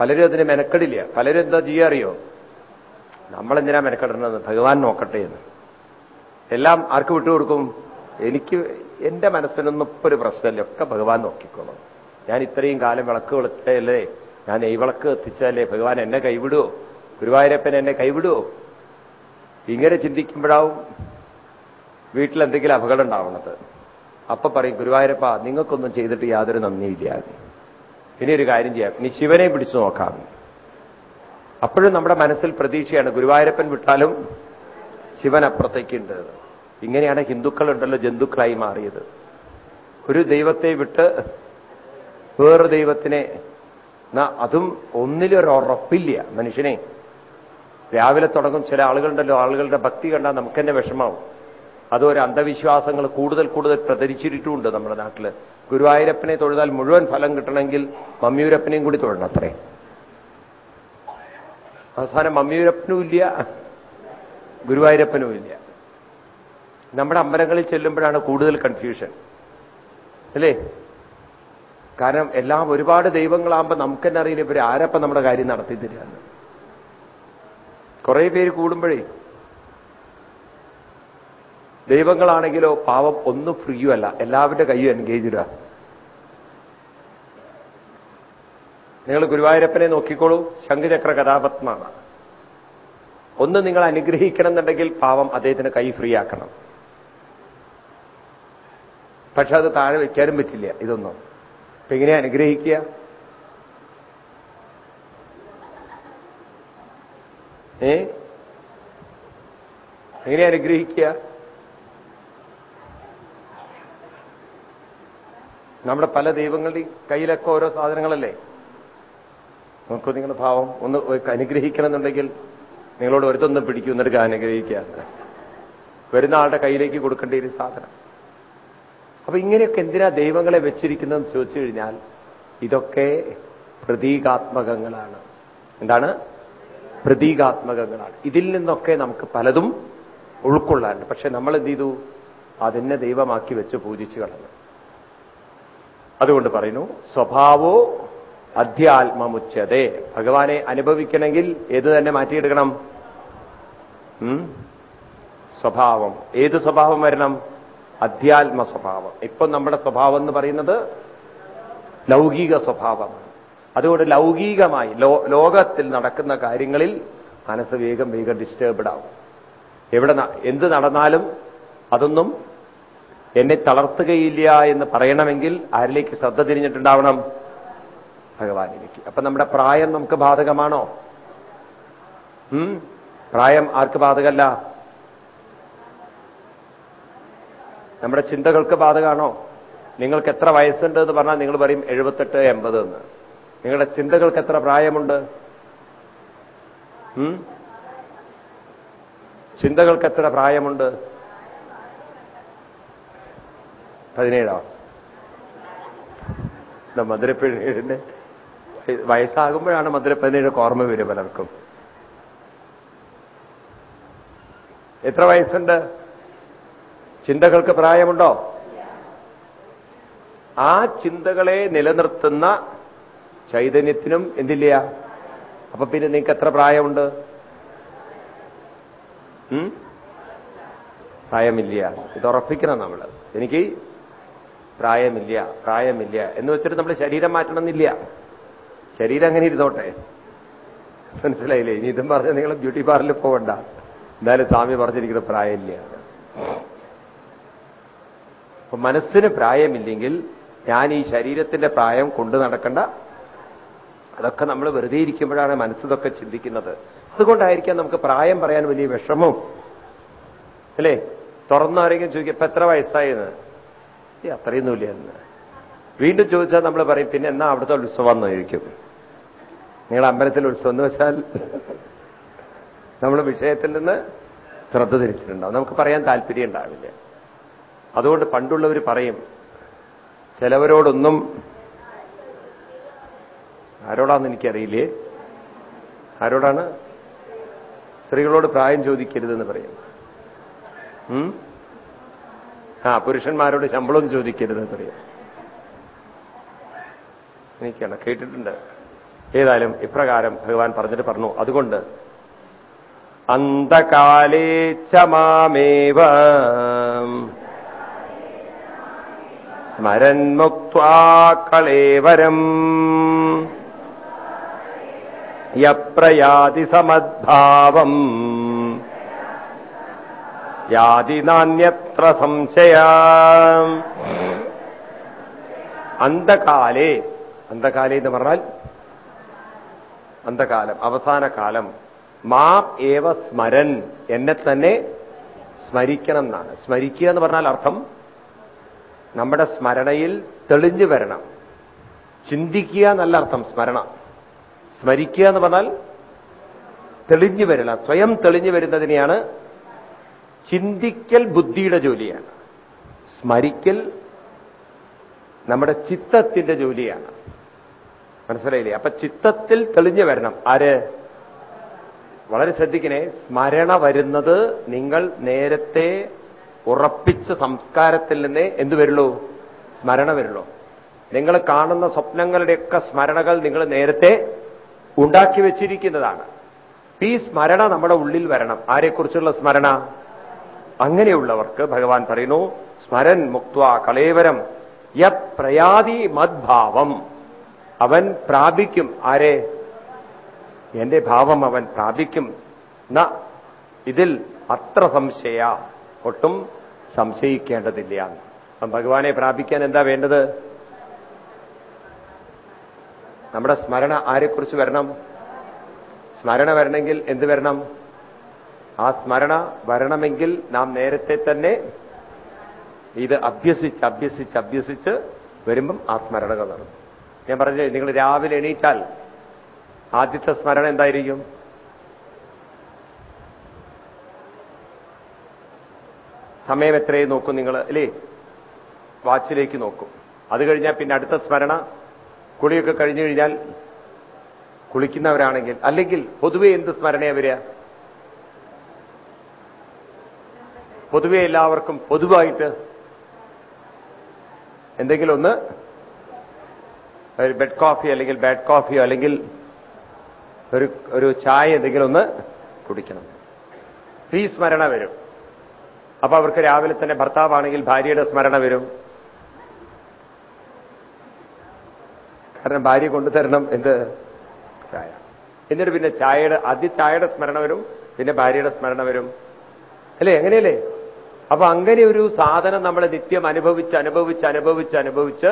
പലരും അതിന് മെനക്കെടില്ല. പലരും എന്താ ചെയ്യുക അറിയോ? നമ്മളെന്തിനാ മെനക്കെടുന്നത് ഭഗവാൻ നോക്കട്ടെ എന്ന്. എല്ലാം ആർക്ക് വിട്ടുകൊടുക്കും? എനിക്ക് എന്റെ മനസ്സിനൊന്നും ഇപ്പൊ ഒരു പ്രശ്നമില്ല. ഒക്കെ ഭഗവാൻ നോക്കിക്കോളും. ഞാൻ ഇത്രയും കാലം വിളക്ക് വെളുത്തല്ലേ ഞാൻ ഈ വിളക്ക് എത്തിച്ചാലേ ഭഗവാൻ എന്നെ കൈവിടുവോ? ഗുരുവായൂരപ്പൻ എന്നെ കൈവിടുവോ? ഇങ്ങനെ ചിന്തിക്കുമ്പോഴാവും വീട്ടിലെന്തെങ്കിലും അപകടം ഉണ്ടാവുന്നത്. അപ്പൊ പറയും ഗുരുവായൂരപ്പ നിങ്ങൾക്കൊന്നും ചെയ്തിട്ട് യാതൊരു നന്ദിയില്ല ഇനി ഒരു കാര്യം ചെയ്യാം. ഇനി ശിവനെ പിടിച്ചു നോക്കാം. അപ്പോഴും നമ്മുടെ മനസ്സിൽ പ്രതീക്ഷയാണ് ഗുരുവായൂരപ്പൻ വിട്ടാലും ശിവൻ അപ്പുറത്തേക്കുണ്ട്. ഇങ്ങനെയാണ് ഹിന്ദുക്കളുണ്ടല്ലോ ജന്തുക്കളായി മാറിയത്. ഒരു ദൈവത്തെ വിട്ട് വേറൊരു ദൈവത്തിനെ അതും ഒന്നിലൊരു ഉറപ്പില്ല മനുഷ്യനെ. രാവിലെ തുടങ്ങും ചില ആളുകളുണ്ടല്ലോ ആളുകളുടെ ഭക്തി കണ്ടാൽ നമുക്ക് തന്നെ വിഷമാവും. അതൊരു അന്ധവിശ്വാസങ്ങൾ കൂടുതൽ കൂടുതൽ പ്രചരിച്ചിട്ടുമുണ്ട് നമ്മുടെ നാട്ടിൽ ഗുരുവായൂരപ്പനെ തൊഴുതാൽ മുഴുവൻ ഫലം കിട്ടണമെങ്കിൽ മമ്മിയൂരപ്പനെയും കൂടി തൊഴണം അത്രേ. അവസാനം മമ്മിയൂരപ്പനും ഇല്ല ഗുരുവായൂരപ്പനും ഇല്ല. നമ്മുടെ അമ്പലങ്ങളിൽ ചെല്ലുമ്പോഴാണ് കൂടുതൽ കൺഫ്യൂഷൻ അല്ലേ? കാരണം എല്ലാം ഒരുപാട് ദൈവങ്ങളാകുമ്പോൾ നമുക്ക് തന്നെ അറിയില്ല ഇവർ ആരപ്പം നമ്മുടെ കാര്യം നടത്തി തരികയാണ് കുറെ പേര് കൂടുമ്പോഴേ ദൈവങ്ങളാണെങ്കിലോ പാവം ഒന്നും ഫ്രീയും അല്ല. എല്ലാവരുടെ കയ്യും എൻഗേജ്ഡാ നിങ്ങൾ ഗുരുവായൂരപ്പനെ നോക്കിക്കോളൂ. ശംഖുചക്ര കഥാപത്മാണ് ഒന്ന് നിങ്ങൾ അനുഗ്രഹിക്കണം എന്നുണ്ടെങ്കിൽ പാവം അദ്ദേഹത്തിന് കൈ ഫ്രീ ആക്കണം പക്ഷെ അത് താഴെ വയ്ക്കാനും പറ്റില്ല ഇതൊന്നും. അപ്പൊ ഇങ്ങനെ അനുഗ്രഹിക്കുക. ഏ? എങ്ങനെ അനുഗ്രഹിക്കുക? നമ്മുടെ പല ദൈവങ്ങളുടെ കയ്യിലൊക്കെ ഓരോ സാധനങ്ങളല്ലേ? നോക്കൂ നിങ്ങളുടെ ഭാവം. ഒന്ന് അനുഗ്രഹിക്കണം എന്നുണ്ടെങ്കിൽ നിങ്ങളോട് ഒരുത്തൊന്നും പിടിക്കും എന്നിട്ട് അനുഗ്രഹിക്കുക. വരുന്ന ആളുടെ കയ്യിലേക്ക് കൊടുക്കേണ്ട ഒരു സാധനം. അപ്പൊ ഇങ്ങനെയൊക്കെ എന്തിനാ ദൈവങ്ങളെ വെച്ചിരിക്കുന്നതെന്ന് ചോദിച്ചു കഴിഞ്ഞാൽ ഇതൊക്കെ പ്രതീകാത്മകങ്ങളാണ്. എന്താണ്? പ്രതീകാത്മകങ്ങളാണ്. ഇതിൽ നിന്നൊക്കെ നമുക്ക് പലതും ഉൾക്കൊള്ളാറുണ്ട് പക്ഷെ നമ്മൾ എന്ത് ചെയ്തു? അതിനെ ദൈവമാക്കി വെച്ച് പൂജിച്ചു കളഞ്ഞു. അതുകൊണ്ട് പറയുന്നു സ്വഭാവോ അധ്യാത്മമുച്ചതേ. ഭഗവാനെ അനുഭവിക്കണമെങ്കിൽ ഏത് തന്നെ മാറ്റിയെടുക്കണം? സ്വഭാവം. ഏത് സ്വഭാവം വരണം? അധ്യാത്മ സ്വഭാവം. ഇപ്പൊ നമ്മുടെ സ്വഭാവം എന്ന് പറയുന്നത് ലൗകിക സ്വഭാവമാണ് അതുകൊണ്ട് ലൗകികമായി ലോകത്തിൽ നടക്കുന്ന കാര്യങ്ങളിൽ മനസ്സ് വേഗം വേഗം ഡിസ്റ്റർബ്ഡ് ആവും. എവിടെ എന്ത് നടന്നാലും അതൊന്നും എന്നെ തളർത്തുകയില്ല എന്ന് പറയണമെങ്കിൽ ആരിലേക്ക് ശ്രദ്ധ തിരിഞ്ഞിട്ടുണ്ടാവണം? ഭഗവാനിലേക്ക് അപ്പൊ നമ്മുടെ പ്രായം നമുക്ക് ബാധകമാണോ? പ്രായം ആർക്ക് ബാധകമല്ല? നമ്മുടെ ചിന്തകൾക്ക് ബാധകമാണോ? നിങ്ങൾക്ക് എത്ര വയസ്സുണ്ട് എന്ന് പറഞ്ഞാൽ നിങ്ങൾ പറയും എഴുപത്തെട്ട് എൺപത് എന്ന്. നിങ്ങളുടെ ചിന്തകൾക്ക് എത്ര പ്രായമുണ്ട്? ചിന്തകൾക്ക് എത്ര പ്രായമുണ്ട്? പതിനേഴോ? മധുരപ്പതിനേഴിന് വയസ്സാകുമ്പോഴാണ് മധുര പതിനേഴൊക്കെ ഓർമ്മ വരിക പലർക്കും. എത്ര വയസ്സുണ്ട്? ചിന്തകൾക്ക് പ്രായമുണ്ടോ? ആ ചിന്തകളെ നിലനിർത്തുന്ന ചൈതന്യത്തിനും എന്തില്ല? അപ്പൊ പിന്നെ നിങ്ങൾക്ക് എത്ര പ്രായമുണ്ട്? പ്രായമില്ല. ഇത് ഉറപ്പിക്കണം നമ്മൾ എനിക്ക് പ്രായമില്ല പ്രായമില്ല എന്ന് വെച്ചിട്ട് നമ്മൾ ശരീരം മാറ്റണമെന്നില്ല. ശരീരം അങ്ങനെ ഇരുന്നോട്ടെ. മനസ്സിലായില്ലേ? ഇനി ഇതും പറഞ്ഞ നിങ്ങൾ ബ്യൂട്ടി പാർലറിൽ പോകണ്ട എന്തായാലും സ്വാമി പറഞ്ഞിരിക്കുന്നത് പ്രായമില്ല. അപ്പൊ മനസ്സിന് പ്രായമില്ലെങ്കിൽ ഞാൻ ഈ ശരീരത്തിന്റെ പ്രായം കൊണ്ടു നടക്കണ്ട. അതൊക്കെ നമ്മൾ വെറുതെ ഇരിക്കുമ്പോഴാണ് മനസ്സിതൊക്കെ ചിന്തിക്കുന്നത്. അതുകൊണ്ടായിരിക്കാം നമുക്ക് പ്രായം പറയാൻ വലിയ വിഷമവും അല്ലേ? തുറന്നാരെങ്കിലും ചോദിക്കും ഇപ്പൊ എത്ര വയസ്സായെന്ന്? അത്രയൊന്നുമില്ല എന്ന് വീണ്ടും ചോദിച്ചാൽ നമ്മൾ പറയും പിന്നെ എന്നാ അവിടുത്തെ ഉത്സവം എന്ന് ചോദിക്കും? നിങ്ങൾ അമ്പലത്തിൽ ഉത്സവം എന്ന് വെച്ചാൽ നമ്മൾ വിഷയത്തിൽ നിന്ന് ശ്രദ്ധ തിരിച്ചിട്ടുണ്ടാവും. നമുക്ക് പറയാൻ താല്പര്യം ഉണ്ടാവില്ല. അതുകൊണ്ട് പണ്ടുള്ളവർ പറയും ചിലവരോടൊന്നും ആരോടാന്ന് എനിക്കറിയില്ലേ? ആരോടാണ്? സ്ത്രീകളോട് പ്രായം ചോദിക്കരുതെന്ന് പറയും? ആ പുരുഷന്മാരോട് ശമ്പളം ചോദിക്കരുത് പറയാം. എനിക്കാണ് കേട്ടിട്ടുണ്ട്. ഏതായാലും ഇപ്രകാരം ഭഗവാൻ പറഞ്ഞിട്ട് പറഞ്ഞു. അതുകൊണ്ട് അന്തകാലേ ചമാമേവ സ്മരൻ മുക്വാ കളേവരം. യപ്രയാതി സമദ്ഭാവം. യാതി നാന്യത്ര സംശയ? അന്ധകാലേ. അന്ധകാലേ എന്ന് പറഞ്ഞാൽ അന്ധകാലം അവസാന കാലം. മാം ഏവ സ്മരൻ. എന്നെ തന്നെ സ്മരിക്കണം എന്നാണ്. സ്മരിക്കുക എന്ന് പറഞ്ഞാൽ അർത്ഥം നമ്മുടെ സ്മരണയിൽ തെളിഞ്ഞു വരണം. ചിന്തിക്കുക എന്നല്ല അർത്ഥം സ്മരണ. സ്മരിക്കുക എന്ന് പറഞ്ഞാൽ തെളിഞ്ഞു വരണം സ്വയം തെളിഞ്ഞു വരുന്നതിനെയാണ് ചിന്തിക്കൽ ബുദ്ധിയുടെ ജോലിയാണ്. സ്മരിക്കൽ നമ്മുടെ ചിത്തത്തിന്റെ ജോലിയാണ്. മനസ്സിലായില്ലേ? അപ്പൊ ചിത്തത്തിൽ തെളിഞ്ഞു വരണം. ആര്? വളരെ ശ്രദ്ധിക്കണേ. സ്മരണ വരുന്നത് നിങ്ങൾ നേരത്തെ ഉറപ്പിച്ച സംസ്കാരത്തിൽ നിന്നേ എന്തു വരുള്ളൂ? സ്മരണ വരുള്ളൂ. നിങ്ങൾ കാണുന്ന സ്വപ്നങ്ങളുടെയൊക്കെ സ്മരണകൾ നിങ്ങൾ നേരത്തെ ഉണ്ടാക്കി വെച്ചിരിക്കുന്നതാണ്. ഈ സ്മരണ നമ്മുടെ ഉള്ളിൽ വരണം. ആരെക്കുറിച്ചുള്ള സ്മരണ? അങ്ങനെയുള്ളവർക്ക് ഭഗവാൻ പറയുന്നു സ്മരൻ മുക്ത കളേവരം യത് പ്രയാതി മദ്ഭാവം. അവൻ പ്രാപിക്കും. ആരെ? എന്റെ ഭാവം അവൻ പ്രാപിക്കും. ന ഇതിൽ അത്ര സംശയ ഒട്ടും സംശയിക്കേണ്ടതില്ല അപ്പം ഭഗവാനെ പ്രാപിക്കാൻ എന്താ വേണ്ടത്? നമ്മുടെ സ്മരണ ആരെക്കുറിച്ച് വരണം? സ്മരണ വരണമെങ്കിൽ എന്ത് വരണം? ആ സ്മരണ വരണമെങ്കിൽ നാം നേരത്തെ തന്നെ ഇത് അഭ്യസിച്ച് അഭ്യസിച്ച് അഭ്യസിച്ച് വരുമ്പം ആ സ്മരണകൾ നടക്കും. ഞാൻ പറഞ്ഞു നിങ്ങൾ രാവിലെ എണീറ്റാൽ ആദ്യത്തെ സ്മരണ എന്തായിരിക്കും? സമയം എത്രയും നോക്കും നിങ്ങൾ അല്ലേ? വാച്ചിലേക്ക് നോക്കും. അത് കഴിഞ്ഞാൽ പിന്നെ അടുത്ത സ്മരണ കുളിയൊക്കെ കഴിഞ്ഞു കഴിഞ്ഞാൽ കുളിക്കുന്നവരാണെങ്കിൽ അല്ലെങ്കിൽ പൊതുവെ എന്ത് സ്മരണയാണ് വരിക? പൊതുവെ എല്ലാവർക്കും പൊതുവായിട്ട് എന്തെങ്കിലും ഒന്ന് ഒരു ബെഡ് കോഫി അല്ലെങ്കിൽ ബാഡ് കോഫിയോ അല്ലെങ്കിൽ ഒരു ഒരു ചായ എന്തെങ്കിലും ഒന്ന് കുടിക്കണം. ഈ സ്മരണ വരും. അപ്പൊ അവർക്ക് രാവിലെ തന്നെ ഭർത്താവാണെങ്കിൽ ഭാര്യയുടെ സ്മരണ വരും. കാരണം ഭാര്യ കൊണ്ടുതരണം എന്ത്? ചായ. എന്നിട്ട് പിന്നെ ചായയുടെ ആദ്യ ചായയുടെ സ്മരണ വരും പിന്നെ ഭാര്യയുടെ സ്മരണ വരും. അല്ലേ? എങ്ങനെയല്ലേ? അപ്പൊ അങ്ങനെ ഒരു സാധനം നമ്മൾ നിത്യം അനുഭവിച്ച് അനുഭവിച്ച് അനുഭവിച്ച് അനുഭവിച്ച്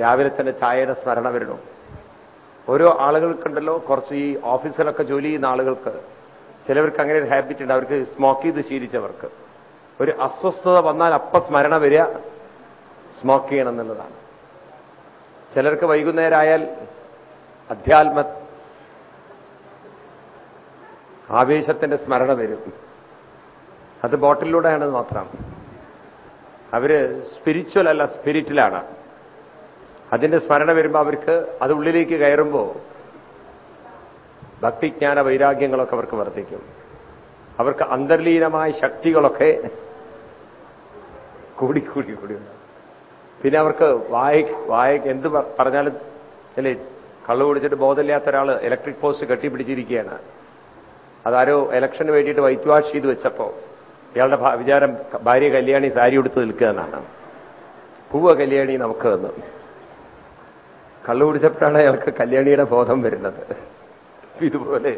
രാവിലെ തന്നെ ചായയുടെ സ്മരണ വരണം ഓരോ ആളുകൾക്കുണ്ടല്ലോ കുറച്ച് ഈ ഓഫീസിലൊക്കെ ജോലി ചെയ്യുന്ന ആളുകൾക്ക് ചിലവർക്ക് അങ്ങനെ ഒരു ഹാബിറ്റ് ഉണ്ട്. അവർക്ക് സ്മോക്ക് ചെയ്ത് ശീലിച്ചവർക്ക്. ഒരു അസ്വസ്ഥത വന്നാൽ അപ്പ സ്മരണ വരിക സ്മോക്ക് ചെയ്യണം എന്നുള്ളതാണ്. ചിലർക്ക് വൈകുന്നേരമായാൽ അധ്യാത്മ ആവേശത്തിന്റെ സ്മരണ വരും. അത് ബോട്ടിലൂടെയാണ് മാത്രം. അവർ സ്പിരിച്വൽ അല്ല സ്പിരിറ്റിലാണ് അതിന്റെ സ്മരണ വരുമ്പോൾ അവർക്ക് അത് ഉള്ളിലേക്ക് കയറുമ്പോൾ ഭക്തിജ്ഞാന വൈരാഗ്യങ്ങളൊക്കെ അവർക്ക് വർദ്ധിക്കും. അവർക്ക് അന്തർലീനമായ ശക്തികളൊക്കെ കൂടിക്കൂടി കൂടി കൂടി പിന്നെ അവർക്ക് വായ വായ എന്ത് പറഞ്ഞാലും അല്ലേ കള്ളു കുടിച്ചിട്ട് ബോധമില്ലാത്ത ഒരാൾ ഇലക്ട്രിക് പോസ്റ്റ് കെട്ടിപ്പിടിച്ചിരിക്കുകയാണ്. അതാരോ ഇലക്ഷന് വേണ്ടിയിട്ട് വൈറ്റ് വാഷ് ചെയ്ത് വെച്ചപ്പോ ഇയാളുടെ വിചാരം ഭാര്യ കല്യാണി സാരി ഉടുത്ത് നിൽക്കുക എന്നാണ്. പൂവ കല്യാണി നമുക്ക് തന്നു. കള്ളു കുടിച്ചപ്പോഴാണ് അയാൾക്ക് കല്യാണിയുടെ ബോധം വരുന്നത്. ഇതുപോലെ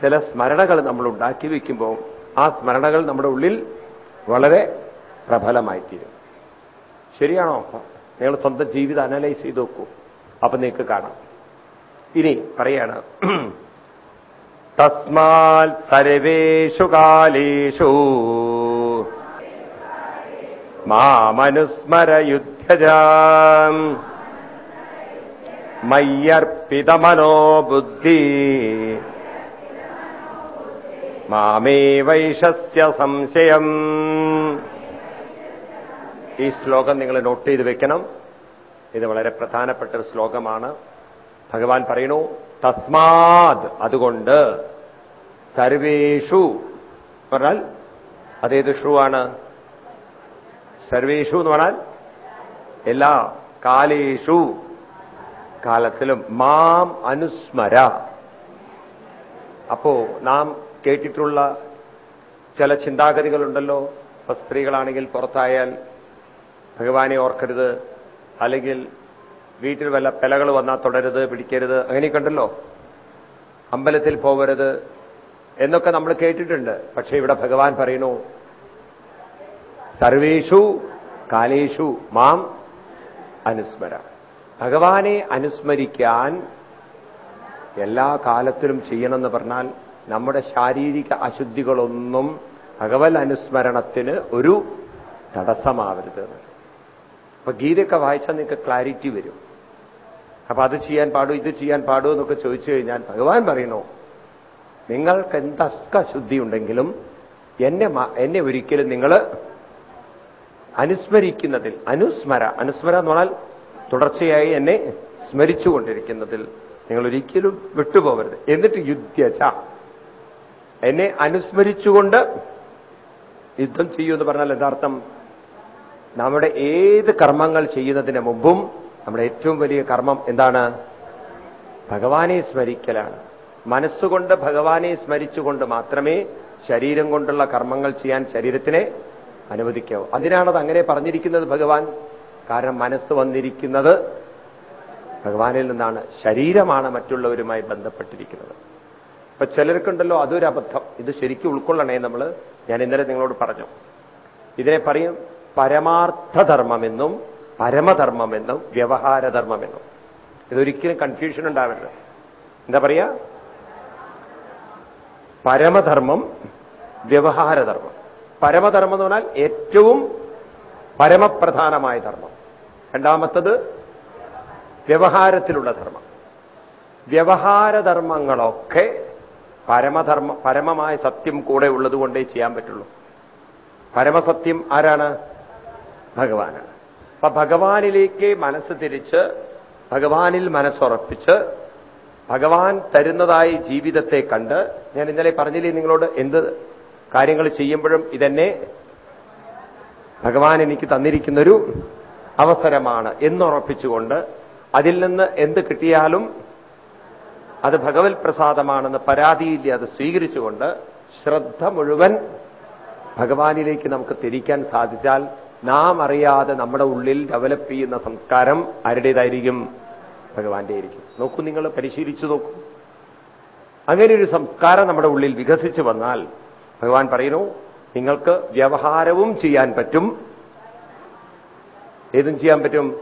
ചില സ്മരണകൾ നമ്മൾ ഉണ്ടാക്കി വയ്ക്കുമ്പോൾ ആ സ്മരണകൾ നമ്മുടെ ഉള്ളിൽ വളരെ പ്രബലമായി തീരും ശരിയാണോ? നിങ്ങൾ സ്വന്തം ജീവിതം അനലൈസ് ചെയ്ത് നോക്കൂ. അപ്പൊ നിങ്ങൾക്ക് കാണാം. ഇനി പറയാണ് തസ്മാൽ സർവേഷു കാലേഷു. മാമനുസ്മരയുദ്ധജാം. മയ്യർപ്പിതമനോ ബുദ്ധി മാമേ വൈഷസ്യ സംശയം. ഈ ശ്ലോകം നിങ്ങൾ നോട്ട് ചെയ്ത് വെക്കണം. ഇത് വളരെ പ്രധാനപ്പെട്ട ഒരു ശ്ലോകമാണ്. ഭഗവാൻ പറയുന്നു തസ്മാത് അതുകൊണ്ട് സർവേഷു പറഞ്ഞാൽ അതേത് ഷൂ ആണ്? സർവേഷു എന്ന് പറഞ്ഞാൽ എല്ലാ കാലേഷു കാലത്തിലും മാം അനുസ്മര. അപ്പോ നാം കേട്ടിട്ടുള്ള ചില ചിന്താഗതികളുണ്ടല്ലോ. ഇപ്പൊ സ്ത്രീകളാണെങ്കിൽ പുറത്തായാൽ ഭഗവാനെ ഓർക്കരുത്. അല്ലെങ്കിൽ വീട്ടിൽ വല്ല പിലകൾ വന്നാൽ തുടരുത് പിടിക്കരുത്. അങ്ങനെയൊക്കെ ഉണ്ടല്ലോ. അമ്പലത്തിൽ പോകരുത് എന്നൊക്കെ നമ്മൾ കേട്ടിട്ടുണ്ട്. പക്ഷെ ഇവിടെ ഭഗവാൻ പറയുന്നു സർവേഷു കാലേഷു മാം അനുസ്മര. ഭഗവാനെ അനുസ്മരിക്കാൻ എല്ലാ കാലത്തിലും ചെയ്യണമെന്ന് പറഞ്ഞാൽ നമ്മുടെ ശാരീരിക അശുദ്ധികളൊന്നും ഭഗവത് അനുസ്മരണത്തിന് ഒരു തടസ്സമാവരുത്. അപ്പൊ ഗീതയൊക്കെ വായിച്ചാൽ നിങ്ങൾക്ക് ക്ലാരിറ്റി വരും. അപ്പൊ അത് ചെയ്യാൻ പാടൂ ഇത് ചെയ്യാൻ പാടൂ എന്നൊക്കെ ചോദിച്ചു കഴിഞ്ഞാൽ ഭഗവാൻ പറയണോ നിങ്ങൾക്ക് എന്തൊക്കെ ശുദ്ധിയുണ്ടെങ്കിലും എന്നെ എന്നെ ഒരിക്കലും നിങ്ങൾ അനുസ്മരിക്കുന്നതിൽ അനുസ്മര അനുസ്മര എന്ന് പറഞ്ഞാൽ തുടർച്ചയായി എന്നെ സ്മരിച്ചുകൊണ്ടിരിക്കുന്നതിൽ നിങ്ങൾ ഒരിക്കലും വിട്ടുപോകരുത്. എന്നിട്ട് യുദ്ധ്യച്ച എന്നെ അനുസ്മരിച്ചുകൊണ്ട് യുദ്ധം ചെയ്യൂ എന്ന് പറഞ്ഞാൽ യഥാർത്ഥം നമ്മുടെ ഏത് കർമ്മങ്ങൾ ചെയ്യുന്നതിന് മുമ്പും നമ്മുടെ ഏറ്റവും വലിയ കർമ്മം എന്താണ്? ഭഗവാനെ സ്മരിക്കലാണ്. മനസ്സുകൊണ്ട് ഭഗവാനെ സ്മരിച്ചുകൊണ്ട് മാത്രമേ ശരീരം കൊണ്ടുള്ള കർമ്മങ്ങൾ ചെയ്യാൻ ശരീരത്തിനെ അനുവദിക്കാവൂ അതിനാണത് അങ്ങനെ പറഞ്ഞിരിക്കുന്നത് ഭഗവാൻ. കാരണം മനസ്സ് വന്നിരിക്കുന്നത് ഭഗവാനിൽ നിന്നാണ്. ശരീരമാണ് മറ്റുള്ളവരുമായി ബന്ധപ്പെട്ടിരിക്കുന്നത്. അപ്പൊ ചിലർക്കുണ്ടല്ലോ അതൊരു അബദ്ധം. ഇത് ശരിക്കും ഉൾക്കൊള്ളണേ നമ്മൾ ഞാൻ ഇന്നലെ നിങ്ങളോട് പറഞ്ഞു. ഇതിനെ പറയും പരമാർത്ഥധർമ്മമെന്നും പരമധർമ്മമെന്നും വ്യവഹാരധർമ്മമെന്നും. ഇതൊരിക്കലും കൺഫ്യൂഷൻ ഉണ്ടാവരുത്. എന്താ പറയാ? പരമധർമ്മം വ്യവഹാരധർമ്മം. പരമധർമ്മം എന്ന് പറഞ്ഞാൽ ഏറ്റവും പരമപ്രധാനമായ ധർമ്മം. രണ്ടാമത്തത് വ്യവഹാരത്തിലുള്ള ധർമ്മം. വ്യവഹാരധർമ്മങ്ങളൊക്കെ പരമധർമ്മ പരമമായ സത്യം കൂടെ ഉള്ളതുകൊണ്ടേ ചെയ്യാൻ പറ്റുള്ളൂ. പരമസത്യം ആരാണ്? ഭഗവാനാണ്. അപ്പൊ ഭഗവാനിലേക്ക് മനസ്സ് തിരിച്ച് ഭഗവാനിൽ മനസ്സുറപ്പിച്ച് ഭഗവാൻ തരുന്നതായി ജീവിതത്തെ കണ്ട് ഞാൻ ഇന്നലെ പറഞ്ഞില്ലേ നിങ്ങളോട് എന്ത് കാര്യങ്ങൾ ചെയ്യുമ്പോഴും ഇതെന്നെ ഭഗവാൻ എനിക്ക് തന്നിരിക്കുന്നൊരു അവസരമാണ് എന്നുറപ്പിച്ചുകൊണ്ട് അതിൽ നിന്ന് എന്ത് കിട്ടിയാലും അത് ഭഗവത് പ്രസാദമാണെന്ന് പരാതിയില്ല അത് സ്വീകരിച്ചുകൊണ്ട് ശ്രദ്ധ മുഴുവൻ ഭഗവാനിലേക്ക് നമുക്ക് തിരിക്കാൻ സാധിച്ചാൽ നാം അറിയാതെ നമ്മുടെ ഉള്ളിൽ ഡെവലപ്പ് ചെയ്യുന്ന സംസ്കാരം ആരുടേതായിരിക്കും? ഭഗവാന്റെ ആയിരിക്കും. നോക്കൂ നിങ്ങൾ പരിശീലിച്ചു നോക്കൂ. അങ്ങനെ ഒരു സംസ്കാരം നമ്മുടെ ഉള്ളിൽ വികസിച്ചു വന്നാൽ ഭഗവാൻ പറയുന്നു നിങ്ങൾക്ക് വ്യവഹാരവും ചെയ്യാൻ പറ്റും. ഏതും ചെയ്യാൻ പറ്റും?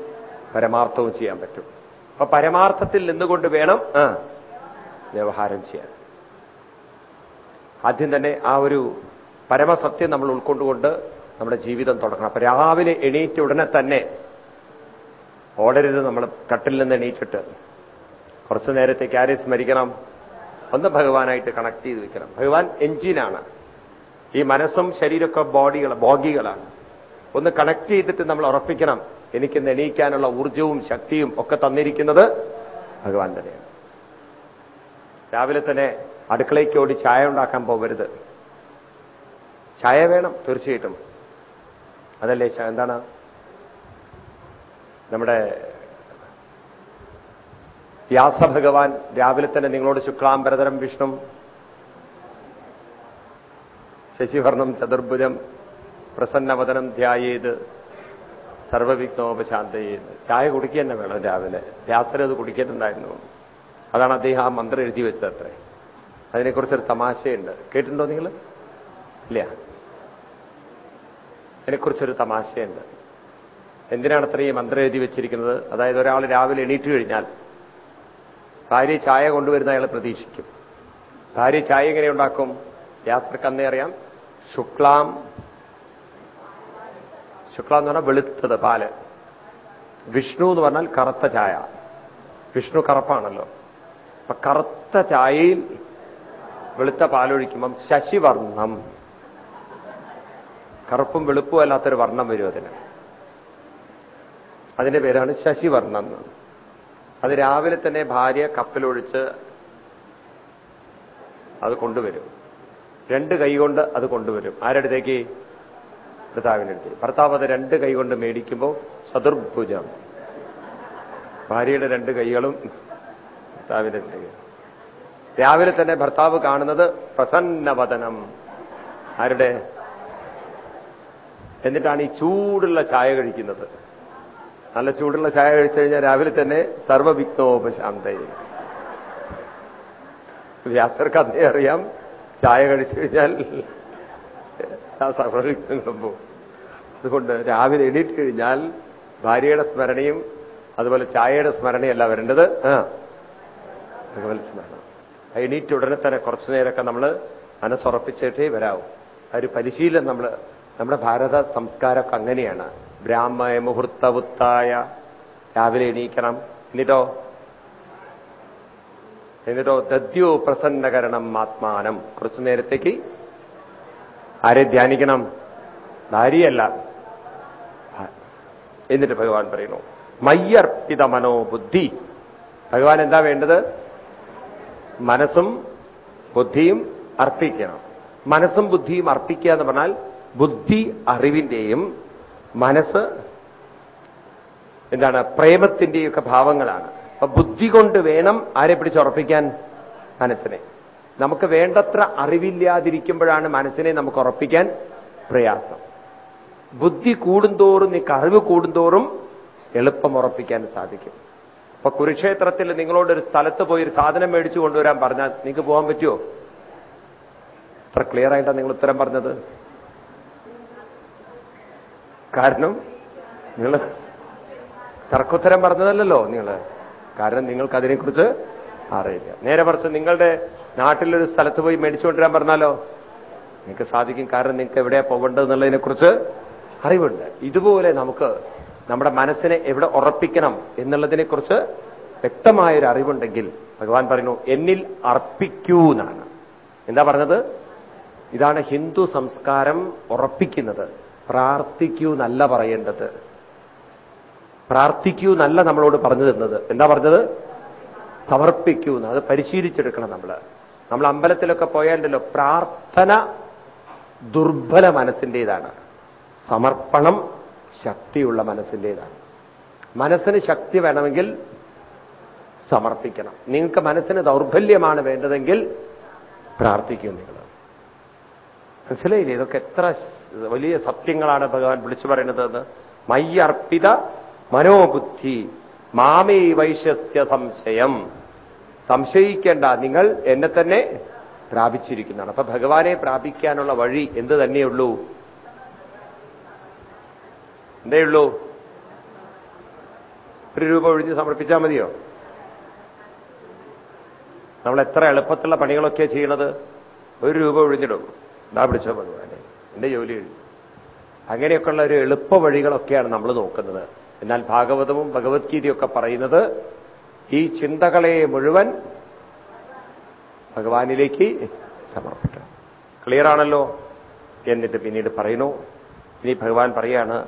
പരമാർത്ഥവും ചെയ്യാൻ പറ്റും. അപ്പൊ പരമാർത്ഥത്തിൽ നിന്നുകൊണ്ട് വേണം വ്യവഹാരം ചെയ്യാൻ. ആദ്യം തന്നെ ആ ഒരു പരമസത്യം നമ്മൾ ഉൾക്കൊണ്ടുകൊണ്ട് നമ്മുടെ ജീവിതം തുടങ്ങണം. അപ്പൊ രാവിലെ എണീറ്റ ഉടനെ തന്നെ ഓടരുത് നമ്മൾ കട്ടിൽ നിന്ന് എണീറ്റിട്ട്. കുറച്ചു നേരത്തേക്ക് ആരെ സ്മരിക്കണം. ഒന്ന് ഭഗവാനായിട്ട് കണക്ട് ചെയ്ത് വെക്കണം. ഭഗവാൻ എഞ്ചിനാണ് ഈ മനസ്സും ശരീരമൊക്കെ ബോഡികൾ ബോഗികളാണ്. ഒന്ന് കണക്ട് ചെയ്തിട്ട് നമ്മൾ ഉറപ്പിക്കണം. എനിക്ക് നെണീക്കാനുള്ള ഊർജവും ശക്തിയും ഒക്കെ തന്നിരിക്കുന്നത് ഭഗവാൻ തന്നെയാണ്. രാവിലെ തന്നെ അടുക്കളയ്ക്ക് ഓടി ചായ ഉണ്ടാക്കാൻ പോകരുത്. ചായ വേണം തീർച്ചയായിട്ടും. അതല്ലേ എന്താണ്? നമ്മുടെ വ്യാസഭഗവാൻ രാവിലെ തന്നെ നിങ്ങളോട് ശുക്ലാംബരതരം വിഷ്ണു ശശിവർണം ചതുർഭുജം പ്രസന്നവതനം ധ്യായേത് സർവവിഘ്നോപശാന്തയേത്. ചായ കുടിക്കുക തന്നെ വേണം രാവിലെ. വ്യാസരെ അത് കുടിക്കുന്നുണ്ടായിരുന്നു അതാണ് അദ്ദേഹം ആ മന്ത്രം എഴുതി വെച്ചത് അത്രേ അതിനെക്കുറിച്ചൊരു തമാശയുണ്ട്. കേട്ടിട്ടുണ്ടോ നിങ്ങൾ? ഇല്ല. അതിനെക്കുറിച്ചൊരു തമാശയുണ്ട്. എന്തിനാണ് അത്ര ഈ മന്ത്രം എഴുതി വെച്ചിരിക്കുന്നത്? അതായത് ഒരാൾ രാവിലെ എണീറ്റ് കഴിഞ്ഞാൽ ഭാര്യ ചായ കൊണ്ടുവരുന്ന അയാൾ പ്രതീക്ഷിക്കും. ഭാര്യ ചായ എങ്ങനെ ഉണ്ടാക്കും? യാത്രയ്ക്ക് അന്നേ അറിയാം. ശുക്ലാം ശുക്ലാം എന്ന് പറഞ്ഞാൽ വെളുത്തത് പാൽ. വിഷ്ണു എന്ന് പറഞ്ഞാൽ കറുത്ത ചായ. വിഷ്ണു കറുപ്പാണല്ലോ. അപ്പൊ കറുത്ത ചായയിൽ വെളുത്ത പാലൊഴിക്കുമ്പം ശശിവർണം കറുപ്പും വെളുപ്പും അല്ലാത്തൊരു വർണം വരും അതിന്. അതിന്റെ പേരാണ് ശശിവർണം അത് രാവിലെ തന്നെ ഭാര്യ കപ്പിലൊഴിച്ച് അത് കൊണ്ടുവരും. രണ്ട് കൈകൊണ്ട് അത് കൊണ്ടുവരും. ആരടുത്തേക്ക്? ഭർത്താവിന്റെ അടുത്ത് ഭർത്താവ് അത് രണ്ട് കൈകൊണ്ട് മേടിക്കുമ്പോൾ ചതുർഭുജം. ഭാര്യയുടെ രണ്ട് കൈകളും ഭർത്താവിന്റെ അടുത്തേക്ക് രാവിലെ തന്നെ ഭർത്താവ് കാണുന്നത് പ്രസന്നവദനം. ആരുടെ? എന്നിട്ടാണ് ഈ ചൂടുള്ള ചായ കഴിക്കുന്നത്. നല്ല ചൂടുള്ള ചായ കഴിച്ചു കഴിഞ്ഞാൽ രാവിലെ തന്നെ സർവവിഘ്നോപശാന്തയെ യാത്രയ്ക്ക് അന്നേ അറിയാം ചായ കഴിച്ചു കഴിഞ്ഞാൽ ആ സർവവിഘ്നങ്ങളും പോകും. അതുകൊണ്ട് രാവിലെ എണീറ്റ് കഴിഞ്ഞാൽ ഭാര്യയുടെ സ്മരണയും അതുപോലെ ചായയുടെ സ്മരണയല്ല വരേണ്ടത്. ആ ഭഗവത് സ്മരണ. എണീറ്റ് ഉടനെ തന്നെ കുറച്ചു നേരമൊക്കെ നമ്മൾ മനസ്സുറപ്പിച്ചിട്ടേ വരാവും. ആ ഒരു പരിശീലനം നമ്മൾ നമ്മുടെ ഭാരത സംസ്കാരമൊക്കെ അങ്ങനെയാണ്. ബ്രാഹ്മയ മുഹൂർത്തവുത്തായ രാവിലെ എണീക്കണം. എന്നിട്ടോ? എന്നിട്ടോ? ദദ്യോ പ്രസന്നകരണം ആത്മാനം. കുറച്ചു നേരത്തേക്ക് ആരെ ധ്യാനിക്കണം? ഭാര്യയല്ല. എന്നിട്ട് ഭഗവാൻ പറയുന്നു മയ്യർപ്പിത മനോബുദ്ധി. ഭഗവാൻ എന്താ വേണ്ടത്? മനസ്സും ബുദ്ധിയും അർപ്പിക്കണം. മനസ്സും ബുദ്ധിയും അർപ്പിക്കുക എന്ന് പറഞ്ഞാൽ ബുദ്ധി അറിവിന്റെയും മനസ്സ് എന്താണ് പ്രേമത്തിന്റെയൊക്കെ ഭാവങ്ങളാണ്. അപ്പൊ ബുദ്ധി കൊണ്ട് വേണം ആരെ പിടിച്ചുറപ്പിക്കാൻ മനസ്സിനെ. നമുക്ക് വേണ്ടത്ര അറിവില്ലാതിരിക്കുമ്പോഴാണ് മനസ്സിനെ നമുക്ക് ഉറപ്പിക്കാൻ പ്രയാസം. ബുദ്ധി കൂടുന്തോറും നിനക്ക് അറിവ് കൂടുന്തോറും എളുപ്പം ഉറപ്പിക്കാൻ സാധിക്കും. അപ്പൊ കുരുക്ഷേത്രത്തിൽ നിങ്ങളോട് ഒരു സ്ഥലത്ത് പോയി ഒരു സാധനം മേടിച്ചു കൊണ്ടുവരാൻ പറഞ്ഞാൽ നിങ്ങൾക്ക് പോകാൻ പറ്റുമോ അത്ര ക്ലിയർ ആയിട്ടാണ് നിങ്ങൾ ഉത്തരം പറഞ്ഞത്. കാരണം നിങ്ങൾ തർക്കോത്തരം പറഞ്ഞതല്ലല്ലോ നിങ്ങൾ. കാരണം നിങ്ങൾക്ക് അതിനെക്കുറിച്ച് അറിയില്ല. നേരെ മറിച്ച് നിങ്ങളുടെ നാട്ടിലൊരു സ്ഥലത്ത് പോയി മേടിച്ചുകൊണ്ടിരാൻ പറഞ്ഞാലോ? നിങ്ങൾക്ക് സാധിക്കും. കാരണം നിങ്ങൾക്ക് എവിടെയാ പോകേണ്ടത് എന്നുള്ളതിനെക്കുറിച്ച് അറിവുണ്ട്. ഇതുപോലെ നമുക്ക് നമ്മുടെ മനസ്സിനെ എവിടെ ഉറപ്പിക്കണം എന്നുള്ളതിനെക്കുറിച്ച് വ്യക്തമായൊരു അറിവുണ്ടെങ്കിൽ ഭഗവാൻ പറയുന്നു എന്നിൽ അർപ്പിക്കൂ എന്നാണ്. എന്താ പറഞ്ഞത്? ഇതാണ് ഹിന്ദു സംസ്കാരം ഉറപ്പിക്കുന്നത്. പ്രാർത്ഥിക്കൂ എന്നല്ല പറയേണ്ടത്. പ്രാർത്ഥിക്കൂ എന്നല്ല നമ്മളോട് പറഞ്ഞു തരുന്നത്. എന്താ പറഞ്ഞത്? സമർപ്പിക്കൂ എന്ന്. അത് പരിശീലിച്ചെടുക്കണം നമ്മൾ നമ്മൾ അമ്പലത്തിലൊക്കെ പോയാലല്ലോ പ്രാർത്ഥന ദുർബല മനസ്സിന്റെതാണ്. സമർപ്പണം ശക്തിയുള്ള മനസ്സിന്റെതാണ്. മനസ്സിന് ശക്തി വേണമെങ്കിൽ സമർപ്പിക്കണം. നിങ്ങൾക്ക് മനസ്സിന് ദൗർബല്യമാണ് വേണ്ടതെങ്കിൽ പ്രാർത്ഥിക്കും നിങ്ങൾ മനസ്സിലായില്ലേ? ഇതൊക്കെ എത്ര വലിയ സത്യങ്ങളാണ് ഭഗവാൻ വിളിച്ചു പറയുന്നത് മയ്യർപ്പിത മനോബുദ്ധി മാമേ വൈശ്യസ്യ സംശയം. സംശയിക്കേണ്ട നിങ്ങൾ എന്നെ തന്നെ പ്രാപിച്ചിരിക്കുന്നതാണ്. അപ്പൊ ഭഗവാനെ പ്രാപിക്കാനുള്ള വഴി എന്ത് തന്നെയുള്ളൂ? എന്തേയുള്ളൂ ഒരു രൂപ ഒഴിഞ്ഞ് സമർപ്പിച്ചാൽ മതിയോ? നമ്മൾ എത്ര എളുപ്പത്തിലുള്ള പണികളൊക്കെ ചെയ്യണത് ഒരു രൂപ ഒഴിഞ്ഞിടും. ഇതാ പിടിച്ചോ ഭഗവാനെ. എന്റെ ജോലി അങ്ങനെയൊക്കെയുള്ള ഒരു എളുപ്പ വഴികളൊക്കെയാണ് നമ്മൾ നോക്കുന്നത്. എന്നാൽ ഭാഗവതവും ഭഗവത്ഗീതയൊക്കെ പറയുന്നത് ഈ ചിന്തകളെ മുഴുവൻ ഭഗവാനിലേക്ക് സമർപ്പിക്കണം. ക്ലിയർ ആണല്ലോ? എന്നിട്ട് പിന്നീട് പറയുന്നു. ഇനി ഭഗവാൻ പറയാണ്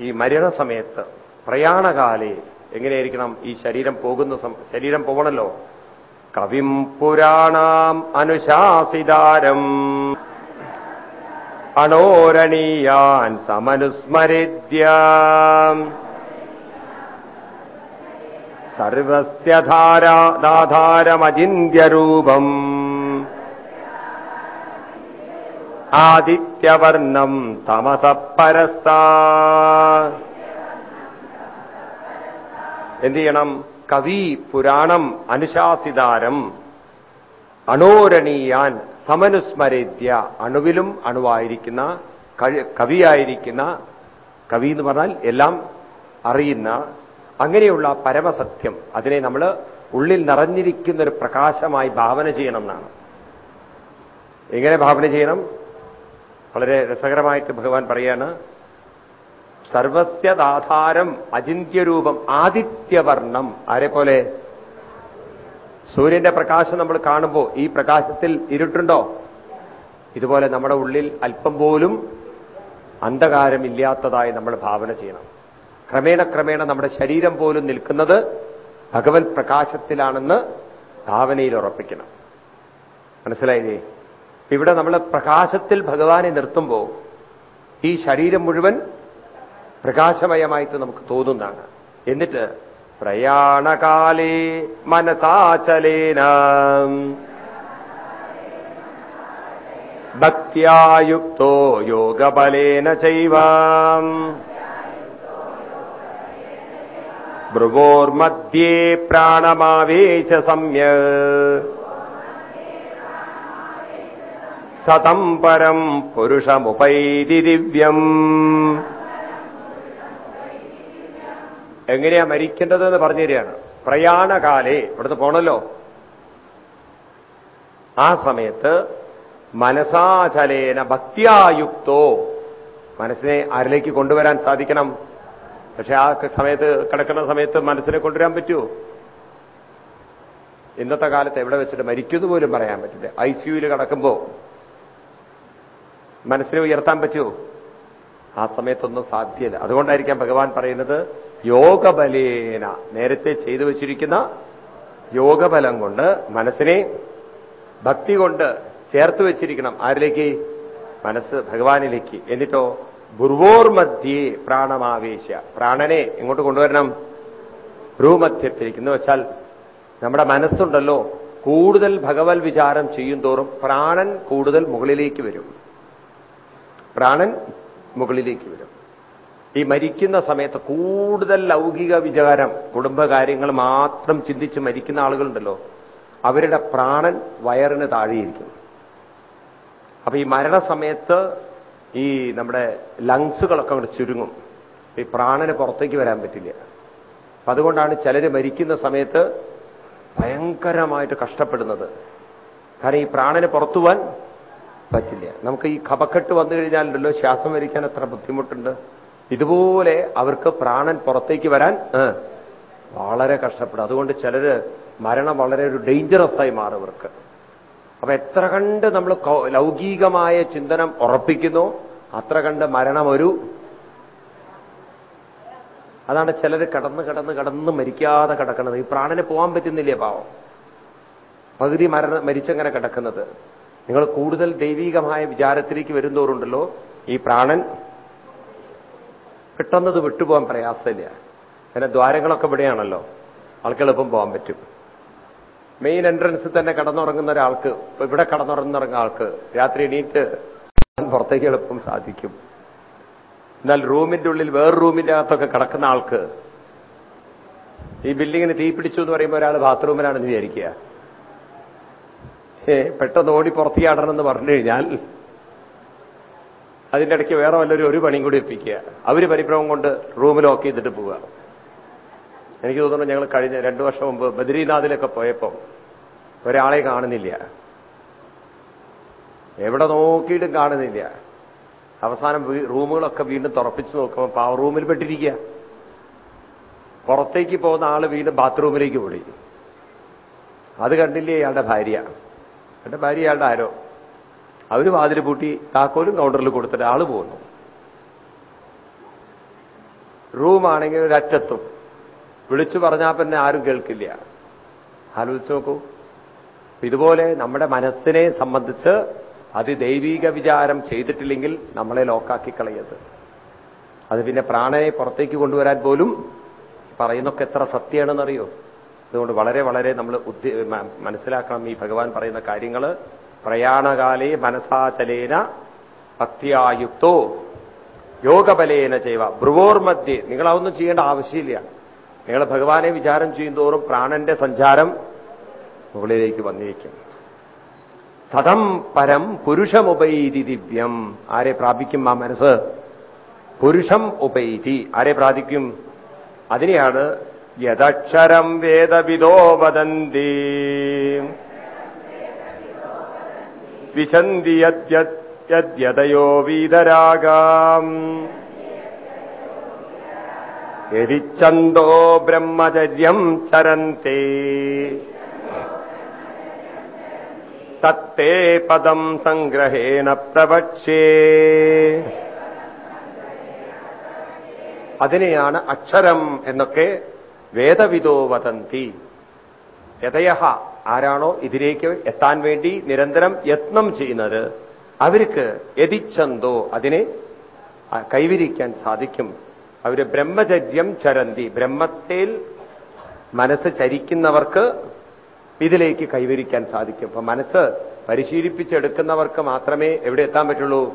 ഈ മരണ സമയത്ത് പ്രയാണകാലേ എങ്ങനെയായിരിക്കണം ഈ ശരീരം പോകുന്ന ശരീരം പോകണല്ലോ കവിം പുരാണാം അനുശാസിതാരം. അണോരണീയാൻ സമനുസ്മരിദ്യ സർവസ്യ ധാരാധാരമചിന്യരൂപം ആദിത്യവർണം തമസ പരസ്താ എന്ത് ചെയ്യണം കവി പുരാണം അനുശാസിതാരം അണോരണീയാൻ സമനുസ്മരേദ്യ അണുവിലും അണുവായിരിക്കുന്ന കവിയായിരിക്കുന്ന കവി എന്ന് പറഞ്ഞാൽ എല്ലാം അറിയുന്ന അങ്ങനെയുള്ള പരമസത്യം. അതിനെ നമ്മൾ ഉള്ളിൽ നിറഞ്ഞിരിക്കുന്ന ഒരു പ്രകാശമായി ഭാവന ചെയ്യണം എന്നാണ് എങ്ങനെ ഭാവന ചെയ്യണം? വളരെ രസകരമായിട്ട് ഭഗവാൻ പറയാണ് സർവസ്യദാധാരം അചിന്യരൂപം ആദിത്യവർണം ആരെ പോലെ? സൂര്യന്റെ പ്രകാശം നമ്മൾ കാണുമ്പോൾ ഈ പ്രകാശത്തിൽ ഇരുട്ടുണ്ടോ? ഇതുപോലെ നമ്മുടെ ഉള്ളിൽ അല്പം പോലും അന്ധകാരമില്ലാത്തതായി നമ്മൾ ഭാവന ചെയ്യണം. ക്രമേണ ക്രമേണ നമ്മുടെ ശരീരം പോലും നിൽക്കുന്നത് ഭഗവത് പ്രകാശത്തിലാണെന്ന് ഭാവനയിൽ ഉറപ്പിക്കണം. മനസ്സിലായില്ലേ? ഇവിടെ നമ്മൾ പ്രകാശത്തിൽ ഭഗവാനെ നിർത്തുമ്പോൾ ഈ ശരീരം മുഴുവൻ പ്രകാശമയമായിട്ട് നമുക്ക് തോന്നുന്നതാണ്. എന്നിട്ട് प्रयाणकाले मनसाचलेन भक्त्या युक्तो योगबलेन चैव। भ्रुवोर्मध्ये प्राणमावेश सम्य सतम् परम् पुरुषमुपैति दिव्यम्। എങ്ങനെയാ മരിക്കേണ്ടതെന്ന് പറഞ്ഞു തരികയാണ്. പ്രയാണകാലേ ഇവിടുന്ന് പോണല്ലോ. ആ സമയത്ത് മനസാചലേന ഭക്തിയായുക്തോ മനസ്സിനെ ആരിലേക്ക് കൊണ്ടുവരാൻ സാധിക്കണം. പക്ഷെ ആ സമയത്ത് കിടക്കുന്ന സമയത്ത് മനസ്സിനെ കൊണ്ടുവരാൻ പറ്റുമോ ഇന്നത്തെ കാലത്ത് എവിടെ വെച്ചിട്ട് മരിക്കുന്നു പോലും പറയാൻ പറ്റില്ല. ഐ സിയുയിൽ കിടക്കുമ്പോ മനസ്സിനെ ഉയർത്താൻ പറ്റുമോ ആ സമയത്തൊന്നും സാധ്യല്ല. അതുകൊണ്ടായിരിക്കാം ഭഗവാൻ പറയുന്നത് യോഗബലേന. നേരത്തെ ചെയ്തു വച്ചിരിക്കുന്ന യോഗബലം കൊണ്ട് മനസ്സിനെ ഭക്തി കൊണ്ട് ചേർത്ത് വെച്ചിരിക്കണം. ആരിലേക്ക്? മനസ്സ് ഭഗവാനിലേക്ക്. എന്നിട്ടോ? ഭുർവോർ മധ്യേ പ്രാണമാവേശ. പ്രാണനെ ഇങ്ങോട്ട് കൊണ്ടുവരണം? ഭ്രൂമധ്യത്തിലേക്ക്. എന്ന് വെച്ചാൽ നമ്മുടെ മനസ്സുണ്ടല്ലോ. കൂടുതൽ ഭഗവത് വിചാരം ചെയ്യും തോറും പ്രാണൻ കൂടുതൽ മുകളിലേക്ക് വരും. പ്രാണൻ മുകളിലേക്ക് വരും. ഈ മരിക്കുന്ന സമയത്ത് കൂടുതൽ ലൗകിക വിചാരം കുടുംബകാര്യങ്ങൾ മാത്രം ചിന്തിച്ച് മരിക്കുന്ന ആളുകളുണ്ടല്ലോ. അവരുടെ പ്രാണൻ വയറിന് താഴെയിരിക്കും അപ്പൊ ഈ മരണസമയത്ത് ഈ നമ്മുടെ ലങ്സുകളൊക്കെ അവിടെ ചുരുങ്ങും. ഈ പ്രാണന് പുറത്തേക്ക് വരാൻ പറ്റില്ല. അപ്പൊ അതുകൊണ്ടാണ് ചിലര് മരിക്കുന്ന സമയത്ത് ഭയങ്കരമായിട്ട് കഷ്ടപ്പെടുന്നത്. കാരണം ഈ പ്രാണന് പുറത്തു പറ്റില്ല. നമുക്ക് ഈ കപക്കെട്ട് വന്നു കഴിഞ്ഞാലുണ്ടല്ലോ ശ്വാസം വലിക്കാൻ എത്ര ബുദ്ധിമുട്ടുണ്ട്. ഇതുപോലെ അവർക്ക് പ്രാണൻ പുറത്തേക്ക് വരാൻ വളരെ കഷ്ടപ്പെടും. അതുകൊണ്ട് ചിലര് മരണം വളരെ ഒരു ഡേഞ്ചറസ് ആയി മാറും ഇവർക്ക്. അപ്പൊ എത്ര കണ്ട് നമ്മൾ ലൗകികമായ ചിന്തനം ഉറപ്പിക്കുന്നു അത്ര കണ്ട് മരണം ഒരു അതാണ് ചിലർ കടന്ന് കടന്ന് കടന്ന് മരിക്കാതെ കിടക്കുന്നത്. ഈ പ്രാണന് പോകാൻ പറ്റുന്നില്ലേ പാവം? പകുതി മരണ മരിച്ചങ്ങനെ കിടക്കുന്നത്. നിങ്ങൾ കൂടുതൽ ദൈവീകമായ വിചാരത്തിലേക്ക് വരുന്നവരുണ്ടല്ലോ ഈ പ്രാണൻ പെട്ടെന്നത് വിട്ടുപോകാൻ പ്രയാസമില്ല. പിന്നെ ദ്വാരങ്ങളൊക്കെ ഇവിടെയാണല്ലോ. ആൾക്ക് എളുപ്പം പോകാൻ പറ്റും. മെയിൻ എൻട്രൻസിൽ തന്നെ കടന്നുറങ്ങുന്ന ഒരാൾക്ക് ഇവിടെ കടന്നുറങ്ങുന്ന ആൾക്ക് രാത്രി എണീറ്റ് പുറത്തേക്ക് എളുപ്പം സാധിക്കും. എന്നാൽ റൂമിന്റെ ഉള്ളിൽ വേറെ റൂമിന്റെ അകത്തൊക്കെ കിടക്കുന്ന ആൾക്ക് ഈ ബിൽഡിങ്ങിന് തീ പിടിച്ചു എന്ന് പറയുമ്പോൾ ഒരാൾ ബാത്റൂമിലാണെന്ന് വിചാരിക്കുക. ഏ പെട്ടെന്ന് ഓടി പുറത്തേക്ക് ആടണമെന്ന് പറഞ്ഞു കഴിഞ്ഞാൽ അതിന്റെ ഇടയ്ക്ക് വേറെ വല്ലവരും ഒരു പണിയും കൂടി എത്തിക്കുക. അവർ പരിഭ്രമം കൊണ്ട് റൂം ലോക്ക് ചെയ്തിട്ട് പോവുക. എനിക്ക് തോന്നുന്നു ഞങ്ങൾ കഴിഞ്ഞ രണ്ടു വർഷം മുമ്പ് ബദ്രീനാഥിലൊക്കെ പോയപ്പോ ഒരാളെ കാണുന്നില്ല. എവിടെ നോക്കിയിട്ടും കാണുന്നില്ല. അവസാനം റൂമുകളൊക്കെ വീണ്ടും തുറപ്പിച്ചു നോക്കുമ്പോൾ പാവ റൂമിൽ പെട്ടിരിക്കുക. പുറത്തേക്ക് പോകുന്ന ആൾ വീണ്ടും ബാത്റൂമിലേക്ക് പോയി. അത് കണ്ടില്ലേ ഇയാളുടെ ഭാര്യ? എന്റെ ഭാര്യ ഇയാളുടെ ആരോ? അവർ വാതിൽ പൂട്ടി താക്കോലും കൗണ്ടറിൽ കൊടുത്തിട്ട് ആൾ പോകുന്നു. റൂമാണെങ്കിൽ ഒരറ്റത്തും. വിളിച്ചു പറഞ്ഞാൽ പിന്നെ ആരും കേൾക്കില്ല. ആലോചിച്ച് നോക്കൂ. ഇതുപോലെ നമ്മുടെ മനസ്സിനെ സംബന്ധിച്ച് അതിദൈവീക വിചാരം ചെയ്തിട്ടില്ലെങ്കിൽ നമ്മളെ ലോക്കാക്കി കളയത് അത് പിന്നെ പ്രാണനെ പുറത്തേക്ക് കൊണ്ടുവരാൻ പോലും പറയുന്നൊക്കെ എത്ര സത്യമാണെന്നറിയോ? അതുകൊണ്ട് വളരെ വളരെ നമ്മൾ മനസ്സിലാക്കണം ഈ ഭഗവാൻ പറയുന്ന കാര്യങ്ങൾ പ്രയാണകാലേ മനസാചലേന ഭക്തിയായുക്തോ. യോഗബലേന ചെയ്യുക ബ്രുവോർ മധ്യേ. നിങ്ങൾ അതൊന്നും ചെയ്യേണ്ട ആവശ്യമില്ല. നിങ്ങൾ ഭഗവാനെ വിചാരം ചെയ്യുന്തോറും പ്രാണന്റെ സഞ്ചാരം മുകളിലേക്ക് വന്നിരിക്കും സതം പരം പുരുഷമുപൈതി ദിവ്യം. ആരെ പ്രാപിക്കും ആ മനസ്സ്? പുരുഷം ഉപൈതി. ആരെ പ്രാപിക്കും? അതിനെയാണ് യദക്ഷരം വേദവിദോ വദന്തി. വിശന്തി യദ്യത് യദ്യതയോ വീതരാഗാം. യതിച്ഛന്തോ ബ്രഹ്മചര്യം ചരന്തി. തത്തേ പദം സംഗ്രഹേണ പ്രവക്ഷേ അതിനെയാണ് അക്ഷരം എന്നൊക്കെ വേദവിദോ വദന്തി. യഥയ ആരാണോ ഇതിലേക്ക് എത്താൻ വേണ്ടി നിരന്തരം യത്നം ചെയ്യുന്നത് അവർക്ക് യതിച്ഛന്തോ അതിനെ കൈവരിക്കാൻ സാധിക്കും. അവർ ബ്രഹ്മചര്യം ചരന്തി ബ്രഹ്മത്തിൽ മനസ്സ് ചരിക്കുന്നവർക്ക് ഇതിലേക്ക് കൈവരിക്കാൻ സാധിക്കും. അപ്പൊ മനസ്സ് പരിശീലിപ്പിച്ചെടുക്കുന്നവർക്ക് മാത്രമേ എവിടെ എത്താൻ പറ്റുള്ളൂ?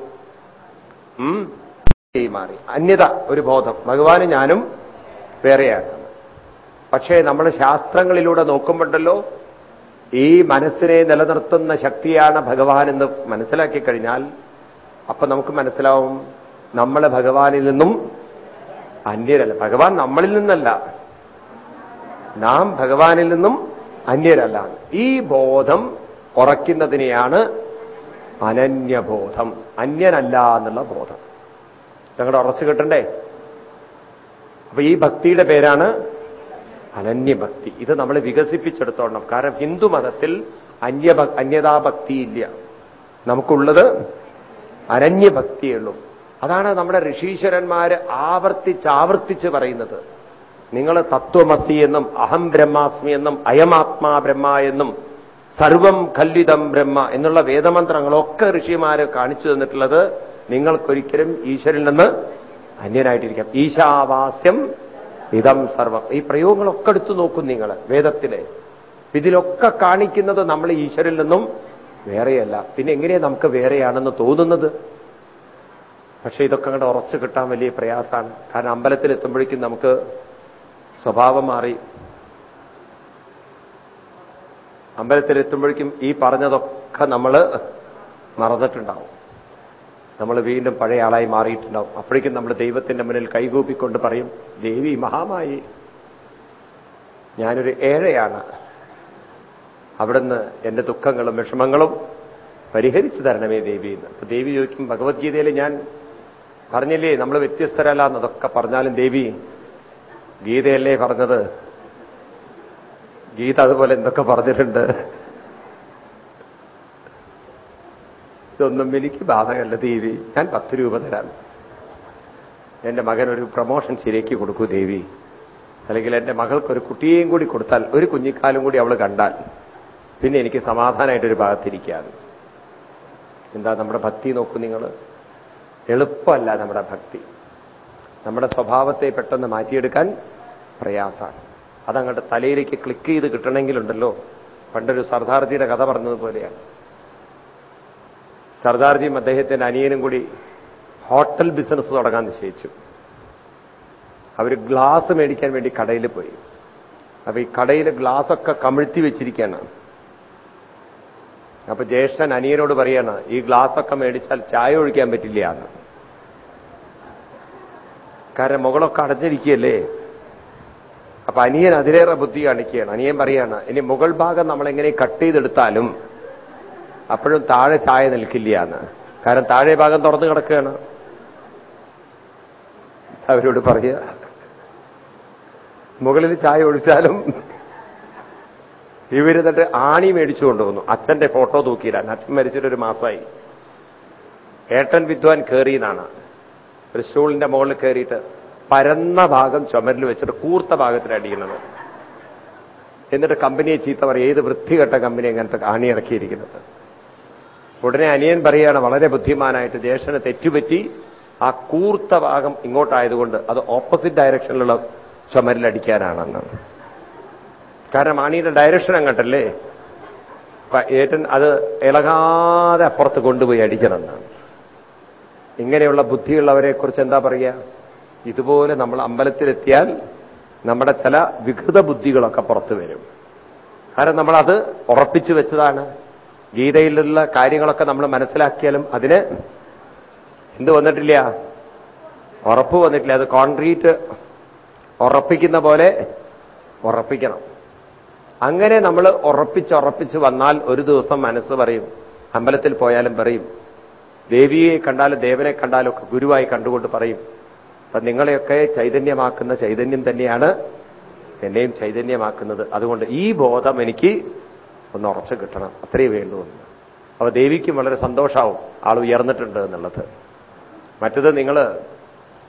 മാറി അന്യത ഒരു ബോധം. ഭഗവാന് ഞാനും വേറെയാണ് പക്ഷേ നമ്മൾ ശാസ്ത്രങ്ങളിലൂടെ നോക്കുമ്പോണ്ടല്ലോ ഈ മനസ്സിനെ നിലനിർത്തുന്ന ശക്തിയാണ് ഭഗവാൻ എന്ന് മനസ്സിലാക്കി കഴിഞ്ഞാൽ അപ്പൊ നമുക്ക് മനസ്സിലാവും നമ്മൾ ഭഗവാനിൽ നിന്നും അന്യരല്ല ഭഗവാൻ നമ്മളിൽ നിന്നല്ല. നാം ഭഗവാനിൽ നിന്നും അന്യരല്ല. ഈ ബോധം ഉറയ്ക്കുന്നതിനെയാണ് അനന്യബോധം അന്യനല്ല എന്നുള്ള ബോധം. ഞങ്ങളുടെ ഉറച്ചു കിട്ടണ്ടേ? അപ്പൊ ഈ ഭക്തിയുടെ പേരാണ് അനന്യഭക്തി ഇത് നമ്മൾ വികസിപ്പിച്ചെടുത്തോണം. കാരണം ഹിന്ദു മതത്തിൽ അന്യ അന്യതാഭക്തിയില്ല നമുക്കുള്ളത് അനന്യഭക്തിയുള്ളൂ അതാണ് നമ്മുടെ ഋഷീശ്വരന്മാര് ആവർത്തിച്ച് ആവർത്തിച്ച് പറയുന്നത്. നിങ്ങൾ തത്വമസി എന്നും അഹം ബ്രഹ്മാസ്മി എന്നും അയമാത്മാ ബ്രഹ്മ എന്നും സർവം കല്ലിതം ബ്രഹ്മ എന്നുള്ള വേദമന്ത്രങ്ങളൊക്കെ ഋഷിമാര് കാണിച്ചു തന്നിട്ടുള്ളത് നിങ്ങൾക്കൊരിക്കലും ഈശ്വരിൽ നിന്ന് അന്യനായിട്ടിരിക്കാം. ഈശാവാസ്യം ഇതം സർവം. ഈ പ്രയോഗങ്ങളൊക്കെ എടുത്തു നോക്കും നിങ്ങൾ വേദത്തിലെ. ഇതിലൊക്കെ കാണിക്കുന്നത് നമ്മൾ ഈശ്വരിൽ നിന്നും വേറെയല്ല. പിന്നെ എങ്ങനെയാ നമുക്ക് വേറെയാണെന്ന് തോന്നുന്നത്? പക്ഷെ ഇതൊക്കെ അങ്ങോട്ട് ഉറച്ചു കിട്ടാൻ വലിയ പ്രയാസമാണ്. കാരണം അമ്പലത്തിൽ എത്തുമ്പോഴേക്കും നമുക്ക് സ്വഭാവം മാറി. അമ്പലത്തിൽ എത്തുമ്പോഴേക്കും ഈ പറഞ്ഞതൊക്കെ നമ്മൾ മറന്നിട്ടുണ്ടാവും. നമ്മൾ വീണ്ടും പഴയ ആളായി മാറിയിട്ടുണ്ടാവും. അപ്പോഴേക്കും നമ്മൾ ദൈവത്തിന്റെ മുന്നിൽ കൈകൂപ്പിക്കൊണ്ട് പറയും ദേവി മഹാമായി. ഞാനൊരു ഏഴയാണ്. അവിടുന്ന് എന്റെ ദുഃഖങ്ങളും വിഷമങ്ങളും പരിഹരിച്ചു തരണമേ ദേവി എന്ന്. അപ്പൊ ദേവി ചോദിക്കും ഭഗവത്ഗീതയിൽ ഞാൻ പറഞ്ഞില്ലേ നമ്മൾ വ്യത്യസ്തരല്ല എന്നതൊക്കെ പറഞ്ഞാലും ദേവി ഗീതയല്ലേ പറഞ്ഞത്? ഗീത അതുപോലെ എന്തൊക്കെ പറഞ്ഞിട്ടുണ്ട്? ഇതൊന്നും എനിക്ക് ബാധകല്ല ദേവി. ഞാൻ പത്ത് രൂപ തരാം. എന്റെ മകൻ ഒരു പ്രൊമോഷൻ ശരിയാക്കി കൊടുക്കൂ ദേവി. അല്ലെങ്കിൽ എന്റെ മകൾക്കൊരു കുട്ടിയെയും കൂടി കൊടുത്താൽ ഒരു കുഞ്ഞിക്കാലും കൂടി അവൾ കണ്ടാൽ പിന്നെ എനിക്ക് സമാധാനമായിട്ടൊരു ഭാഗത്തിരിക്കുകയാണ് എന്താ നമ്മുടെ ഭക്തി നോക്കൂ നിങ്ങൾ എളുപ്പമല്ല നമ്മുടെ ഭക്തി. നമ്മുടെ സ്വഭാവത്തെ പെട്ടെന്ന് മാറ്റിയെടുക്കാൻ പ്രയാസമാണ്. അതങ്ങോട്ട് തലയിലേക്ക് ക്ലിക്ക് ചെയ്ത് കിട്ടണമെങ്കിലുണ്ടല്ലോ. പണ്ടൊരു സർദാർജിയുടെ കഥ പറഞ്ഞതുപോലെയാണ്. സർദാർജിയും അദ്ദേഹത്തിന്റെ അനിയനും കൂടി ഹോട്ടൽ ബിസിനസ് തുടങ്ങാൻ നിശ്ചയിച്ചു. അവർ ഗ്ലാസ് മേടിക്കാൻ വേണ്ടി കടയിൽ പോയി. അപ്പൊ ഈ കടയിൽ ഗ്ലാസൊക്കെ കമിഴ്ത്തി വെച്ചിരിക്കുകയാണ്. അപ്പൊ ജ്യേഷ്ഠൻ അനിയനോട് പറയാണ് ഈ ഗ്ലാസൊക്കെ മേടിച്ചാൽ ചായ ഒഴിക്കാൻ പറ്റില്ല എന്ന്. കാരണം മുകളൊക്കെ അടഞ്ഞിരിക്കുകയല്ലേ? അപ്പൊ അനിയൻ അതിലേറെ ബുദ്ധി കാണിക്കുകയാണ്. അനിയൻ പറയാണ് ഇനി മുകൾ ഭാഗം നമ്മളെങ്ങനെ കട്ട് ചെയ്തെടുത്താലും അപ്പോഴും താഴെ ചായ നിൽക്കില്ല എന്ന് കാരണം താഴെ ഭാഗം തുറന്നു കിടക്കുകയാണ്. അവരോട് പറയുക മുകളിൽ ചായ ഒഴിച്ചാലും ഇവരെന്നിട്ട് ആണി മേടിച്ചു കൊണ്ടുവന്നു. അച്ഛന്റെ ഫോട്ടോ തൂക്കിയിടാൻ അച്ഛൻ മരിച്ചിട്ടൊരു മാസമായി. ഏട്ടൻ വിദ്വാൻ കയറിയെന്നാണ് ഒരു സ്റ്റൂളിന്റെ മുകളിൽ കയറിയിട്ട് പരന്ന ഭാഗം ചുമരിൽ വെച്ചിട്ട് കൂർത്ത ഭാഗത്തിൽ എന്നിട്ട് കമ്പനിയെ ചീത്ത പറയും ഏത് വൃത്തികെട്ട കമ്പനി അങ്ങനത്തെ ആണി ഇറക്കിയിരിക്കുന്നത്? ഉടനെ അനിയൻ പറയുകയാണ് വളരെ ബുദ്ധിമാനായിട്ട് ജ്യേഷ്ഠന് തെറ്റുപറ്റി ആ കൂർത്ത ഭാഗം ഇങ്ങോട്ടായതുകൊണ്ട് അത് ഓപ്പോസിറ്റ് ഡയറക്ഷനിലുള്ള ചുമരിലടിക്കാനാണെന്ന് കാരണം ആണിയുടെ ഡയറക്ഷൻ അങ്ങോട്ടല്ലേ? ഏട്ടൻ അത് ഇളകാതെ അപ്പുറത്ത് കൊണ്ടുപോയി അടിക്കണമെന്നാണ്. ഇങ്ങനെയുള്ള ബുദ്ധിയുള്ളവരെക്കുറിച്ച് എന്താ പറയുക? ഇതുപോലെ നമ്മൾ അമ്പലത്തിലെത്തിയാൽ നമ്മുടെ ചില വികൃത ബുദ്ധികളൊക്കെ പുറത്തു വരും. കാരണം നമ്മളത് ഉറപ്പിച്ചു വെച്ചതാണ്. ഗീതയിലുള്ള കാര്യങ്ങളൊക്കെ നമ്മൾ മനസ്സിലാക്കിയാലും അതിന് എന്ത് വന്നിട്ടില്ല? ഉറപ്പ് വന്നിട്ടില്ല. അത് കോൺക്രീറ്റ് ഉറപ്പിക്കുന്ന പോലെ ഉറപ്പിക്കണം. അങ്ങനെ നമ്മൾ ഉറപ്പിച്ചുറപ്പിച്ച് വന്നാൽ ഒരു ദിവസം മനസ്സ് പറയും. അമ്പലത്തിൽ പോയാലും പറയും. ദേവിയെ കണ്ടാലും ദേവനെ കണ്ടാലും ഒക്കെ ഗുരുവായി കണ്ടുകൊണ്ട് പറയും. അപ്പൊ നിങ്ങളെയൊക്കെ ചൈതന്യമാക്കുന്ന ചൈതന്യം തന്നെയാണ് എന്നെയും ചൈതന്യമാക്കുന്നത്. അതുകൊണ്ട് ഈ ബോധം എനിക്ക് ഒന്ന് ഉറച്ചു കിട്ടണം. അത്രയേ വേണ്ടൂ എന്ന്. അപ്പൊ ദേവിക്കും വളരെ സന്തോഷാവും. ആൾ ഉയർന്നിട്ടുണ്ട് എന്നുള്ളത്. മറ്റത് നിങ്ങൾ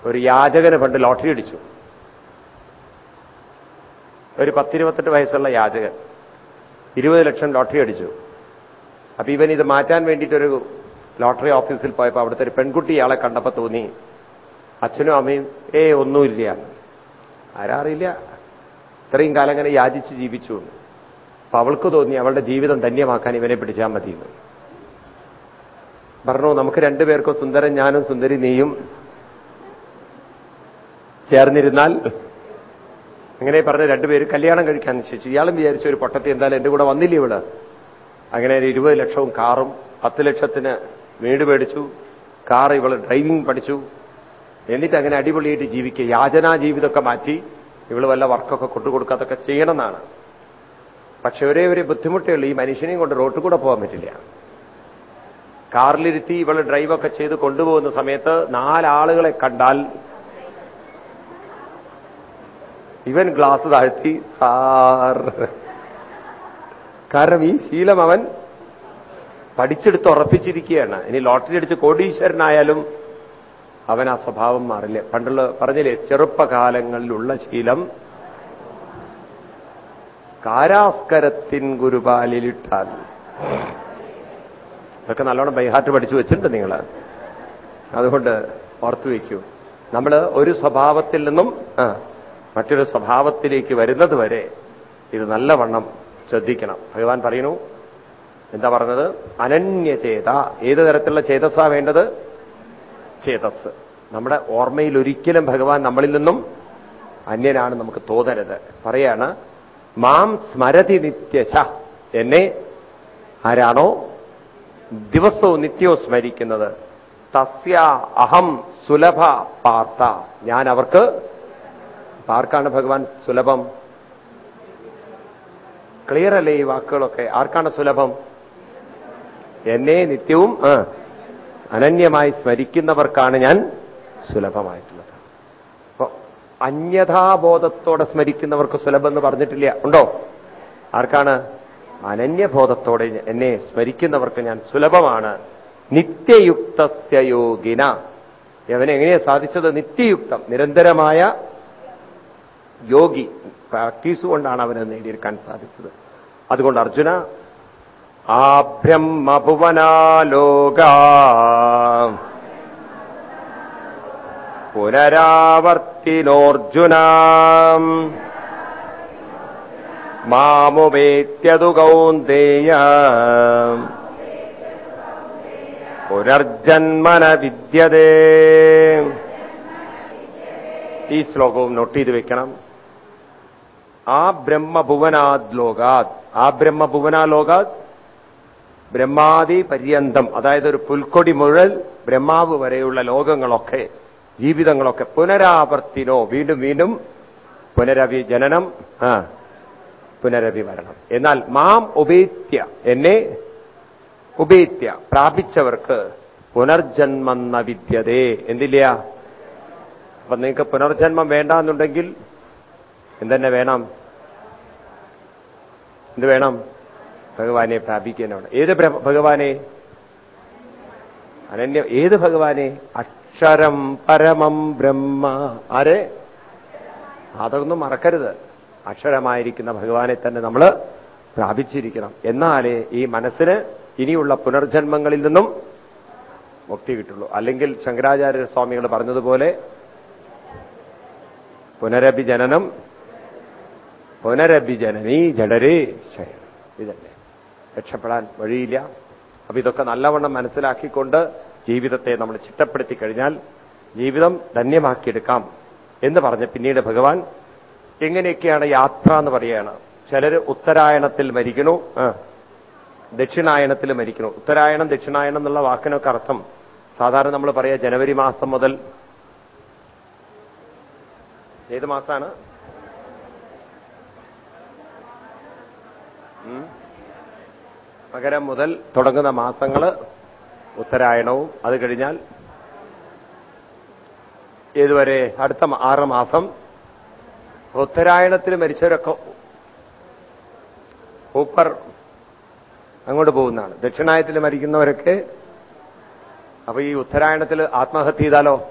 ഒരു യാചകന് പണ്ട് ലോട്ടറി അടിച്ചു. ഒരു പത്തിരുപത്തെട്ട് വയസ്സുള്ള യാചകൻ ഇരുപത് ലക്ഷം ലോട്ടറി അടിച്ചു. അപ്പൊ ഇവൻ ഇത് മാറ്റാൻ വേണ്ടിയിട്ടൊരു ലോട്ടറി ഓഫീസിൽ പോയപ്പോൾ അവിടുത്തെ ഒരു പെൺകുട്ടി ഇയാളെ കണ്ടപ്പോൾ തോന്നി അച്ഛനും അമ്മയും ഏ ഒന്നുമില്ല. ആരാറിയില്ല. ഇത്രയും കാലം അങ്ങനെ യാചിച്ച് ജീവിച്ചു അപ്പൊ അവൾക്ക് തോന്നി അവളുടെ ജീവിതം ധന്യമാക്കാൻ ഇവനെ പിടിച്ചാൽ മതിയെന്ന്. പറഞ്ഞു നമുക്ക് രണ്ടുപേർക്കും സുന്ദരൻ ഞാനും സുന്ദരി നീയും ചേർന്നിരുന്നാൽ അങ്ങനെ പറഞ്ഞ രണ്ടുപേര് കല്യാണം കഴിക്കാൻ നിശ്ചയിച്ചു ഇയാളും വിചാരിച്ച ഒരു പൊട്ടത്തി എന്തായാലും എന്റെ കൂടെ വന്നില്ല ഇവിടെ? അങ്ങനെ ഒരു ഇരുപത് ലക്ഷവും കാറും പത്ത് ലക്ഷത്തിന് വീട് മേടിച്ചു. കാർ ഇവൾ ഡ്രൈവിംഗ് പഠിച്ചു. എന്നിട്ട് അങ്ങനെ അടിപൊളിയായിട്ട് ജീവിക്കുക. യാചനാ ജീവിതമൊക്കെ മാറ്റി ഇവൾ വല്ല വർക്കൊക്കെ കൊണ്ടുകൊടുക്കാത്തൊക്കെ ചെയ്യണമെന്നാണ്. പക്ഷെ ഒരേ ഒരു ബുദ്ധിമുട്ടേ ഉള്ളൂ ഈ മനുഷ്യനെയും കൊണ്ട് റോട്ടിൽ കൂടെ പോകാൻ പറ്റില്ല. കാറിലിരുത്തി ഇവൾ ഡ്രൈവൊക്കെ ചെയ്ത് കൊണ്ടുപോകുന്ന സമയത്ത് നാലാളുകളെ കണ്ടാൽ ഇവൻ ഗ്ലാസ് താഴ്ത്തി സാർ. കാരണം ഈ ശീലം അവൻ പഠിച്ചെടുത്ത് ഉറപ്പിച്ചിരിക്കുകയാണ്. ഇനി ലോട്ടറി അടിച്ച് കോടീശ്വരനായാലും അവൻ ആ സ്വഭാവം മാറില്ല. പണ്ടുള്ള പറഞ്ഞില്ലേ ചെറുപ്പകാലങ്ങളിലുള്ള ശീലം കാരാസ്കരത്തിൻ ഗുരുപാലിലിട്ടാൽ. ഇതൊക്കെ നല്ലോണം ബൈഹാർട്ട് പഠിച്ചു വെച്ചിട്ടുണ്ട് നിങ്ങൾ അതുകൊണ്ട് ഓർത്തു വയ്ക്കൂ നമ്മൾ ഒരു സ്വഭാവത്തിൽ നിന്നും മറ്റൊരു സ്വഭാവത്തിലേക്ക് വരുന്നത് വരെ ഇത് നല്ലവണ്ണം ശ്രദ്ധിക്കണം. ഭഗവാൻ പറയുന്നു എന്താ പറഞ്ഞത്? അനന്യചേത ഏത് തരത്തിലുള്ള ചേതസ്സാ വേണ്ടത്? ചേതസ്. നമ്മുടെ ഓർമ്മയിൽ ഒരിക്കലും ഭഗവാൻ നമ്മളിൽ നിന്നും അന്യനാണ് നമുക്ക് തോന്നരുത്. പറയാണ് മാം സ്മരതി നിത്യശ. എന്നെ ആരാണോ ദിവസവും നിത്യവും സ്മരിക്കുന്നത്. തസ്യ അഹം സുലഭ പാർത്ത ഞാൻ അവർക്ക് ആർക്കാണ് ഭഗവാൻ സുലഭം? ക്ലിയർ അല്ലേ ഈ വാക്കുകളൊക്കെ? ആർക്കാണ് സുലഭം? എന്നെ നിത്യവും അനന്യമായി സ്മരിക്കുന്നവർക്കാണ് ഞാൻ സുലഭമായിട്ടുള്ളത്. അന്യഥാബോധത്തോടെ സ്മരിക്കുന്നവർക്ക് സുലഭം എന്ന് പറഞ്ഞിട്ടില്ല. ഉണ്ടോ? ആർക്കാണ്? അനന്യബോധത്തോടെ എന്നെ സ്മരിക്കുന്നവർക്ക് ഞാൻ സുലഭമാണ്. നിത്യയുക്തസ്യ യോഗിന. എവനെങ്ങനെയാ സാധിച്ചത്? നിത്യയുക്തം. നിരന്തരമായ യോഗി. പ്രാക്ടീസ് കൊണ്ടാണ് അവന് നേടിയെടുക്കാൻ സാധിച്ചത്. അതുകൊണ്ട് അർജുന ആ ബ്രഹ്മഭുവനാലോക. പുനരാവർത്തിനോർജുന മാമുപേത്യതു കൗന്ദേയ. പുനർജന്മന വിദ്യതേ. ഈ ശ്ലോകവും നോട്ട് ചെയ്ത് വെക്കണം. ആ ബ്രഹ്മഭുവനാദ് ലോകാത് ആ ബ്രഹ്മഭുവനാ ലോകാത് ബ്രഹ്മാദി പര്യന്തം അതായത് ഒരു പുൽക്കൊടി മുഴൽ ബ്രഹ്മാവ് വരെയുള്ള ലോകങ്ങളൊക്കെ ജീവിതങ്ങളൊക്കെ പുനരാവർത്തിനോ വീണ്ടും വീണ്ടും പുനരവി ജനനം ആ പുനരവി എന്നാൽ മാം ഉപേത്യ എന്നെ ഉപേത്യ പ്രാപിച്ചവർക്ക് പുനർജന്മെന്ന വിദ്യതേ. എന്തില്ല? അപ്പൊ നിങ്ങൾക്ക് പുനർജന്മം വേണ്ടാന്നുണ്ടെങ്കിൽ എന്തെന്നെ വേണം? എന്ത് വേണം? ഭഗവാനെ പ്രാപിക്കാനാണ്. ഏത് ഭഗവാനെ? അനന്യ ഏത് ഭഗവാനെ? അക്ഷരം പരമം ബ്രഹ്മ. ആരെ? അതൊന്നും മറക്കരുത്. അക്ഷരമായിരിക്കുന്ന ഭഗവാനെ തന്നെ നമ്മൾ പ്രാപിച്ചിരിക്കണം. എന്നാലേ ഈ മനസ്സിന് ഇനിയുള്ള പുനർജന്മങ്ങളിൽ നിന്നും മുക്തി കിട്ടുള്ളൂ. അല്ലെങ്കിൽ ശങ്കരാചാര്യ സ്വാമികൾ പറഞ്ഞതുപോലെ പുനരഭിജനനം പുനരഭിജനനീ ജഡരേ ഇതല്ലേ? രക്ഷപ്പെടാൻ വഴിയില്ല. അപ്പൊ ഇതൊക്കെ നല്ലവണ്ണം മനസ്സിലാക്കിക്കൊണ്ട് ജീവിതത്തെ നമ്മൾ ചിട്ടപ്പെടുത്തി കഴിഞ്ഞാൽ ജീവിതം ധന്യമാക്കിയെടുക്കാം എന്ന് പറഞ്ഞ് പിന്നീട് ഭഗവാൻ എങ്ങനെയൊക്കെയാണ് യാത്ര എന്ന് പറയുകയാണ്. ചിലർ ഉത്തരായണത്തിൽ മരിക്കണു ദക്ഷിണായണത്തിൽ മരിക്കണു. ഉത്തരായണം ദക്ഷിണായണം എന്നുള്ള വാക്കിനൊക്കെ അർത്ഥം സാധാരണ നമ്മൾ പറയാ ജനുവരി മാസം മുതൽ. ഏത് മാസമാണ്? മകരം മുതൽ തുടങ്ങുന്ന മാസങ്ങൾ ഉത്തരായണവും. അത് കഴിഞ്ഞാൽ ഏതുവരെ? അടുത്ത ആറ് മാസം. ഉത്തരായണത്തിൽ മരിച്ചവരൊക്കെ ഊപ്പർ അങ്ങോട്ട് പോകുന്നതാണ്. ദക്ഷിണായത്തിൽ മരിക്കുന്നവരൊക്കെ അപ്പൊ ഈ ഉത്തരായണത്തിൽ ആത്മഹത്യ ചെയ്താലോ?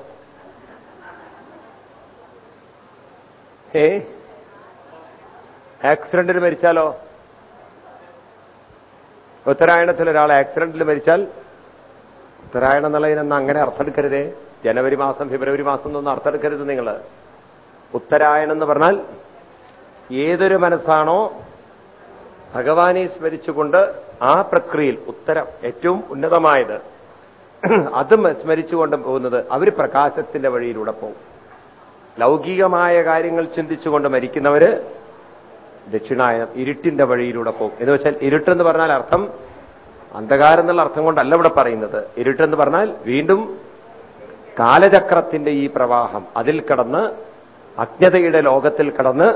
ഏ? ആക്സിഡന്റിൽ മരിച്ചാലോ? ഉത്തരായണത്തിൽ ഒരാൾ ആക്സിഡന്റിൽ മരിച്ചാൽ ഉത്തരായണം എന്നുള്ളതിനൊന്നും അങ്ങനെ അർത്ഥമെടുക്കരുതേ. ജനുവരി മാസം ഫെബ്രുവരി മാസം എന്നൊന്നും അർത്ഥമെടുക്കരുത് നിങ്ങൾ ഉത്തരായണം എന്ന് പറഞ്ഞാൽ ഏതൊരു മനസ്സാണോ ഭഗവാനെ സ്മരിച്ചുകൊണ്ട് ആ പ്രക്രിയയിൽ ഉത്തരം ഏറ്റവും ഉന്നതമായത് അതും സ്മരിച്ചുകൊണ്ട് പോകുന്നത് അവർ പ്രകാശത്തിന്റെ വഴിയിലൂടെ പോകും. ലൗകികമായ കാര്യങ്ങൾ ചിന്തിച്ചുകൊണ്ട് മരിക്കുന്നവര് ദക്ഷിണായനം ഇരുട്ടിന്റെ വഴിയിലൂടെ പോകും. എന്ന് വെച്ചാൽ ഇരുട്ടെന്ന് പറഞ്ഞാൽ അർത്ഥം അന്ധകാരം എന്നുള്ള അർത്ഥം കൊണ്ടല്ല ഇവിടെ പറയുന്നത്. ഇരുട്ടെന്ന് പറഞ്ഞാൽ വീണ്ടും കാലചക്രത്തിന്റെ ഈ പ്രവാഹം അതിൽ കടന്ന് അജ്ഞതയുടെ ലോകത്തിൽ കടന്ന്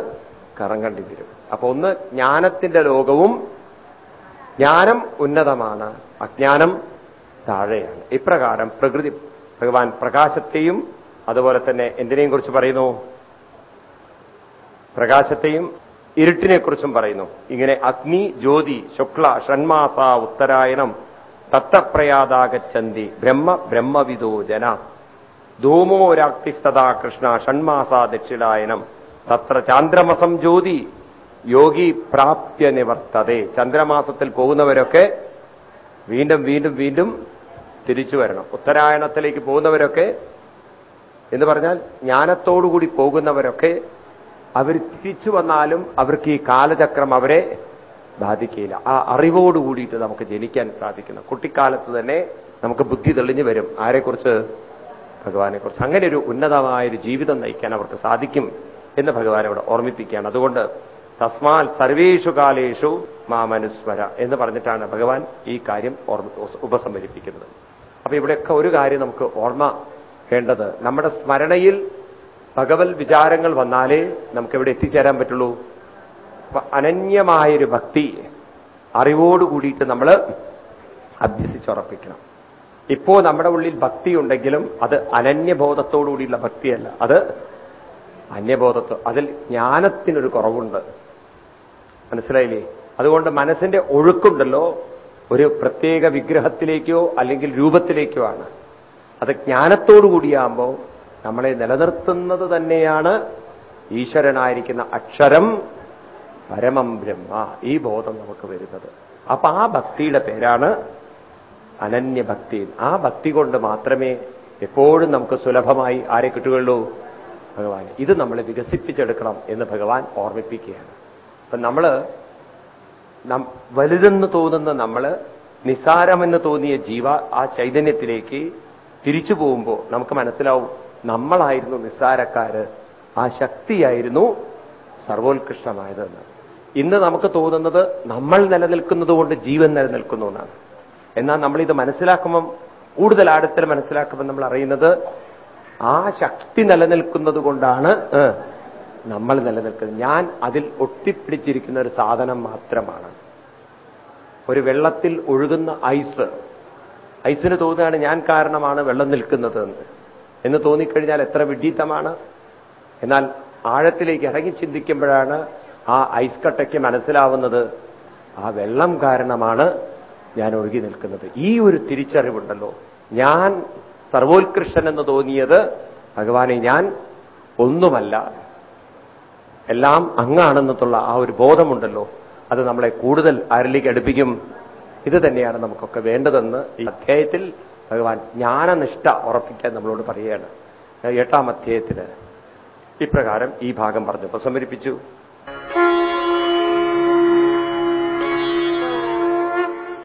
കറങ്ങേണ്ടി വരും അപ്പൊ ഒന്ന് ജ്ഞാനത്തിന്റെ ലോകവും ജ്ഞാനം ഉന്നതമാണ് അജ്ഞാനം താഴെയാണ്. ഇപ്രകാരം പ്രകൃതി ഭഗവാൻ പ്രകാശത്തെയും അതുപോലെ തന്നെ എന്തിനേയും കുറിച്ച് പറയുന്നു? പ്രകാശത്തെയും ഇരുട്ടിനെക്കുറിച്ചും പറയുന്നു. ഇങ്ങനെ അഗ്നി ജ്യോതി ശുക്ല ഷൺമാസ ഉത്തരായണം തത്തപ്രയാതാകച്ചന്തി ബ്രഹ്മ ബ്രഹ്മവിദോ ജന ധൂമോ രാക്തിസ്തഥാ കൃഷ്ണ ഷൺമാസ ദക്ഷിണായനം തത്ര ചാന്ദ്രമസം ജ്യോതി യോഗി പ്രാപ്യ നിവർത്തതേ ചന്ദ്രമാസത്തിൽ പോകുന്നവരൊക്കെ വീണ്ടും വീണ്ടും വീണ്ടും തിരിച്ചു വരണം. ഉത്തരായണത്തിലേക്ക് പോകുന്നവരൊക്കെ എന്ന് പറഞ്ഞാൽ ജ്ഞാനത്തോടുകൂടി പോകുന്നവരൊക്കെ അവർ തിരിച്ചു വന്നാലും അവർക്ക് ഈ കാലചക്രം അവരെ ബാധിക്കില്ല ആ അറിവോട് കൂടിയിട്ട് നമുക്ക് ജനിക്കാൻ സാധിക്കുന്നു. കുട്ടിക്കാലത്ത് തന്നെ നമുക്ക് ബുദ്ധി തെളിഞ്ഞു വരും. ആരെക്കുറിച്ച്? ഭഗവാനെ കുറിച്ച്. അങ്ങനെ ഒരു ഉന്നതമായ ഒരു ജീവിതം നയിക്കാൻ അവർക്ക് സാധിക്കും എന്ന് ഭഗവാൻ അവിടെ ഓർമ്മിപ്പിക്കുകയാണ്. അതുകൊണ്ട് തസ്മാൽ സർവേഷു കാലേഷു മാമനുസ്മര എന്ന് പറഞ്ഞിട്ടാണ് ഭഗവാൻ ഈ കാര്യം ഓർമ്മ ഉപസംഹരിപ്പിക്കുന്നത്. അപ്പൊ ഇവിടെയൊക്കെ ഒരു കാര്യം നമുക്ക് ഓർമ്മ വേണ്ടത്. നമ്മുടെ സ്മരണയിൽ ഭഗവത് വിചാരങ്ങൾ വന്നാലേ നമുക്ക് എവിടെ എത്തിച്ചേരാൻ പറ്റുള്ളൂ. അനന്യമായൊരു ഭക്തി അറിവോട് കൂടിയിട്ട് നമ്മൾ അഭ്യസിച്ചുറപ്പിക്കണം. ഇപ്പോ നമ്മുടെ ഉള്ളിൽ ഭക്തി ഉണ്ടെങ്കിലും അത് അനന്യബോധത്തോടുകൂടിയുള്ള ഭക്തിയല്ല. അത് അന്യബോധത്വം അതിൽ ജ്ഞാനത്തിനൊരു കുറവുണ്ട്. മനസ്സിലായില്ലേ? അതുകൊണ്ട് മനസ്സിന്റെ ഒഴുക്കുണ്ടല്ലോ. ഒരു പ്രത്യേക വിഗ്രഹത്തിലേക്കോ അല്ലെങ്കിൽ രൂപത്തിലേക്കോ ആണ്. അത് ജ്ഞാനത്തോടു കൂടിയാകുമ്പോൾ നമ്മളെ നിലനിർത്തുന്നത് തന്നെയാണ് ഈശ്വരനായിരിക്കുന്ന അക്ഷരം പരമം ബ്രഹ്മ ഈ ബോധം നമുക്ക് വരുന്നത്. അപ്പൊ ആ ഭക്തിയുടെ പേരാണ് അനന്യഭക്തി. ആ ഭക്തി കൊണ്ട് മാത്രമേ എപ്പോഴും നമുക്ക് സുലഭമായി ആരെ കിട്ടുകയുള്ളൂ? ഭഗവാൻ ഇത് നമ്മൾ വികസിപ്പിച്ചെടുക്കണം എന്ന് ഭഗവാൻ ഓർമ്മിപ്പിക്കുകയാണ്. അപ്പൊ നമ്മൾ വലുതെന്ന് തോന്നുന്ന നമ്മൾ നിസാരമെന്ന് തോന്നിയ ജീവ ആ ചൈതന്യത്തിലേക്ക് തിരിച്ചു പോകുമ്പോൾ നമുക്ക് മനസ്സിലാവും നമ്മളായിരുന്നു നിസ്സാരക്കാര്. ആ ശക്തിയായിരുന്നു സർവോത്കൃഷ്ടമായതെന്ന് ഇന്ന് നമുക്ക് തോന്നുന്നത് നമ്മൾ നിലനിൽക്കുന്നത് കൊണ്ട് ജീവൻ നിലനിൽക്കുന്നു എന്നാണ്. എന്നാൽ നമ്മളിത് മനസ്സിലാക്കുമ്പം കൂടുതൽ ആഴത്തിൽ മനസ്സിലാക്കുമ്പോൾ നമ്മൾ അറിയുന്നത് ആ ശക്തി നിലനിൽക്കുന്നത് കൊണ്ടാണ് നമ്മൾ നിലനിൽക്കുന്നത്. ഞാൻ അതിൽ ഒട്ടിപ്പിടിച്ചിരിക്കുന്ന ഒരു സാധനം മാത്രമാണ്. ഒരു വെള്ളത്തിൽ ഒഴുകുന്ന ഐസ്. ഐസിന് തോന്നുകയാണ് ഞാൻ കാരണമാണ് വെള്ളം നിൽക്കുന്നത് എന്ന്. എന്ന് തോന്നിക്കഴിഞ്ഞാൽ എത്ര വിഡ്ഢിത്തമാണ്. എന്നാൽ ആഴത്തിലേക്ക് ഇറങ്ങി ചിന്തിക്കുമ്പോഴാണ് ആ ഐസ് കട്ടയ്ക്ക് മനസ്സിലാവുന്നത്. ആ വെള്ളം കാരണമാണ് ഞാൻ ഒഴുകി നിൽക്കുന്നത്. ഈ ഒരു തിരിച്ചറിവുണ്ടല്ലോ. ഞാൻ സർവോത്കൃഷ്ടൻ എന്ന് തോന്നിയത് ഭഗവാനെ ഞാൻ ഒന്നുമല്ല. എല്ലാം അങ്ങാണെന്നുള്ള ആ ഒരു ബോധമുണ്ടല്ലോ. അത് നമ്മളെ കൂടുതൽ ആരിലേക്ക് അടുപ്പിക്കും? ഇത് തന്നെയാണ് നമുക്കൊക്കെ വേണ്ടതെന്ന് ഈ അധ്യായത്തിൽ ഭഗവാൻ ജ്ഞാനനിഷ്ഠ ഉറപ്പിക്കാൻ നമ്മളോട് പറയുകയാണ്. എട്ടാം അധ്യായത്തിന് ഇപ്രകാരം ഈ ഭാഗം പറഞ്ഞു ഉപസമരിപ്പിച്ചു